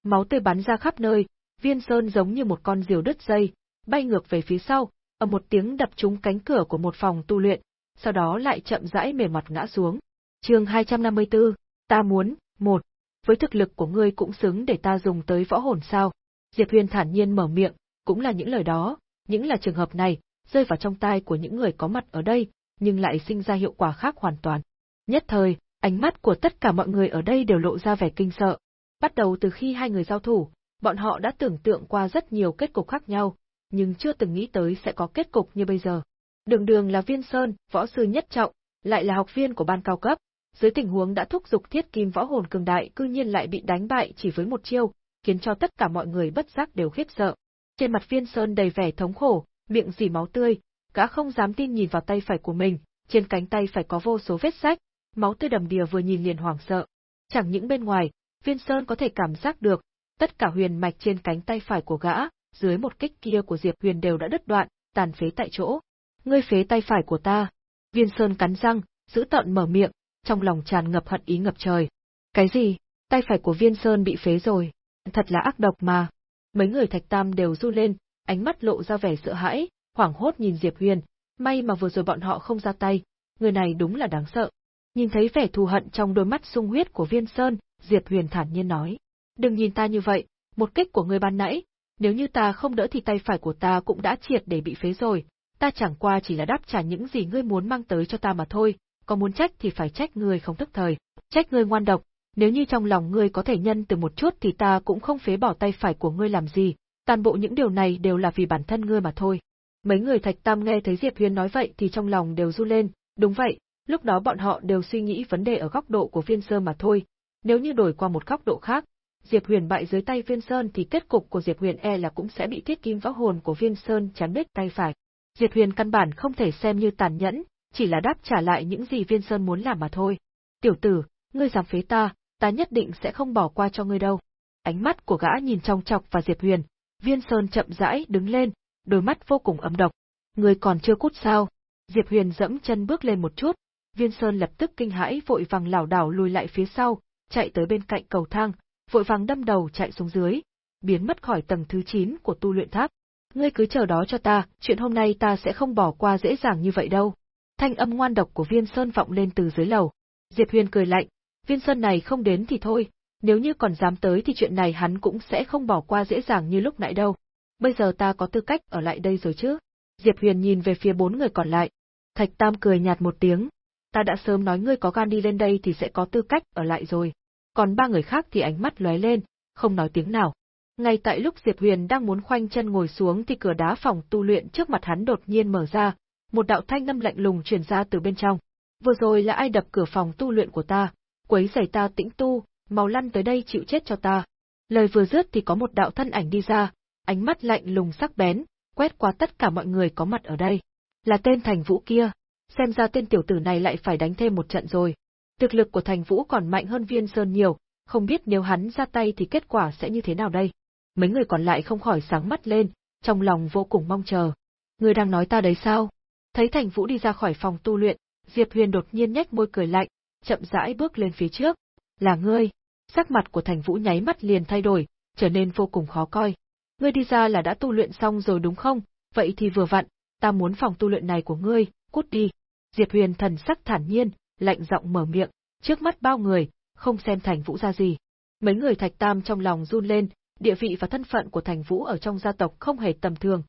Máu tươi bắn ra khắp nơi, Viên Sơn giống như một con diều đứt dây, bay ngược về phía sau, ở một tiếng đập trúng cánh cửa của một phòng tu luyện, sau đó lại chậm rãi mềm mặt ngã xuống. Chương 254, ta muốn, một, với thực lực của ngươi cũng xứng để ta dùng tới võ hồn sao? Diệp Huyền thản nhiên mở miệng, cũng là những lời đó, những là trường hợp này, rơi vào trong tai của những người có mặt ở đây, nhưng lại sinh ra hiệu quả khác hoàn toàn. Nhất thời, ánh mắt của tất cả mọi người ở đây đều lộ ra vẻ kinh sợ. Bắt đầu từ khi hai người giao thủ, bọn họ đã tưởng tượng qua rất nhiều kết cục khác nhau, nhưng chưa từng nghĩ tới sẽ có kết cục như bây giờ. Đường đường là viên sơn, võ sư nhất trọng, lại là học viên của ban cao cấp, dưới tình huống đã thúc giục thiết kim võ hồn cường đại cư nhiên lại bị đánh bại chỉ với một chiêu, khiến cho tất cả mọi người bất giác đều khiếp sợ. Trên mặt viên sơn đầy vẻ thống khổ, miệng dì máu tươi, gã không dám tin nhìn vào tay phải của mình, trên cánh tay phải có vô số vết sách, máu tươi đầm đìa vừa nhìn liền hoảng sợ. Chẳng những bên ngoài, viên sơn có thể cảm giác được, tất cả huyền mạch trên cánh tay phải của gã, dưới một kích kia của Diệp Huyền đều đã đứt đoạn, tàn phế tại chỗ. Ngươi phế tay phải của ta. Viên Sơn cắn răng, giữ tận mở miệng, trong lòng tràn ngập hận ý ngập trời. Cái gì? Tay phải của Viên Sơn bị phế rồi. Thật là ác độc mà. Mấy người thạch tam đều du lên, ánh mắt lộ ra vẻ sợ hãi, hoảng hốt nhìn Diệp Huyền, may mà vừa rồi bọn họ không ra tay, người này đúng là đáng sợ. Nhìn thấy vẻ thù hận trong đôi mắt sung huyết của Viên Sơn, Diệp Huyền thản nhiên nói. Đừng nhìn ta như vậy, một kích của ngươi ban nãy, nếu như ta không đỡ thì tay phải của ta cũng đã triệt để bị phế rồi, ta chẳng qua chỉ là đáp trả những gì ngươi muốn mang tới cho ta mà thôi, có muốn trách thì phải trách ngươi không thức thời, trách ngươi ngoan độc, nếu như trong lòng ngươi có thể nhân từ một chút thì ta cũng không phế bỏ tay phải của ngươi làm gì, toàn bộ những điều này đều là vì bản thân ngươi mà thôi. Mấy người Thạch Tam nghe thấy Diệp Huyền nói vậy thì trong lòng đều run lên, đúng vậy, lúc đó bọn họ đều suy nghĩ vấn đề ở góc độ của Viên Sơn mà thôi, nếu như đổi qua một góc độ khác, Diệp Huyền bại dưới tay Viên Sơn thì kết cục của Diệp Huyền e là cũng sẽ bị thiết kim võ hồn của Viên Sơn chém đứt tay phải. Diệp Huyền căn bản không thể xem như tàn nhẫn, chỉ là đáp trả lại những gì Viên Sơn muốn làm mà thôi. Tiểu tử, ngươi dám phế ta, ta nhất định sẽ không bỏ qua cho ngươi đâu. Ánh mắt của gã nhìn trong chọc vào Diệp Huyền, Viên Sơn chậm rãi đứng lên, đôi mắt vô cùng ấm độc. Ngươi còn chưa cút sao? Diệp Huyền dẫm chân bước lên một chút, Viên Sơn lập tức kinh hãi vội vàng lảo đảo lùi lại phía sau, chạy tới bên cạnh cầu thang, vội vàng đâm đầu chạy xuống dưới, biến mất khỏi tầng thứ 9 của tu luyện tháp. Ngươi cứ chờ đó cho ta, chuyện hôm nay ta sẽ không bỏ qua dễ dàng như vậy đâu. Thanh âm ngoan độc của Viên Sơn vọng lên từ dưới lầu. Diệp Huyền cười lạnh, Viên Sơn này không đến thì thôi, nếu như còn dám tới thì chuyện này hắn cũng sẽ không bỏ qua dễ dàng như lúc nãy đâu. Bây giờ ta có tư cách ở lại đây rồi chứ? Diệp Huyền nhìn về phía bốn người còn lại. Thạch Tam cười nhạt một tiếng. Ta đã sớm nói ngươi có gan đi lên đây thì sẽ có tư cách ở lại rồi còn ba người khác thì ánh mắt lóe lên, không nói tiếng nào. Ngay tại lúc Diệp Huyền đang muốn khoanh chân ngồi xuống thì cửa đá phòng tu luyện trước mặt hắn đột nhiên mở ra, một đạo thanh âm lạnh lùng truyền ra từ bên trong. Vừa rồi là ai đập cửa phòng tu luyện của ta, quấy rầy ta tĩnh tu, mau lăn tới đây chịu chết cho ta. Lời vừa dứt thì có một đạo thân ảnh đi ra, ánh mắt lạnh lùng sắc bén, quét qua tất cả mọi người có mặt ở đây. Là tên thành vũ kia, xem ra tên tiểu tử này lại phải đánh thêm một trận rồi. Thực lực của Thành Vũ còn mạnh hơn Viên Sơn nhiều, không biết nếu hắn ra tay thì kết quả sẽ như thế nào đây. Mấy người còn lại không khỏi sáng mắt lên, trong lòng vô cùng mong chờ. Người đang nói ta đấy sao? Thấy Thành Vũ đi ra khỏi phòng tu luyện, Diệp Huyền đột nhiên nhếch môi cười lạnh, chậm rãi bước lên phía trước. Là ngươi. Sắc mặt của Thành Vũ nháy mắt liền thay đổi, trở nên vô cùng khó coi. Ngươi đi ra là đã tu luyện xong rồi đúng không? Vậy thì vừa vặn, ta muốn phòng tu luyện này của ngươi, cút đi. Diệp Huyền thần sắc thản nhiên, lạnh giọng mở miệng, trước mắt bao người, không xem Thành Vũ ra gì. Mấy người Thạch Tam trong lòng run lên, địa vị và thân phận của Thành Vũ ở trong gia tộc không hề tầm thường.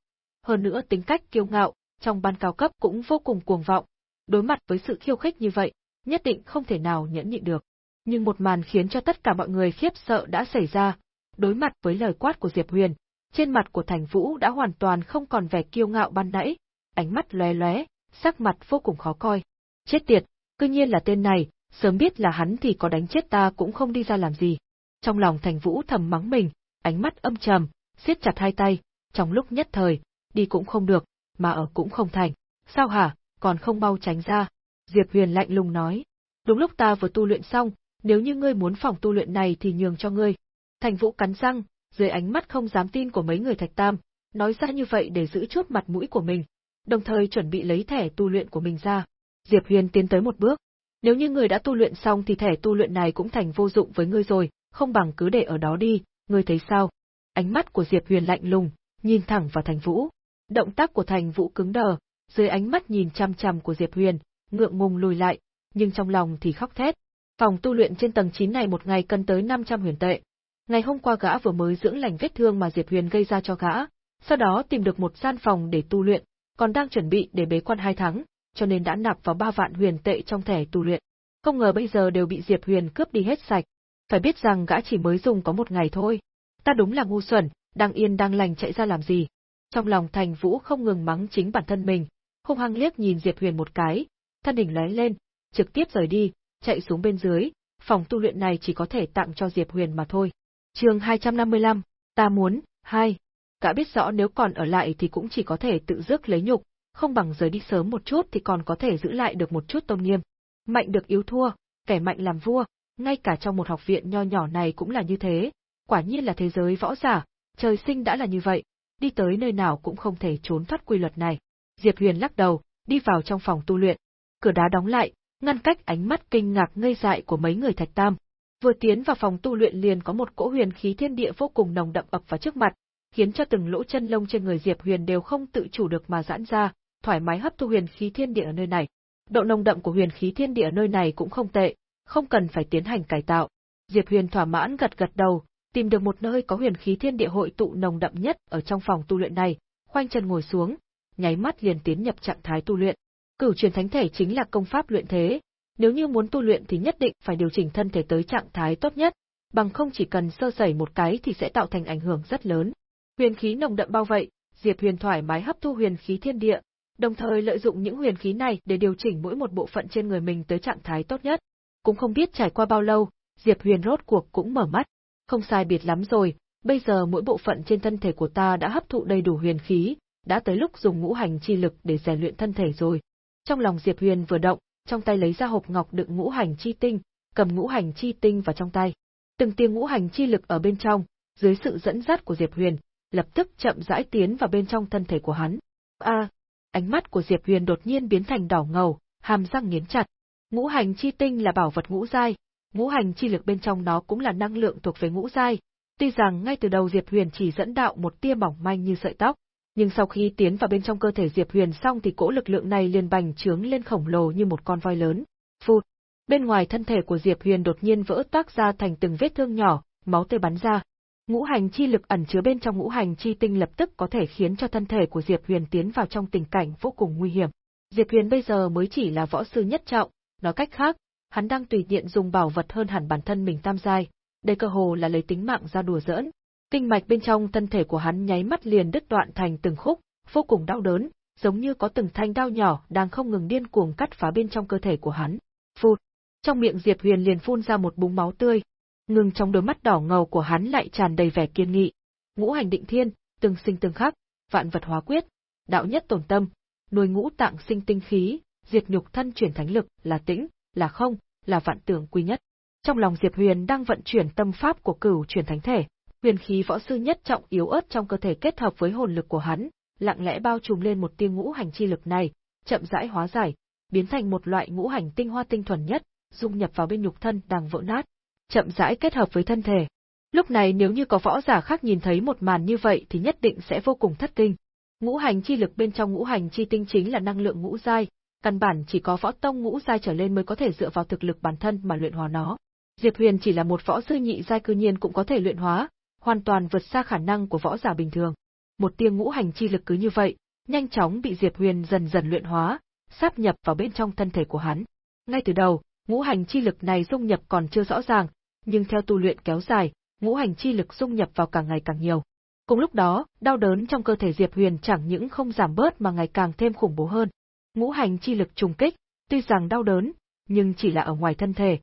Hơn nữa tính cách kiêu ngạo, trong ban cao cấp cũng vô cùng cuồng vọng. Đối mặt với sự khiêu khích như vậy, nhất định không thể nào nhẫn nhịn được. Nhưng một màn khiến cho tất cả mọi người khiếp sợ đã xảy ra. Đối mặt với lời quát của Diệp Huyền, trên mặt của Thành Vũ đã hoàn toàn không còn vẻ kiêu ngạo ban nãy, ánh mắt lóe lóe, sắc mặt vô cùng khó coi. Chết tiệt, Cư nhiên là tên này, sớm biết là hắn thì có đánh chết ta cũng không đi ra làm gì. Trong lòng Thành Vũ thầm mắng mình, ánh mắt âm trầm, siết chặt hai tay, trong lúc nhất thời, đi cũng không được, mà ở cũng không thành. Sao hả, còn không mau tránh ra? Diệp Huyền lạnh lùng nói. Đúng lúc ta vừa tu luyện xong, nếu như ngươi muốn phòng tu luyện này thì nhường cho ngươi. Thành Vũ cắn răng, dưới ánh mắt không dám tin của mấy người Thạch Tam, nói ra như vậy để giữ chút mặt mũi của mình, đồng thời chuẩn bị lấy thẻ tu luyện của mình ra. Diệp Huyền tiến tới một bước. Nếu như người đã tu luyện xong thì thẻ tu luyện này cũng thành vô dụng với ngươi rồi, không bằng cứ để ở đó đi, ngươi thấy sao? Ánh mắt của Diệp Huyền lạnh lùng, nhìn thẳng vào Thành Vũ. Động tác của Thành Vũ cứng đờ, dưới ánh mắt nhìn chăm chăm của Diệp Huyền, ngượng ngùng lùi lại, nhưng trong lòng thì khóc thét. Phòng tu luyện trên tầng 9 này một ngày cần tới 500 huyền tệ. Ngày hôm qua gã vừa mới dưỡng lành vết thương mà Diệp Huyền gây ra cho gã, sau đó tìm được một gian phòng để tu luyện, còn đang chuẩn bị để bế quan hai tháng, cho nên đã nạp vào ba vạn huyền tệ trong thẻ tu luyện. Không ngờ bây giờ đều bị Diệp Huyền cướp đi hết sạch. Phải biết rằng gã chỉ mới dùng có một ngày thôi. Ta đúng là ngu xuẩn, đang yên đang lành chạy ra làm gì. Trong lòng Thành Vũ không ngừng mắng chính bản thân mình, hung hăng liếc nhìn Diệp Huyền một cái, thân hình lóe lên, trực tiếp rời đi, chạy xuống bên dưới, phòng tu luyện này chỉ có thể tặng cho Diệp Huyền mà thôi. Chương 255, ta muốn, hai. Cả biết rõ nếu còn ở lại thì cũng chỉ có thể tự rước lấy nhục, không bằng rời đi sớm một chút thì còn có thể giữ lại được một chút tôn nghiêm. Mạnh được yếu thua, kẻ mạnh làm vua, ngay cả trong một học viện nho nhỏ này cũng là như thế, quả nhiên là thế giới võ giả, trời sinh đã là như vậy, đi tới nơi nào cũng không thể trốn thoát quy luật này. Diệp Huyền lắc đầu, đi vào trong phòng tu luyện. Cửa đá đóng lại, ngăn cách ánh mắt kinh ngạc ngây dại của mấy người Thạch Tam. Vừa tiến vào phòng tu luyện liền có một cỗ huyền khí thiên địa vô cùng nồng đậm ập vào trước mặt, khiến cho từng lỗ chân lông trên người Diệp Huyền đều không tự chủ được mà giãn ra, thoải mái hấp thu huyền khí thiên địa ở nơi này. Độ nồng đậm của huyền khí thiên địa ở nơi này cũng không tệ, không cần phải tiến hành cải tạo. Diệp Huyền thỏa mãn gật gật đầu, tìm được một nơi có huyền khí thiên địa hội tụ nồng đậm nhất ở trong phòng tu luyện này, khoanh chân ngồi xuống, nháy mắt liền tiến nhập trạng thái tu luyện. Cửu truyền thánh thể chính là công pháp luyện thế, nếu như muốn tu luyện thì nhất định phải điều chỉnh thân thể tới trạng thái tốt nhất, bằng không chỉ cần sơ sẩy một cái thì sẽ tạo thành ảnh hưởng rất lớn. Huyền khí nồng đậm bao vậy, Diệp Huyền thoải mái hấp thu huyền khí thiên địa, đồng thời lợi dụng những huyền khí này để điều chỉnh mỗi một bộ phận trên người mình tới trạng thái tốt nhất. Cũng không biết trải qua bao lâu, Diệp Huyền rốt cuộc cũng mở mắt. Không sai biệt lắm rồi, bây giờ mỗi bộ phận trên thân thể của ta đã hấp thụ đầy đủ huyền khí, đã tới lúc dùng ngũ hành chi lực để rèn luyện thân thể rồi. Trong lòng Diệp Huyền vừa động, trong tay lấy ra hộp ngọc đựng ngũ hành chi tinh, cầm ngũ hành chi tinh vào trong tay. Từng tiếng ngũ hành chi lực ở bên trong, dưới sự dẫn dắt của Diệp Huyền, lập tức chậm rãi tiến vào bên trong thân thể của hắn. A, ánh mắt của Diệp Huyền đột nhiên biến thành đỏ ngầu, hàm răng nghiến chặt. Ngũ hành chi tinh là bảo vật ngũ giai, ngũ hành chi lực bên trong nó cũng là năng lượng thuộc về ngũ giai. Tuy rằng ngay từ đầu Diệp Huyền chỉ dẫn đạo một tia mỏng manh như sợi tóc, nhưng sau khi tiến vào bên trong cơ thể Diệp Huyền xong thì cỗ lực lượng này liền bành trướng lên khổng lồ như một con voi lớn. Phụt! Bên ngoài thân thể của Diệp Huyền đột nhiên vỡ toác ra thành từng vết thương nhỏ, máu tươi bắn ra. Ngũ hành chi lực ẩn chứa bên trong ngũ hành chi tinh lập tức có thể khiến cho thân thể của Diệp Huyền tiến vào trong tình cảnh vô cùng nguy hiểm. Diệp Huyền bây giờ mới chỉ là võ sư nhất trọng, nói cách khác, hắn đang tùy tiện dùng bảo vật hơn hẳn bản thân mình tam giai, đây cơ hồ là lấy tính mạng ra đùa giỡn. Kinh mạch bên trong thân thể của hắn nháy mắt liền đứt đoạn thành từng khúc, vô cùng đau đớn, giống như có từng thanh đao nhỏ đang không ngừng điên cuồng cắt phá bên trong cơ thể của hắn. Phụt! Trong miệng Diệp Huyền liền phun ra một búng máu tươi, ngừng trong đôi mắt đỏ ngầu của hắn lại tràn đầy vẻ kiên nghị. Ngũ hành định thiên, từng sinh từng khắc, vạn vật hóa quyết, đạo nhất tổn tâm, nuôi ngũ tạng sinh tinh khí, diệt nhục thân chuyển thánh lực, là tĩnh, là không, là vạn tưởng quy nhất. Trong lòng Diệp Huyền đang vận chuyển tâm pháp của cửu chuyển thánh thể, huyền khí võ sư nhất trọng yếu ớt trong cơ thể kết hợp với hồn lực của hắn, lặng lẽ bao trùm lên một tia ngũ hành chi lực này, chậm rãi hóa giải, biến thành một loại ngũ hành tinh hoa tinh thuần nhất, dung nhập vào bên nhục thân đang vỡ nát, chậm rãi kết hợp với thân thể. Lúc này nếu như có võ giả khác nhìn thấy một màn như vậy thì nhất định sẽ vô cùng thất kinh. Ngũ hành chi lực bên trong ngũ hành chi tinh chính là năng lượng ngũ giai, căn bản chỉ có võ tông ngũ giai trở lên mới có thể dựa vào thực lực bản thân mà luyện hóa nó. Diệp Huyền chỉ là một võ sư nhị giai cư nhiên cũng có thể luyện hóa, hoàn toàn vượt xa khả năng của võ giả bình thường. Một tia ngũ hành chi lực cứ như vậy, nhanh chóng bị Diệp Huyền dần dần luyện hóa, sáp nhập vào bên trong thân thể của hắn. Ngay từ đầu, ngũ hành chi lực này dung nhập còn chưa rõ ràng, nhưng theo tu luyện kéo dài, ngũ hành chi lực dung nhập vào càng ngày càng nhiều. Cùng lúc đó, đau đớn trong cơ thể Diệp Huyền chẳng những không giảm bớt mà ngày càng thêm khủng bố hơn. Ngũ hành chi lực trùng kích, tuy rằng đau đớn, nhưng chỉ là ở ngoài thân thể,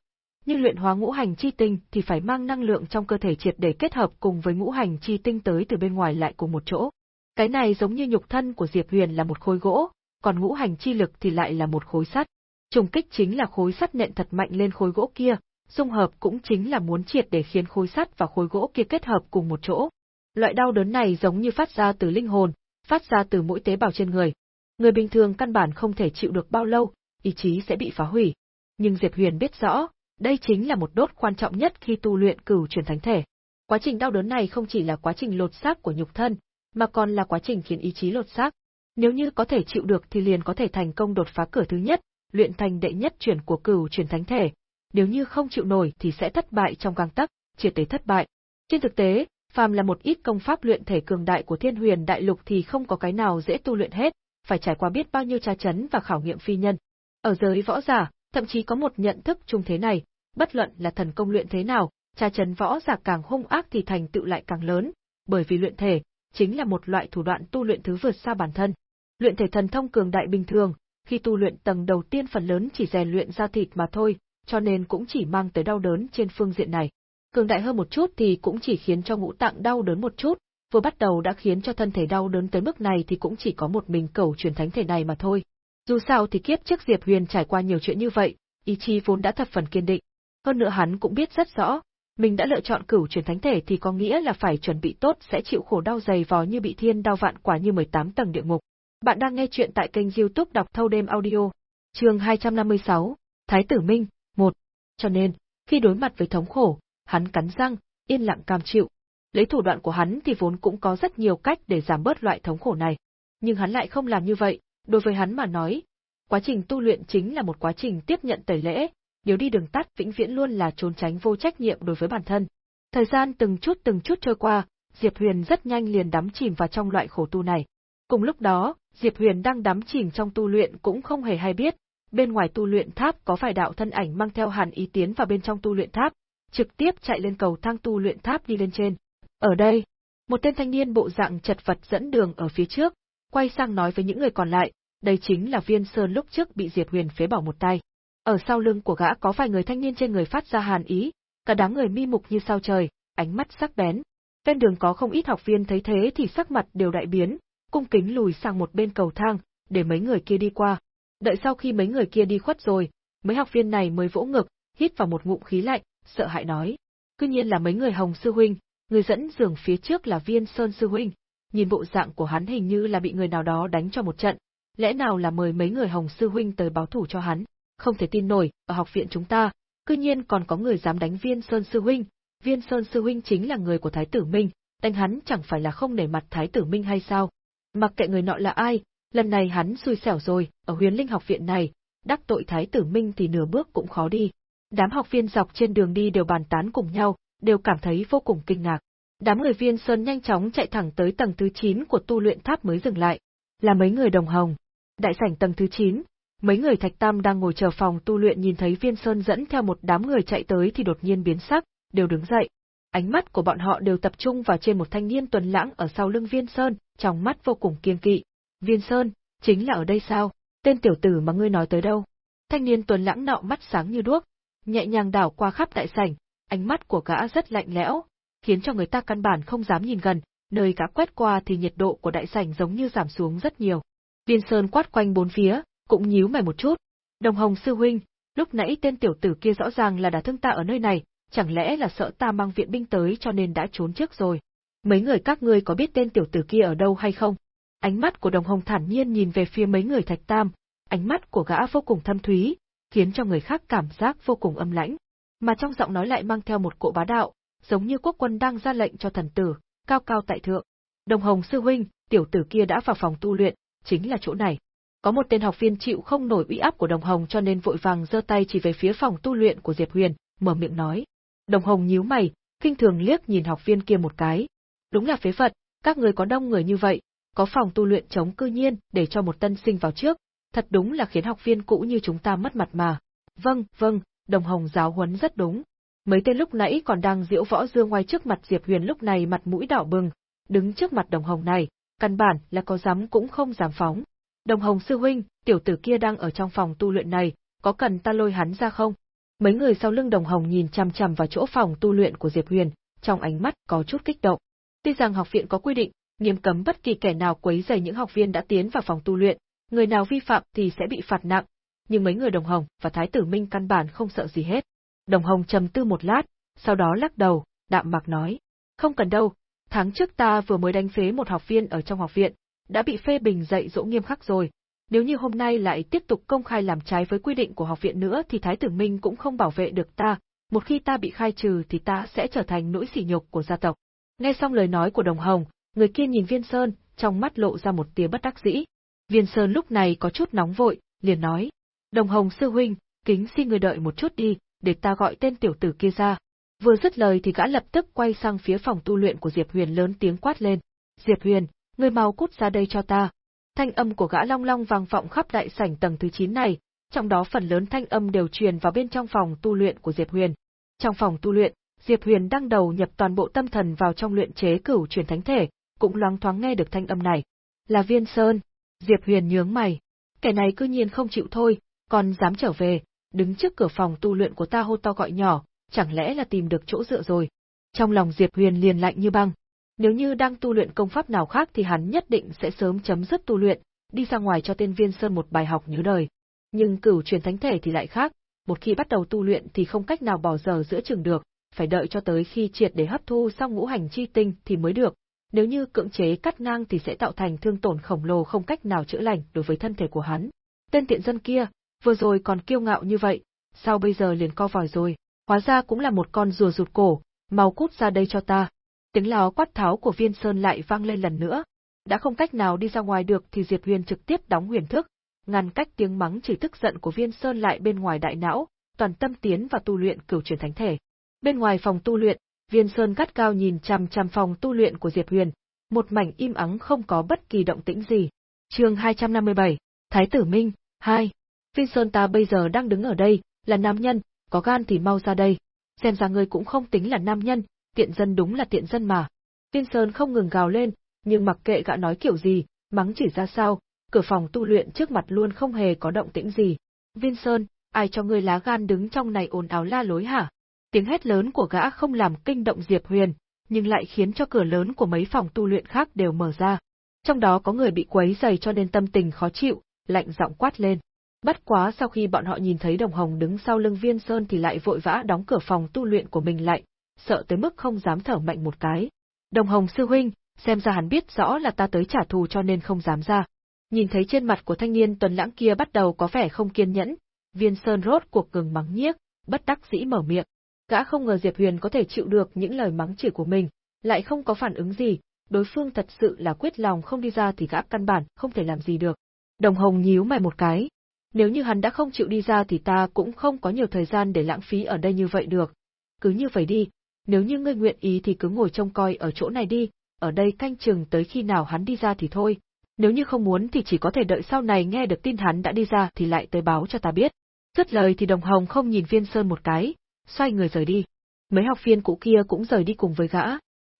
nhưng luyện hóa ngũ hành chi tinh thì phải mang năng lượng trong cơ thể triệt để kết hợp cùng với ngũ hành chi tinh tới từ bên ngoài lại cùng một chỗ. Cái này giống như nhục thân của Diệp Huyền là một khối gỗ, còn ngũ hành chi lực thì lại là một khối sắt. Trùng kích chính là khối sắt nện thật mạnh lên khối gỗ kia, dung hợp cũng chính là muốn triệt để khiến khối sắt và khối gỗ kia kết hợp cùng một chỗ. Loại đau đớn này giống như phát ra từ linh hồn, phát ra từ mỗi tế bào trên người. Người bình thường căn bản không thể chịu được bao lâu, ý chí sẽ bị phá hủy. Nhưng Diệp Huyền biết rõ, đây chính là một đốt quan trọng nhất khi tu luyện cửu truyền thánh thể. Quá trình đau đớn này không chỉ là quá trình lột xác của nhục thân, mà còn là quá trình khiến ý chí lột xác. Nếu như có thể chịu được thì liền có thể thành công đột phá cửa thứ nhất, luyện thành đệ nhất chuyển của cửu chuyển thánh thể, nếu như không chịu nổi thì sẽ thất bại trong gang tắc, triệt để thất bại. Trên thực tế, phàm là một ít công pháp luyện thể cường đại của Thiên Huyền Đại Lục thì không có cái nào dễ tu luyện hết, phải trải qua biết bao nhiêu tra chấn và khảo nghiệm phi nhân. Ở giới võ giả, thậm chí có một nhận thức chung thế này, bất luận là thần công luyện thế nào, tra chấn võ giả càng hung ác thì thành tựu lại càng lớn, bởi vì luyện thể chính là một loại thủ đoạn tu luyện thứ vượt xa bản thân. Luyện thể thần thông cường đại bình thường, khi tu luyện tầng đầu tiên phần lớn chỉ rèn luyện ra thịt mà thôi, cho nên cũng chỉ mang tới đau đớn trên phương diện này. Cường đại hơn một chút thì cũng chỉ khiến cho ngũ tạng đau đớn một chút, vừa bắt đầu đã khiến cho thân thể đau đớn tới mức này thì cũng chỉ có một mình cầu truyền thánh thể này mà thôi. Dù sao thì kiếp trước Diệp Huyền trải qua nhiều chuyện như vậy, ý chí vốn đã thập phần kiên định. Hơn nữa hắn cũng biết rất rõ, mình đã lựa chọn cửu truyền thánh thể thì có nghĩa là phải chuẩn bị tốt sẽ chịu khổ đau dày vò như bị thiên đau vạn quả như 18 tầng địa ngục. Bạn đang nghe chuyện tại kênh youtube đọc thâu đêm audio. chương 256, Thái tử Minh, 1. Cho nên, khi đối mặt với thống khổ, hắn cắn răng, yên lặng cam chịu. Lấy thủ đoạn của hắn thì vốn cũng có rất nhiều cách để giảm bớt loại thống khổ này. Nhưng hắn lại không làm như vậy, đối với hắn mà nói, quá trình tu luyện chính là một quá trình tiếp nhận tẩy lễ, nếu đi đường tắt vĩnh viễn luôn là trốn tránh vô trách nhiệm đối với bản thân. Thời gian từng chút từng chút trôi qua, Diệp Huyền rất nhanh liền đắm chìm vào trong loại khổ tu này. Cùng lúc đó, Diệp Huyền đang đắm chìm trong tu luyện cũng không hề hay biết, bên ngoài tu luyện tháp có vài đạo thân ảnh mang theo hàn ý tiến vào bên trong tu luyện tháp, trực tiếp chạy lên cầu thang tu luyện tháp đi lên trên. Ở đây, một tên thanh niên bộ dạng chật vật dẫn đường ở phía trước, quay sang nói với những người còn lại, đây chính là viên sơn lúc trước bị Diệp Huyền phế bỏ một tay. Ở sau lưng của gã có vài người thanh niên trên người phát ra hàn ý, cả đám người mi mục như sao trời, ánh mắt sắc bén. Ven đường có không ít học viên thấy thế thì sắc mặt đều đại biến, cung kính lùi sang một bên cầu thang, để mấy người kia đi qua. Đợi sau khi mấy người kia đi khuất rồi, mấy học viên này mới vỗ ngực, hít vào một ngụm khí lạnh, sợ hãi nói. Cứ nhiên là mấy người Hồng Sư Huynh, người dẫn giường phía trước là Viên Sơn Sư Huynh, nhìn bộ dạng của hắn hình như là bị người nào đó đánh cho một trận, lẽ nào là mời mấy người Hồng Sư Huynh tới báo thủ cho hắn, không thể tin nổi, ở học viện chúng ta, cư nhiên còn có người dám đánh Viên Sơn Sư Huynh, Viên Sơn Sư Huynh chính là người của Thái tử Minh, đánh hắn chẳng phải là không nể mặt Thái tử Minh hay sao? Mặc kệ người nọ là ai, lần này hắn xui xẻo rồi, ở huyền linh học viện này, đắc tội Thái tử Minh thì nửa bước cũng khó đi. Đám học viên dọc trên đường đi đều bàn tán cùng nhau, đều cảm thấy vô cùng kinh ngạc. Đám người viên sơn nhanh chóng chạy thẳng tới tầng thứ 9 của tu luyện tháp mới dừng lại. Là mấy người đồng hồng. Đại sảnh tầng thứ 9, mấy người thạch tam đang ngồi chờ phòng tu luyện nhìn thấy viên sơn dẫn theo một đám người chạy tới thì đột nhiên biến sắc, đều đứng dậy. Ánh mắt của bọn họ đều tập trung vào trên một thanh niên tuần lãng ở sau lưng viên sơn, trong mắt vô cùng kiên kỵ. Viên sơn, chính là ở đây sao? Tên tiểu tử mà ngươi nói tới đâu? Thanh niên tuần lãng nọ mắt sáng như đuốc, nhẹ nhàng đảo qua khắp đại sảnh, ánh mắt của gã rất lạnh lẽo, khiến cho người ta căn bản không dám nhìn gần, nơi gã quét qua thì nhiệt độ của đại sảnh giống như giảm xuống rất nhiều. Viên Sơn quát quanh bốn phía, cũng nhíu mày một chút. Đồng Hồng sư huynh, lúc nãy tên tiểu tử kia rõ ràng là đã thương ta ở nơi này, chẳng lẽ là sợ ta mang viện binh tới cho nên đã trốn trước rồi. Mấy người các ngươi có biết tên tiểu tử kia ở đâu hay không? Ánh mắt của Đồng Hồng thản nhiên nhìn về phía mấy người Thạch Tam, ánh mắt của gã vô cùng thâm thúy, khiến cho người khác cảm giác vô cùng âm lãnh. Mà trong giọng nói lại mang theo một cỗ bá đạo, giống như quốc quân đang ra lệnh cho thần tử, cao cao tại thượng. Đồng Hồng sư huynh, tiểu tử kia đã vào phòng tu luyện, chính là chỗ này. Có một tên học viên chịu không nổi uy áp của Đồng Hồng cho nên vội vàng giơ tay chỉ về phía phòng tu luyện của Diệp Huyền, mở miệng nói. Đồng Hồng nhíu mày, kinh thường liếc nhìn học viên kia một cái. Đúng là phế vật, các người có đông người như vậy, có phòng tu luyện chống cư nhiên để cho một tân sinh vào trước, thật đúng là khiến học viên cũ như chúng ta mất mặt mà. Vâng, vâng, đồng hồng giáo huấn rất đúng. Mấy tên lúc nãy còn đang diễu võ dương ngoài trước mặt Diệp Huyền lúc này mặt mũi đỏ bừng, đứng trước mặt đồng hồng này, căn bản là có dám cũng không dám phóng. Đồng hồng sư huynh, tiểu tử kia đang ở trong phòng tu luyện này, có cần ta lôi hắn ra không? Mấy người sau lưng đồng hồng nhìn chằm chằm vào chỗ phòng tu luyện của Diệp Huyền, trong ánh mắt có chút kích động. Tuy rằng học viện có quy định, nghiêm cấm bất kỳ kẻ nào quấy rầy những học viên đã tiến vào phòng tu luyện, người nào vi phạm thì sẽ bị phạt nặng, nhưng mấy người Đồng Hồng và Thái tử Minh căn bản không sợ gì hết. Đồng Hồng trầm tư một lát, sau đó lắc đầu, đạm mạc nói, không cần đâu, tháng trước ta vừa mới đánh phế một học viên ở trong học viện, đã bị phê bình dạy dỗ nghiêm khắc rồi. Nếu như hôm nay lại tiếp tục công khai làm trái với quy định của học viện nữa thì Thái tử Minh cũng không bảo vệ được ta, một khi ta bị khai trừ thì ta sẽ trở thành nỗi sỉ nhục của gia tộc. Nghe xong lời nói của Đồng Hồng, người kia nhìn Viên Sơn, trong mắt lộ ra một tia bất đắc dĩ. Viên Sơn lúc này có chút nóng vội, liền nói, Đồng Hồng sư huynh, kính xin người đợi một chút đi, để ta gọi tên tiểu tử kia ra. Vừa dứt lời thì gã lập tức quay sang phía phòng tu luyện của Diệp Huyền lớn tiếng quát lên. Diệp Huyền, ngươi mau cút ra đây cho ta. Thanh âm của gã long long vang vọng khắp đại sảnh tầng thứ 9 này, trong đó phần lớn thanh âm đều truyền vào bên trong phòng tu luyện của Diệp Huyền. Trong phòng tu luyện, Diệp Huyền đang đầu nhập toàn bộ tâm thần vào trong luyện chế cửu truyền thánh thể, cũng loáng thoáng nghe được thanh âm này. Là Viên Sơn. Diệp Huyền nhướng mày. Kẻ này cư nhiên không chịu thôi, còn dám trở về, đứng trước cửa phòng tu luyện của ta hô to gọi nhỏ, chẳng lẽ là tìm được chỗ dựa rồi. Trong lòng Diệp Huyền liền lạnh như băng. Nếu như đang tu luyện công pháp nào khác thì hắn nhất định sẽ sớm chấm dứt tu luyện, đi ra ngoài cho tên Viên Sơn một bài học nhớ đời. Nhưng cửu truyền thánh thể thì lại khác, một khi bắt đầu tu luyện thì không cách nào bỏ giờ giữa chừng được, phải đợi cho tới khi triệt để hấp thu xong ngũ hành chi tinh thì mới được. Nếu như cưỡng chế cắt ngang thì sẽ tạo thành thương tổn khổng lồ không cách nào chữa lành đối với thân thể của hắn. Tên tiện dân kia, vừa rồi còn kiêu ngạo như vậy, sao bây giờ liền co vòi rồi, hóa ra cũng là một con rùa rụt cổ, mau cút ra đây cho ta. Tiếng láo quát tháo của viên sơn lại vang lên lần nữa. Đã không cách nào đi ra ngoài được thì Diệp Huyền trực tiếp đóng huyền thức, ngăn cách tiếng mắng chửi tức giận của viên sơn lại bên ngoài đại não, toàn tâm tiến vào tu luyện cửu truyền thánh thể. Bên ngoài phòng tu luyện, viên sơn gắt cao nhìn chằm chằm phòng tu luyện của Diệp Huyền, một mảnh im ắng không có bất kỳ động tĩnh gì. Chương 257, Thái tử Minh, 2. Vinson Sơn ta bây giờ đang đứng ở đây, là nam nhân, có gan thì mau ra đây. Xem ra ngươi cũng không tính là nam nhân, tiện dân đúng là tiện dân mà. Vinson Sơn không ngừng gào lên, nhưng mặc kệ gã nói kiểu gì, mắng chỉ ra sao, cửa phòng tu luyện trước mặt luôn không hề có động tĩnh gì. Vinson, Sơn, ai cho ngươi lá gan đứng trong này ồn ào la lối hả? Tiếng hét lớn của gã không làm kinh động Diệp Huyền, nhưng lại khiến cho cửa lớn của mấy phòng tu luyện khác đều mở ra. Trong đó có người bị quấy dày cho nên tâm tình khó chịu, lạnh giọng quát lên. Bất quá sau khi bọn họ nhìn thấy Đồng Hồng đứng sau lưng Viên Sơn thì lại vội vã đóng cửa phòng tu luyện của mình lại, sợ tới mức không dám thở mạnh một cái. Đồng Hồng sư huynh, xem ra hắn biết rõ là ta tới trả thù cho nên không dám ra. Nhìn thấy trên mặt của thanh niên tuần lãng kia bắt đầu có vẻ không kiên nhẫn, Viên Sơn rốt cuộc cường mắng nhiếc, bất đắc dĩ mở miệng. Gã không ngờ Diệp Huyền có thể chịu được những lời mắng chửi của mình, lại không có phản ứng gì, đối phương thật sự là quyết lòng không đi ra thì gã căn bản không thể làm gì được. Đồng Hồng nhíu mày một cái, nếu như hắn đã không chịu đi ra thì ta cũng không có nhiều thời gian để lãng phí ở đây như vậy được. Cứ như vậy đi, nếu như ngươi nguyện ý thì cứ ngồi trông coi ở chỗ này đi, ở đây canh chừng tới khi nào hắn đi ra thì thôi. Nếu như không muốn thì chỉ có thể đợi sau này nghe được tin hắn đã đi ra thì lại tới báo cho ta biết. Dứt lời thì đồng hồng không nhìn viên sơn một cái, xoay người rời đi. Mấy học viên cũ kia cũng rời đi cùng với gã.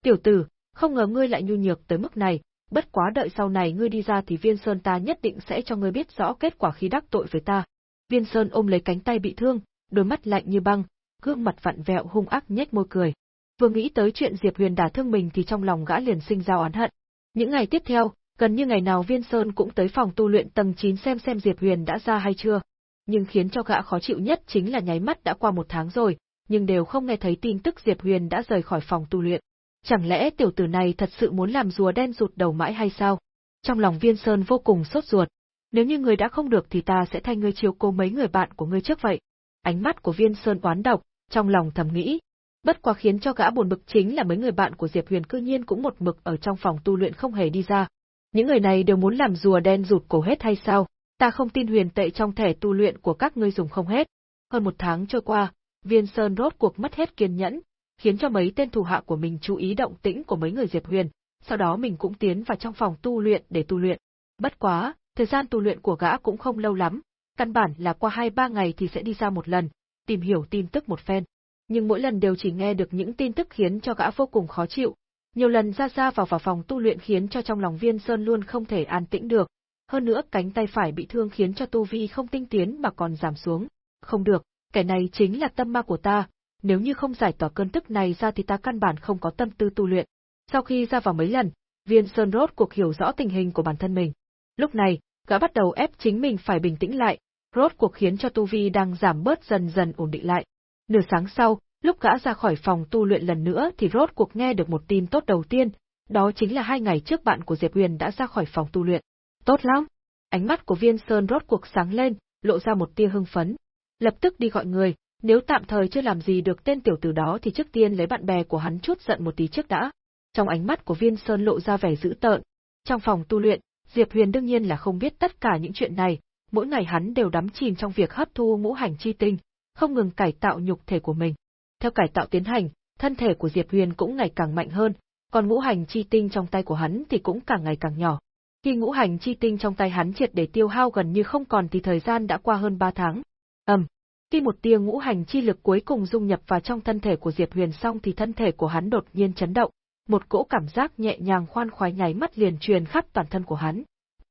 Tiểu tử, không ngờ ngươi lại nhu nhược tới mức này, bất quá đợi sau này ngươi đi ra thì Viên Sơn ta nhất định sẽ cho ngươi biết rõ kết quả khi đắc tội với ta. Viên Sơn ôm lấy cánh tay bị thương, đôi mắt lạnh như băng, gương mặt vặn vẹo hung ác nhếch môi cười. Vừa nghĩ tới chuyện Diệp Huyền đả thương mình thì trong lòng gã liền sinh ra oán hận. Những ngày tiếp theo, gần như ngày nào Viên Sơn cũng tới phòng tu luyện tầng 9 xem xem Diệp Huyền đã ra hay chưa. Nhưng khiến cho gã khó chịu nhất chính là nháy mắt đã qua một tháng rồi, nhưng đều không nghe thấy tin tức Diệp Huyền đã rời khỏi phòng tu luyện. Chẳng lẽ tiểu tử này thật sự muốn làm rùa đen rụt đầu mãi hay sao? Trong lòng viên sơn vô cùng sốt ruột. Nếu như người đã không được thì ta sẽ thay ngươi chiếu cố mấy người bạn của ngươi trước vậy. Ánh mắt của viên sơn oán độc, trong lòng thầm nghĩ. Bất quá khiến cho gã buồn bực chính là mấy người bạn của Diệp Huyền cư nhiên cũng một mực ở trong phòng tu luyện không hề đi ra. Những người này đều muốn làm rùa đen rụt cổ hết hay sao? Ta không tin huyền tệ trong thẻ tu luyện của các ngươi dùng không hết. Hơn một tháng trôi qua, viên sơn rốt cuộc mất hết kiên nhẫn, khiến cho mấy tên thủ hạ của mình chú ý động tĩnh của mấy người Diệp Huyền, sau đó mình cũng tiến vào trong phòng tu luyện để tu luyện. Bất quá, thời gian tu luyện của gã cũng không lâu lắm, căn bản là qua 2-3 ngày thì sẽ đi ra một lần, tìm hiểu tin tức một phen. Nhưng mỗi lần đều chỉ nghe được những tin tức khiến cho gã vô cùng khó chịu. Nhiều lần ra ra vào vào phòng tu luyện khiến cho trong lòng viên sơn luôn không thể an tĩnh được. Hơn nữa cánh tay phải bị thương khiến cho tu vi không tinh tiến mà còn giảm xuống. Không được, kẻ này chính là tâm ma của ta, nếu như không giải tỏa cơn tức này ra thì ta căn bản không có tâm tư tu luyện. Sau khi ra vào mấy lần, Viên Sơn rốt cuộc hiểu rõ tình hình của bản thân mình. Lúc này, gã bắt đầu ép chính mình phải bình tĩnh lại, rốt cuộc khiến cho tu vi đang giảm bớt dần dần ổn định lại. Nửa sáng sau, lúc gã ra khỏi phòng tu luyện lần nữa thì rốt cuộc nghe được một tin tốt đầu tiên, đó chính là hai ngày trước bạn của Diệp Huyền đã ra khỏi phòng tu luyện. Tốt lắm! Ánh mắt của Viên Sơn rốt cuộc sáng lên, lộ ra một tia hưng phấn. Lập tức đi gọi người, nếu tạm thời chưa làm gì được tên tiểu tử đó thì trước tiên lấy bạn bè của hắn chút giận một tí trước đã. Trong ánh mắt của Viên Sơn lộ ra vẻ dữ tợn. Trong phòng tu luyện, Diệp Huyền đương nhiên là không biết tất cả những chuyện này, mỗi ngày hắn đều đắm chìm trong việc hấp thu ngũ hành chi tinh, không ngừng cải tạo nhục thể của mình. Theo cải tạo tiến hành, thân thể của Diệp Huyền cũng ngày càng mạnh hơn, còn ngũ hành chi tinh trong tay của hắn thì cũng càng ngày càng nhỏ. Khi ngũ hành chi tinh trong tay hắn triệt để tiêu hao gần như không còn thì thời gian đã qua hơn 3 tháng. Ầm, khi một tia ngũ hành chi lực cuối cùng dung nhập vào trong thân thể của Diệp Huyền xong thì thân thể của hắn đột nhiên chấn động, một cỗ cảm giác nhẹ nhàng khoan khoái nháy mắt liền truyền khắp toàn thân của hắn.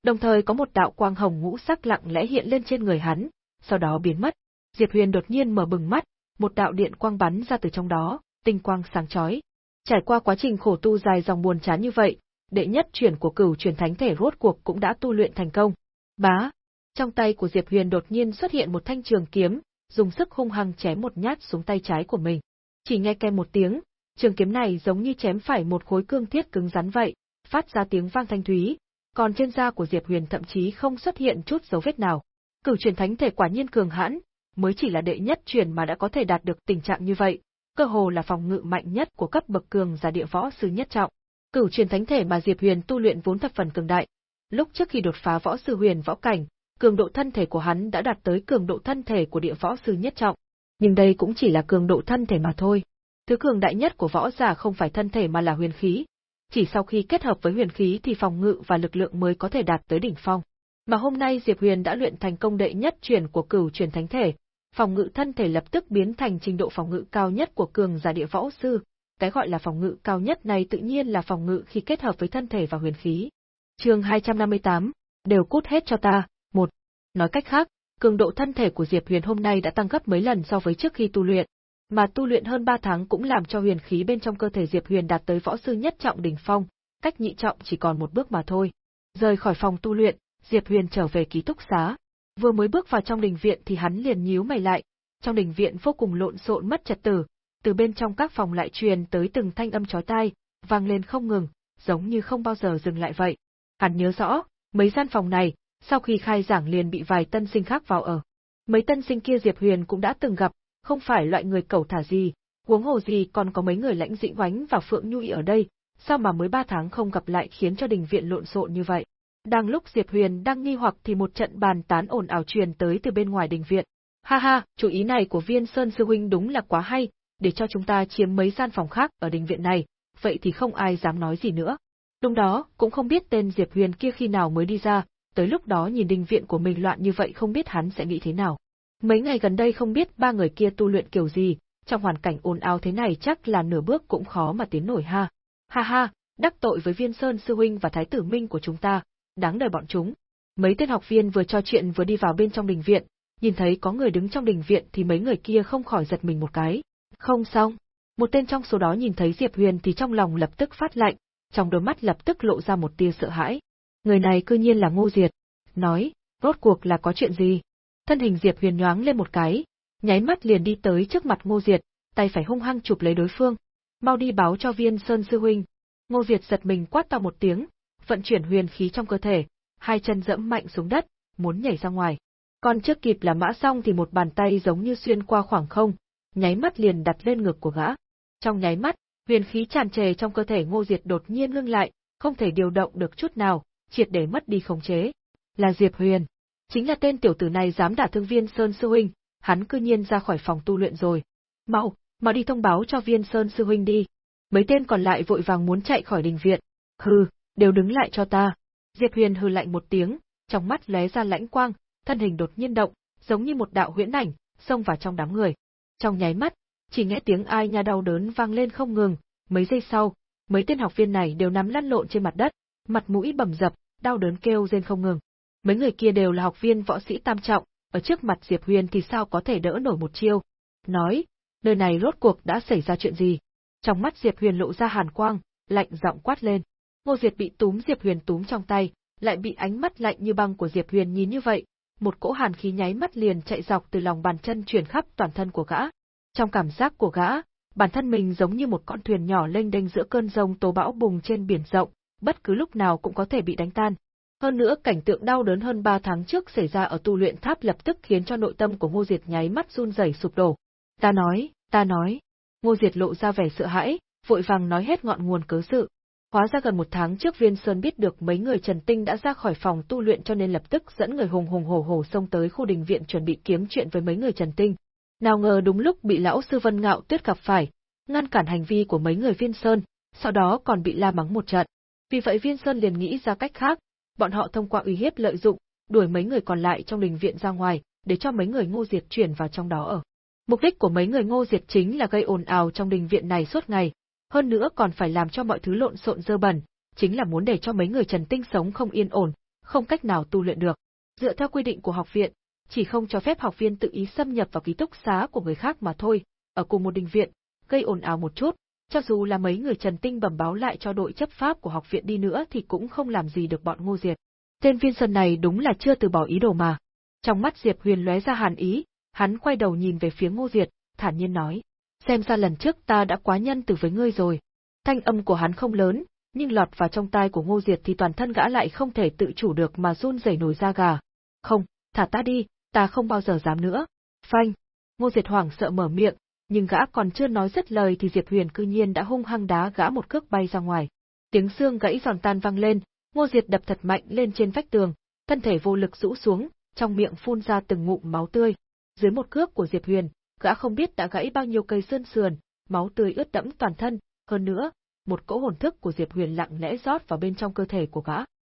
Đồng thời có một đạo quang hồng ngũ sắc lặng lẽ hiện lên trên người hắn, sau đó biến mất. Diệp Huyền đột nhiên mở bừng mắt, một đạo điện quang bắn ra từ trong đó, tinh quang sáng chói. Trải qua quá trình khổ tu dài dòng buồn chán như vậy, đệ nhất chuyển của cửu truyền thánh thể rốt cuộc cũng đã tu luyện thành công. Bá, trong tay của Diệp Huyền đột nhiên xuất hiện một thanh trường kiếm, dùng sức hung hăng chém một nhát xuống tay trái của mình. Chỉ nghe kem một tiếng, trường kiếm này giống như chém phải một khối cương thiết cứng rắn vậy, phát ra tiếng vang thanh thúy, còn trên da của Diệp Huyền thậm chí không xuất hiện chút dấu vết nào. Cửu truyền thánh thể quả nhiên cường hãn, mới chỉ là đệ nhất truyền mà đã có thể đạt được tình trạng như vậy, cơ hồ là phòng ngự mạnh nhất của cấp bậc cường giả địa võ sư nhất trọng. Cửu truyền thánh thể mà Diệp Huyền tu luyện vốn thập phần cường đại. Lúc trước khi đột phá võ sư huyền võ cảnh, cường độ thân thể của hắn đã đạt tới cường độ thân thể của địa võ sư nhất trọng. Nhưng đây cũng chỉ là cường độ thân thể mà thôi. Thứ cường đại nhất của võ giả không phải thân thể mà là huyền khí. Chỉ sau khi kết hợp với huyền khí thì phòng ngự và lực lượng mới có thể đạt tới đỉnh phong. Mà hôm nay Diệp Huyền đã luyện thành công đệ nhất truyền của cửu truyền thánh thể, phòng ngự thân thể lập tức biến thành trình độ phòng ngự cao nhất của cường giả địa võ sư. Cái gọi là phòng ngự cao nhất này tự nhiên là phòng ngự khi kết hợp với thân thể và huyền khí. Chương 258, đều cút hết cho ta, một. Nói cách khác, cường độ thân thể của Diệp Huyền hôm nay đã tăng gấp mấy lần so với trước khi tu luyện, mà tu luyện hơn 3 tháng cũng làm cho huyền khí bên trong cơ thể Diệp Huyền đạt tới võ sư nhất trọng đỉnh phong, cách nhị trọng chỉ còn một bước mà thôi. Rời khỏi phòng tu luyện, Diệp Huyền trở về ký túc xá. Vừa mới bước vào trong đình viện thì hắn liền nhíu mày lại, trong đình viện vô cùng lộn xộn mất trật tự, từ bên trong các phòng lại truyền tới từng thanh âm chói tai, vang lên không ngừng, giống như không bao giờ dừng lại vậy. Hắn nhớ rõ, mấy gian phòng này, sau khi khai giảng liền bị vài tân sinh khác vào ở. Mấy tân sinh kia Diệp Huyền cũng đã từng gặp, không phải loại người cẩu thả gì, huống hồ gì còn có mấy người lãnh dĩnh oánh và Phượng Nhu ở đây, sao mà mới ba tháng không gặp lại khiến cho đình viện lộn xộn như vậy. Đang lúc Diệp Huyền đang nghi hoặc thì một trận bàn tán ồn ào truyền tới từ bên ngoài đình viện. Ha ha, chủ ý này của Viên Sơn Sư Huynh đúng là quá hay, để cho chúng ta chiếm mấy gian phòng khác ở đình viện này, vậy thì không ai dám nói gì nữa. Lúc đó, cũng không biết tên Diệp Huyền kia khi nào mới đi ra, tới lúc đó nhìn đình viện của mình loạn như vậy không biết hắn sẽ nghĩ thế nào. Mấy ngày gần đây không biết ba người kia tu luyện kiểu gì, trong hoàn cảnh ồn ào thế này chắc là nửa bước cũng khó mà tiến nổi ha. Ha ha, đắc tội với viên sơn sư huynh và thái tử minh của chúng ta, đáng đời bọn chúng. Mấy tên học viên vừa trò chuyện vừa đi vào bên trong đình viện, nhìn thấy có người đứng trong đình viện thì mấy người kia không khỏi giật mình một cái. Không xong. Một tên trong số đó nhìn thấy Diệp Huyền thì trong lòng lập tức phát lạnh, trong đôi mắt lập tức lộ ra một tia sợ hãi. Người này cư nhiên là Ngô Diệt. Nói, rốt cuộc là có chuyện gì? Thân hình Diệp Huyền nhoáng lên một cái, nháy mắt liền đi tới trước mặt Ngô Diệt, tay phải hung hăng chụp lấy đối phương. Mau đi báo cho Viên Sơn sư huynh. Ngô Diệt giật mình quát to một tiếng, vận chuyển huyền khí trong cơ thể, hai chân dẫm mạnh xuống đất, muốn nhảy ra ngoài. Còn chưa kịp là mã xong thì một bàn tay giống như xuyên qua khoảng không, nháy mắt liền đặt lên ngực của gã. Trong nháy mắt, huyền khí tràn trề trong cơ thể Ngô Diệt đột nhiên ngưng lại, không thể điều động được chút nào, triệt để mất đi khống chế. Là Diệp Huyền. Chính là tên tiểu tử này dám đả thương viên Sơn Sư Huynh, hắn cư nhiên ra khỏi phòng tu luyện rồi. Mau, mau đi thông báo cho viên Sơn Sư Huynh đi. Mấy tên còn lại vội vàng muốn chạy khỏi đình viện. Hừ, đều đứng lại cho ta. Diệp Huyền hừ lạnh một tiếng, trong mắt lóe ra lãnh quang, thân hình đột nhiên động, giống như một đạo huyễn ảnh, xông vào trong đám người. Trong nháy mắt, chỉ nghe tiếng ai nha đau đớn vang lên không ngừng, mấy giây sau, mấy tên học viên này đều nắm lăn lộn trên mặt đất, mặt mũi bầm dập, đau đớn kêu rên không ngừng. Mấy người kia đều là học viên võ sĩ tam trọng, ở trước mặt Diệp Huyền thì sao có thể đỡ nổi một chiêu. Nói, nơi này rốt cuộc đã xảy ra chuyện gì? Trong mắt Diệp Huyền lộ ra hàn quang, lạnh giọng quát lên. Ngô Diệt bị túm Diệp Huyền túm trong tay, lại bị ánh mắt lạnh như băng của Diệp Huyền nhìn như vậy, một cỗ hàn khí nháy mắt liền chạy dọc từ lòng bàn chân truyền khắp toàn thân của gã. Trong cảm giác của gã, bản thân mình giống như một con thuyền nhỏ lênh đênh giữa cơn rông tố bão bùng trên biển rộng, bất cứ lúc nào cũng có thể bị đánh tan. Hơn nữa cảnh tượng đau đớn hơn 3 tháng trước xảy ra ở tu luyện tháp lập tức khiến cho nội tâm của Ngô Diệt nháy mắt run rẩy sụp đổ. Ta nói, ta nói. Ngô Diệt lộ ra vẻ sợ hãi, vội vàng nói hết ngọn nguồn cớ sự. Hóa ra gần một tháng trước Viên Sơn biết được mấy người Trần Tinh đã ra khỏi phòng tu luyện cho nên lập tức dẫn người hùng hùng hổ hổ xông tới khu đình viện chuẩn bị kiếm chuyện với mấy người Trần Tinh. Nào ngờ đúng lúc bị lão sư Vân Ngạo Tuyết gặp phải, ngăn cản hành vi của mấy người Viên Sơn, sau đó còn bị la mắng một trận. Vì vậy Viên Sơn liền nghĩ ra cách khác, bọn họ thông qua uy hiếp lợi dụng, đuổi mấy người còn lại trong đình viện ra ngoài, để cho mấy người Ngô Diệt chuyển vào trong đó ở. Mục đích của mấy người Ngô Diệt chính là gây ồn ào trong đình viện này suốt ngày, hơn nữa còn phải làm cho mọi thứ lộn xộn dơ bẩn, chính là muốn để cho mấy người Trần Tinh sống không yên ổn, không cách nào tu luyện được. Dựa theo quy định của học viện, chỉ không cho phép học viên tự ý xâm nhập vào ký túc xá của người khác mà thôi, ở cùng một đình viện, gây ồn ào một chút, cho dù là mấy người Trần Tinh bẩm báo lại cho đội chấp pháp của học viện đi nữa thì cũng không làm gì được bọn Ngô Diệp. Tên viên sơn này đúng là chưa từ bỏ ý đồ mà. Trong mắt Diệp Huyền lóe ra hàn ý, hắn quay đầu nhìn về phía Ngô Diệp, thản nhiên nói. Xem ra lần trước ta đã quá nhân từ với ngươi rồi. Thanh âm của hắn không lớn, nhưng lọt vào trong tai của Ngô Diệp thì toàn thân gã lại không thể tự chủ được mà run rẩy nổi da gà. Không, thả ta đi, ta không bao giờ dám nữa. Phanh. Ngô Diệp hoảng sợ mở miệng, nhưng gã còn chưa nói dứt lời thì Diệp Huyền cư nhiên đã hung hăng đá gã một cước bay ra ngoài. Tiếng xương gãy giòn tan vang lên, Ngô Diệt đập thật mạnh lên trên vách tường, thân thể vô lực rũ xuống, trong miệng phun ra từng ngụm máu tươi. Dưới một cước của Diệp Huyền, gã không biết đã gãy bao nhiêu cây sơn sườn, máu tươi ướt đẫm toàn thân, hơn nữa, một cỗ hồn thức của Diệp Huyền lặng lẽ rót vào bên trong cơ thể của gã.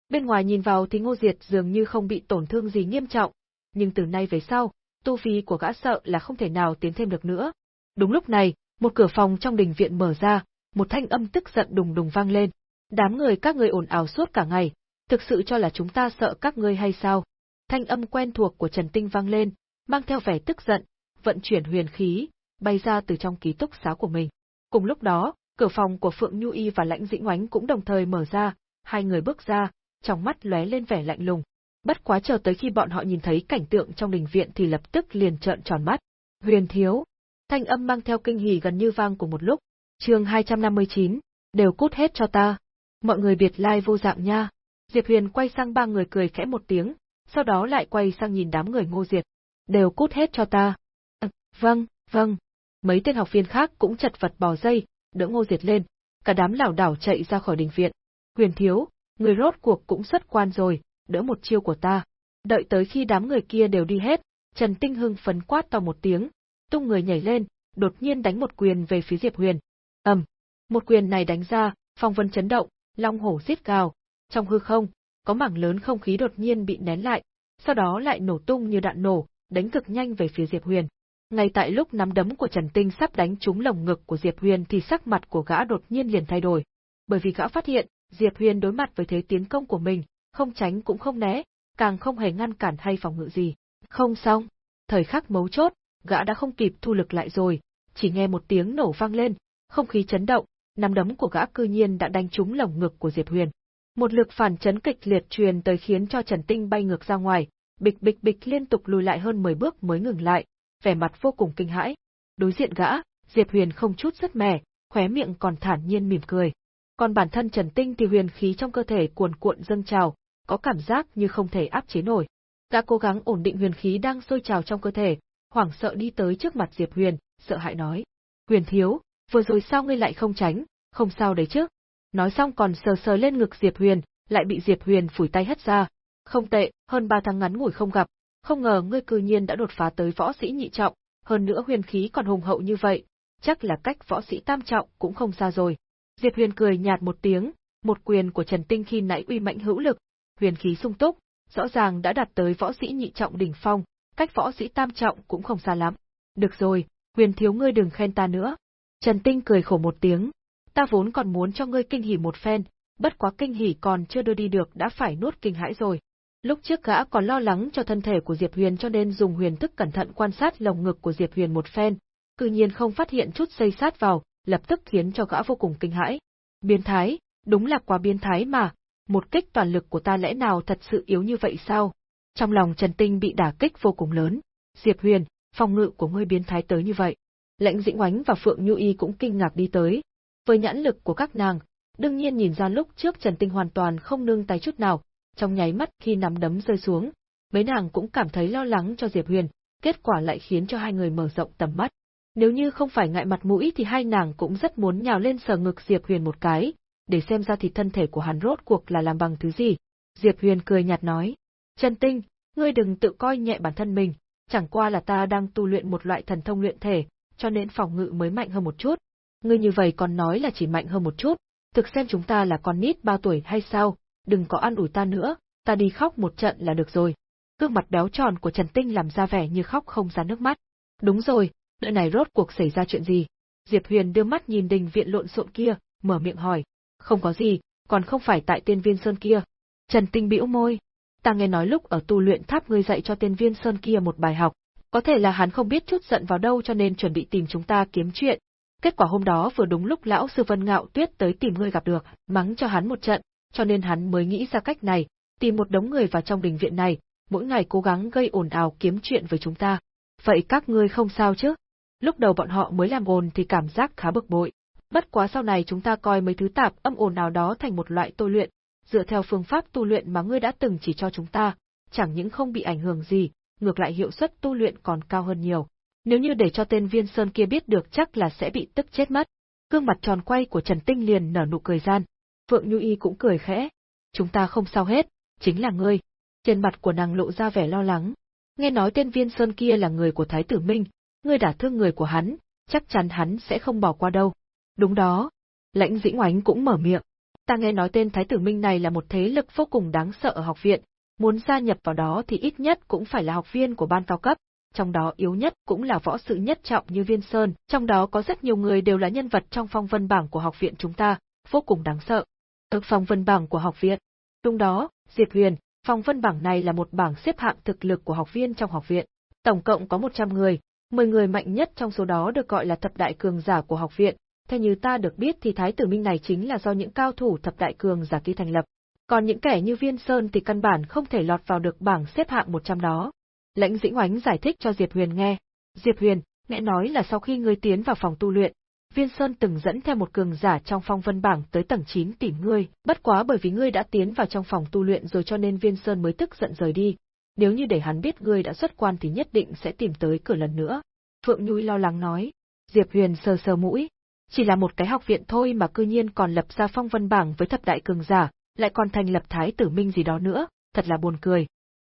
Bên ngoài nhìn vào thì Ngô Diệt dường như không bị tổn thương gì nghiêm trọng, nhưng từ nay về sau, tu vi của gã sợ là không thể nào tiến thêm được nữa. Đúng lúc này, một cửa phòng trong đình viện mở ra, một thanh âm tức giận đùng đùng vang lên. Đám người các ngươi ồn ào suốt cả ngày, thực sự cho là chúng ta sợ các ngươi hay sao? Thanh âm quen thuộc của Trần Tinh vang lên, mang theo vẻ tức giận, vận chuyển huyền khí, bay ra từ trong ký túc xá của mình. Cùng lúc đó, cửa phòng của Phượng Nhu Y và Lãnh Dĩnh Oánh cũng đồng thời mở ra, hai người bước ra, trong mắt lóe lên vẻ lạnh lùng. Bất quá chờ tới khi bọn họ nhìn thấy cảnh tượng trong đình viện thì lập tức liền trợn tròn mắt. Huyền thiếu, thanh âm mang theo kinh hỉ gần như vang cùng một lúc. Chương 259, đều cút hết cho ta. Mọi người biệt lai vô dạng nha. Diệp Huyền quay sang ba người cười khẽ một tiếng, sau đó lại quay sang nhìn đám người Ngô Diệp. Đều cút hết cho ta. À, vâng, vâng. Mấy tên học viên khác cũng chật vật bò dây, đỡ Ngô Diệt lên, cả đám lảo đảo chạy ra khỏi đình viện. Huyền thiếu, người rốt cuộc cũng xuất quan rồi, đỡ một chiêu của ta. Đợi tới khi đám người kia đều đi hết, Trần Tinh Hưng phấn quát to một tiếng, tung người nhảy lên, đột nhiên đánh một quyền về phía Diệp Huyền. ầm, một quyền này đánh ra, phong vân chấn động, long hổ giết gào, trong hư không, có mảng lớn không khí đột nhiên bị nén lại, sau đó lại nổ tung như đạn nổ, đánh cực nhanh về phía Diệp Huyền. Ngay tại lúc nắm đấm của Trần Tinh sắp đánh trúng lồng ngực của Diệp Huyền thì sắc mặt của gã đột nhiên liền thay đổi, bởi vì gã phát hiện, Diệp Huyền đối mặt với thế tiến công của mình, không tránh cũng không né, càng không hề ngăn cản hay phòng ngự gì. Không xong, thời khắc mấu chốt, gã đã không kịp thu lực lại rồi, chỉ nghe một tiếng nổ vang lên, không khí chấn động, nắm đấm của gã cư nhiên đã đánh trúng lồng ngực của Diệp Huyền. Một lực phản chấn kịch liệt truyền tới khiến cho Trần Tinh bay ngược ra ngoài, bịch bịch bịch liên tục lùi lại hơn 10 bước mới ngừng lại, vẻ mặt vô cùng kinh hãi. Đối diện gã, Diệp Huyền không chút rất mẻ, khóe miệng còn thản nhiên mỉm cười. Còn bản thân Trần Tinh thì huyền khí trong cơ thể cuồn cuộn dâng trào, có cảm giác như không thể áp chế nổi. Gã cố gắng ổn định huyền khí đang sôi trào trong cơ thể, hoảng sợ đi tới trước mặt Diệp Huyền, sợ hãi nói: "Huyền thiếu, vừa rồi sao ngươi lại không tránh, không sao đấy chứ?" Nói xong còn sờ sờ lên ngực Diệp Huyền, lại bị Diệp Huyền phủi tay hất ra. "Không tệ, hơn ba tháng ngắn ngủi không gặp, không ngờ ngươi cư nhiên đã đột phá tới võ sĩ nhị trọng, hơn nữa huyền khí còn hùng hậu như vậy, chắc là cách võ sĩ tam trọng cũng không xa rồi." Diệp Huyền cười nhạt một tiếng, một quyền của Trần Tinh khi nãy uy mạnh hữu lực, huyền khí sung túc, rõ ràng đã đạt tới võ sĩ nhị trọng đỉnh phong, cách võ sĩ tam trọng cũng không xa lắm. Được rồi, huyền thiếu ngươi đừng khen ta nữa. Trần Tinh cười khổ một tiếng, ta vốn còn muốn cho ngươi kinh hỉ một phen, bất quá kinh hỉ còn chưa đưa đi được đã phải nuốt kinh hãi rồi. Lúc trước gã còn lo lắng cho thân thể của Diệp Huyền cho nên dùng huyền thức cẩn thận quan sát lồng ngực của Diệp Huyền một phen, cư nhiên không phát hiện chút xây sát vào, lập tức khiến cho gã vô cùng kinh hãi. Biến thái, đúng là quá biến thái mà, một kích toàn lực của ta lẽ nào thật sự yếu như vậy sao? Trong lòng Trần Tinh bị đả kích vô cùng lớn. Diệp Huyền, phòng ngự của ngươi biến thái tới như vậy. Lệnh Dĩnh Oánh và Phượng Nhu Y cũng kinh ngạc đi tới. Với nhãn lực của các nàng, đương nhiên nhìn ra lúc trước Trần Tinh hoàn toàn không nương tay chút nào, trong nháy mắt khi nắm đấm rơi xuống, mấy nàng cũng cảm thấy lo lắng cho Diệp Huyền, kết quả lại khiến cho hai người mở rộng tầm mắt. Nếu như không phải ngại mặt mũi thì hai nàng cũng rất muốn nhào lên sờ ngực Diệp Huyền một cái, để xem ra thịt thân thể của hắn rốt cuộc là làm bằng thứ gì. Diệp Huyền cười nhạt nói, Trần Tinh, ngươi đừng tự coi nhẹ bản thân mình, chẳng qua là ta đang tu luyện một loại thần thông luyện thể, cho nên phòng ngự mới mạnh hơn một chút. Ngươi như vậy còn nói là chỉ mạnh hơn một chút, thực xem chúng ta là con nít bao tuổi hay sao, đừng có ăn ủi ta nữa, ta đi khóc một trận là được rồi. Gương mặt béo tròn của Trần Tinh làm ra vẻ như khóc không ra nước mắt. Đúng rồi, đợi này rốt cuộc xảy ra chuyện gì? Diệp Huyền đưa mắt nhìn đình viện lộn xộn kia, mở miệng hỏi. Không có gì, còn không phải tại tiên viên sơn kia. Trần Tinh bĩu môi. Ta nghe nói lúc ở tu luyện tháp ngươi dạy cho tiên viên sơn kia một bài học, có thể là hắn không biết chút giận vào đâu cho nên chuẩn bị tìm chúng ta kiếm chuyện. Kết quả hôm đó vừa đúng lúc lão sư Vân Ngạo Tuyết tới tìm ngươi gặp được, mắng cho hắn một trận, cho nên hắn mới nghĩ ra cách này, tìm một đống người vào trong đình viện này, mỗi ngày cố gắng gây ồn ào kiếm chuyện với chúng ta. Vậy các ngươi không sao chứ? Lúc đầu bọn họ mới làm ồn thì cảm giác khá bực bội. Bất quá sau này chúng ta coi mấy thứ tạp âm ồn nào đó thành một loại tôi luyện, dựa theo phương pháp tu luyện mà ngươi đã từng chỉ cho chúng ta, chẳng những không bị ảnh hưởng gì, ngược lại hiệu suất tu luyện còn cao hơn nhiều. Nếu như để cho tên viên sơn kia biết được chắc là sẽ bị tức chết mất. Gương mặt tròn quay của Trần Tinh liền nở nụ cười gian. Phượng Nhu Y cũng cười khẽ. Chúng ta không sao hết, chính là ngươi. Trên mặt của nàng lộ ra vẻ lo lắng. Nghe nói tên viên sơn kia là người của Thái tử Minh, ngươi đả thương người của hắn, chắc chắn hắn sẽ không bỏ qua đâu. Đúng đó. Lãnh dĩnh oánh cũng mở miệng. Ta nghe nói tên Thái tử Minh này là một thế lực vô cùng đáng sợ ở học viện, muốn gia nhập vào đó thì ít nhất cũng phải là học viên của ban cao cấp, trong đó yếu nhất cũng là võ sự nhất trọng như Viên Sơn, trong đó có rất nhiều người đều là nhân vật trong phong vân bảng của học viện chúng ta, vô cùng đáng sợ. Ở phong vân bảng của học viện. Đúng đó, Diệp Huyền, phong vân bảng này là một bảng xếp hạng thực lực của học viên trong học viện. Tổng cộng có 100 người, 10 người mạnh nhất trong số đó được gọi là thập đại cường giả của học viện. Theo như ta được biết thì Thái tử Minh này chính là do những cao thủ thập đại cường giả kia thành lập. Còn những kẻ như Viên Sơn thì căn bản không thể lọt vào được bảng xếp hạng 100 đó. Lãnh Dĩnh Oánh giải thích cho Diệp Huyền nghe. Diệp Huyền, nghe nói là sau khi ngươi tiến vào phòng tu luyện, Viên Sơn từng dẫn theo một cường giả trong phong vân bảng tới tầng 9 tìm ngươi, bất quá bởi vì ngươi đã tiến vào trong phòng tu luyện rồi cho nên Viên Sơn mới tức giận rời đi. Nếu như để hắn biết ngươi đã xuất quan thì nhất định sẽ tìm tới cửa lần nữa. Phượng Nhũi lo lắng nói. Diệp Huyền sờ sờ mũi. Chỉ là một cái học viện thôi mà cư nhiên còn lập ra phong vân bảng với thập đại cường giả, lại còn thành lập thái tử minh gì đó nữa, thật là buồn cười.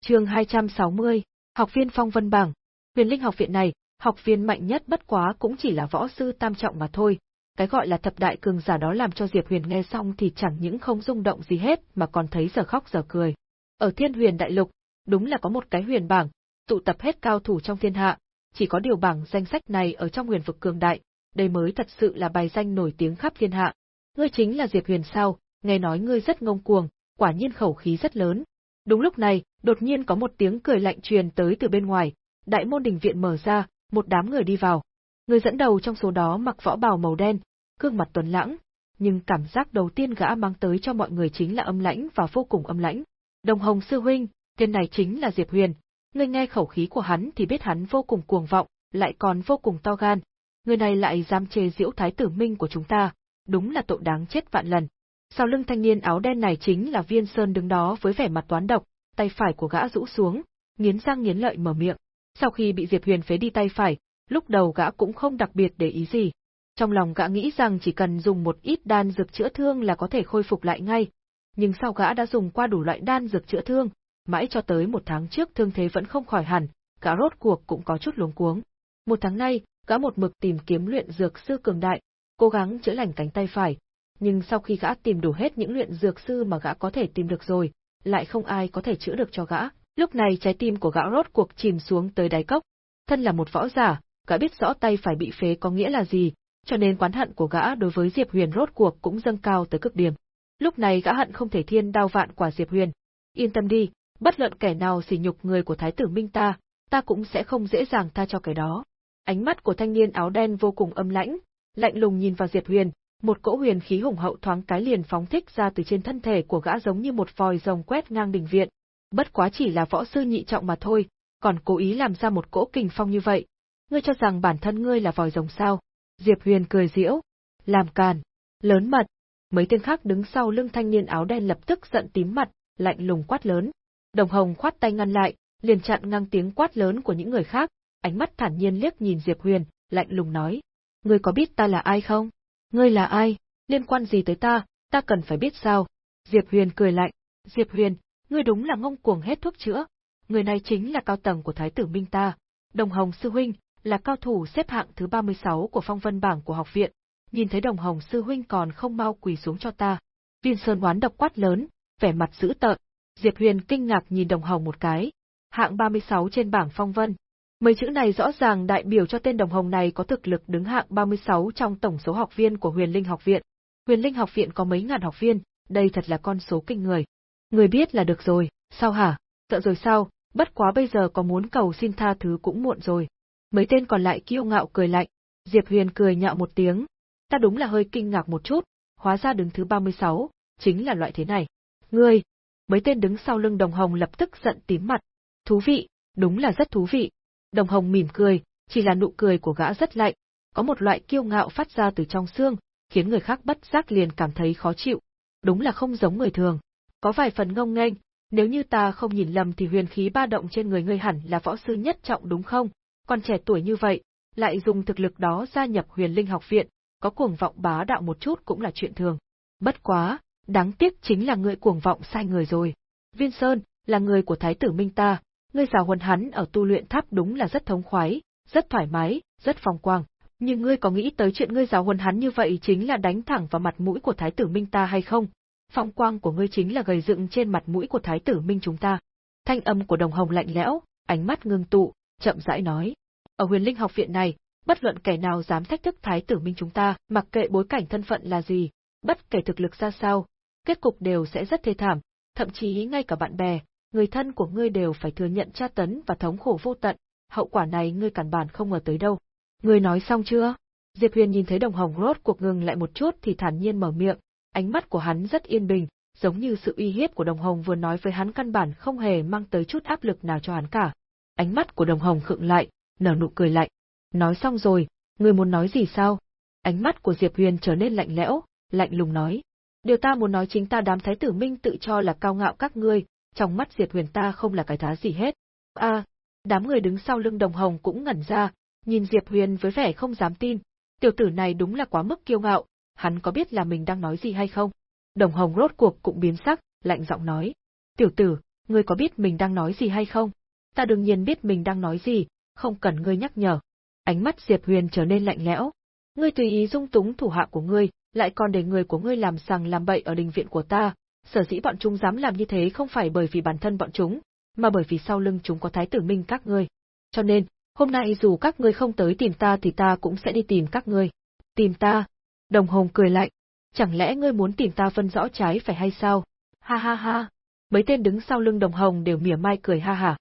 chương 260, học viên phong vân bảng. Huyền linh học viện này, học viên mạnh nhất bất quá cũng chỉ là võ sư tam trọng mà thôi. Cái gọi là thập đại cường giả đó làm cho Diệp Huyền nghe xong thì chẳng những không rung động gì hết mà còn thấy giờ khóc giờ cười. Ở thiên huyền đại lục, đúng là có một cái huyền bảng, tụ tập hết cao thủ trong thiên hạ, chỉ có điều bảng danh sách này ở trong huyền vực cường đại, đây mới thật sự là bài danh nổi tiếng khắp thiên hạ. Ngươi chính là Diệp Huyền sao, nghe nói ngươi rất ngông cuồng, quả nhiên khẩu khí rất lớn. Đúng lúc này, đột nhiên có một tiếng cười lạnh truyền tới từ bên ngoài, đại môn đình viện mở ra, một đám người đi vào. Người dẫn đầu trong số đó mặc võ bào màu đen, gương mặt tuấn lãng, nhưng cảm giác đầu tiên gã mang tới cho mọi người chính là âm lãnh và vô cùng âm lãnh. Đồng Hồng sư huynh, tên này chính là Diệp Huyền. Ngươi nghe khẩu khí của hắn thì biết hắn vô cùng cuồng vọng, lại còn vô cùng to gan. Người này lại dám chê giễu thái tử minh của chúng ta, đúng là tội đáng chết vạn lần. Sau lưng thanh niên áo đen này chính là Viên Sơn đứng đó với vẻ mặt toán độc, tay phải của gã rũ xuống, nghiến răng nghiến lợi mở miệng. Sau khi bị Diệp Huyền phế đi tay phải, lúc đầu gã cũng không đặc biệt để ý gì. Trong lòng gã nghĩ rằng chỉ cần dùng một ít đan dược chữa thương là có thể khôi phục lại ngay. Nhưng sau gã đã dùng qua đủ loại đan dược chữa thương, mãi cho tới một tháng trước thương thế vẫn không khỏi hẳn, gã rốt cuộc cũng có chút luống cuống. Một tháng nay, gã một mực tìm kiếm luyện dược sư cường đại, cố gắng chữa lành cánh tay phải, nhưng sau khi gã tìm đủ hết những luyện dược sư mà gã có thể tìm được rồi, lại không ai có thể chữa được cho gã. Lúc này trái tim của gã rốt cuộc chìm xuống tới đáy cốc. Thân là một võ giả, gã biết rõ tay phải bị phế có nghĩa là gì, cho nên quán hận của gã đối với Diệp Huyền rốt cuộc cũng dâng cao tới cực điểm. Lúc này gã hận không thể thiên đao vạn quả Diệp Huyền. Yên tâm đi, bất luận kẻ nào sỉ nhục người của Thái tử Minh ta, ta cũng sẽ không dễ dàng tha cho cái đó. Ánh mắt của thanh niên áo đen vô cùng âm lãnh, lạnh lùng nhìn vào Diệp Huyền, một cỗ huyền khí hùng hậu thoáng cái liền phóng thích ra từ trên thân thể của gã giống như một vòi rồng quét ngang đình viện. Bất quá chỉ là võ sư nhị trọng mà thôi, còn cố ý làm ra một cỗ kình phong như vậy. Ngươi cho rằng bản thân ngươi là vòi rồng sao? Diệp Huyền cười giễu. Làm càn. Lớn mật. Mấy tên khác đứng sau lưng thanh niên áo đen lập tức giận tím mặt, lạnh lùng quát lớn. Đồng Hồng khoát tay ngăn lại, liền chặn ngang tiếng quát lớn của những người khác, ánh mắt thản nhiên liếc nhìn Diệp Huyền, lạnh lùng nói. Ngươi có biết ta là ai không? Ngươi là ai? Liên quan gì tới ta? Ta cần phải biết sao? Diệp Huyền cười lạnh. Diệp Huyền, ngươi đúng là ngông cuồng hết thuốc chữa. Người này chính là cao tầng của Thái tử Minh ta. Đồng Hồng Sư Huynh, là cao thủ xếp hạng thứ 36 của phong vân bảng của học viện. Nhìn thấy Đồng Hồng Sư Huynh còn không mau quỳ xuống cho ta. Viên Sơn oán độc quát lớn, vẻ mặt dữ tợn. Diệp Huyền kinh ngạc nhìn Đồng Hồng một cái. Hạng 36 trên bảng phong vân, Mấy chữ này rõ ràng đại biểu cho tên đồng hồng này có thực lực đứng hạng 36 trong tổng số học viên của Huyền Linh học viện. Huyền Linh học viện có mấy ngàn học viên, đây thật là con số kinh người. Người biết là được rồi, sao hả? Sợ rồi sao, bất quá bây giờ có muốn cầu xin tha thứ cũng muộn rồi. Mấy tên còn lại kiêu ngạo cười lạnh, Diệp Huyền cười nhạo một tiếng. Ta đúng là hơi kinh ngạc một chút, hóa ra đứng thứ 36, chính là loại thế này. Ngươi! Mấy tên đứng sau lưng đồng hồng lập tức giận tím mặt. Thú vị, đúng là rất thú vị, Đồng Hồng mỉm cười, chỉ là nụ cười của gã rất lạnh, có một loại kiêu ngạo phát ra từ trong xương, khiến người khác bất giác liền cảm thấy khó chịu. Đúng là không giống người thường. Có vài phần ngông nghênh, nếu như ta không nhìn lầm thì huyền khí ba động trên người ngươi hẳn là võ sư nhất trọng đúng không? Còn trẻ tuổi như vậy, lại dùng thực lực đó gia nhập huyền linh học viện, có cuồng vọng bá đạo một chút cũng là chuyện thường. Bất quá, đáng tiếc chính là người cuồng vọng sai người rồi. Viên Sơn, là người của Thái tử Minh ta, ngươi giáo huấn hắn ở tu luyện tháp đúng là rất thống khoái, rất thoải mái, rất phong quang. Nhưng ngươi có nghĩ tới chuyện ngươi giáo huấn hắn như vậy chính là đánh thẳng vào mặt mũi của Thái tử Minh ta hay không? Phong quang của ngươi chính là gầy dựng trên mặt mũi của Thái tử Minh chúng ta. Thanh âm của Đồng Hồng lạnh lẽo, ánh mắt ngưng tụ, chậm rãi nói. Ở huyền linh học viện này, bất luận kẻ nào dám thách thức Thái tử Minh chúng ta, mặc kệ bối cảnh thân phận là gì, bất kể thực lực ra sao, kết cục đều sẽ rất thê thảm, thậm chí ngay cả bạn bè, người thân của ngươi đều phải thừa nhận tra tấn và thống khổ vô tận, hậu quả này ngươi cản bản không ngờ tới đâu. Ngươi nói xong chưa? Diệp Huyền nhìn thấy đồng hồng rốt cuộc ngừng lại một chút thì thản nhiên mở miệng, ánh mắt của hắn rất yên bình, giống như sự uy hiếp của đồng hồng vừa nói với hắn căn bản không hề mang tới chút áp lực nào cho hắn cả. Ánh mắt của đồng hồng khựng lại, nở nụ cười lạnh. Nói xong rồi, ngươi muốn nói gì sao? Ánh mắt của Diệp Huyền trở nên lạnh lẽo, lạnh lùng nói. Điều ta muốn nói chính ta đám thái tử minh tự cho là cao ngạo các ngươi, trong mắt Diệp Huyền ta không là cái thá gì hết. A, đám người đứng sau lưng Đồng Hồng cũng ngẩn ra, nhìn Diệp Huyền với vẻ không dám tin, tiểu tử này đúng là quá mức kiêu ngạo, hắn có biết là mình đang nói gì hay không? Đồng Hồng rốt cuộc cũng biến sắc, lạnh giọng nói, tiểu tử, ngươi có biết mình đang nói gì hay không? Ta đương nhiên biết mình đang nói gì, không cần ngươi nhắc nhở. Ánh mắt Diệp Huyền trở nên lạnh lẽo. Ngươi tùy ý dung túng thủ hạ của ngươi, lại còn để người của ngươi làm sằng làm bậy ở đình viện của ta, sở dĩ bọn chúng dám làm như thế không phải bởi vì bản thân bọn chúng, mà bởi vì sau lưng chúng có thái tử minh các ngươi. Cho nên, hôm nay dù các ngươi không tới tìm ta thì ta cũng sẽ đi tìm các ngươi. Tìm ta? Đồng Hồng cười lạnh. Chẳng lẽ ngươi muốn tìm ta phân rõ trái phải hay sao? Ha ha ha. Mấy tên đứng sau lưng Đồng Hồng đều mỉa mai cười ha ha.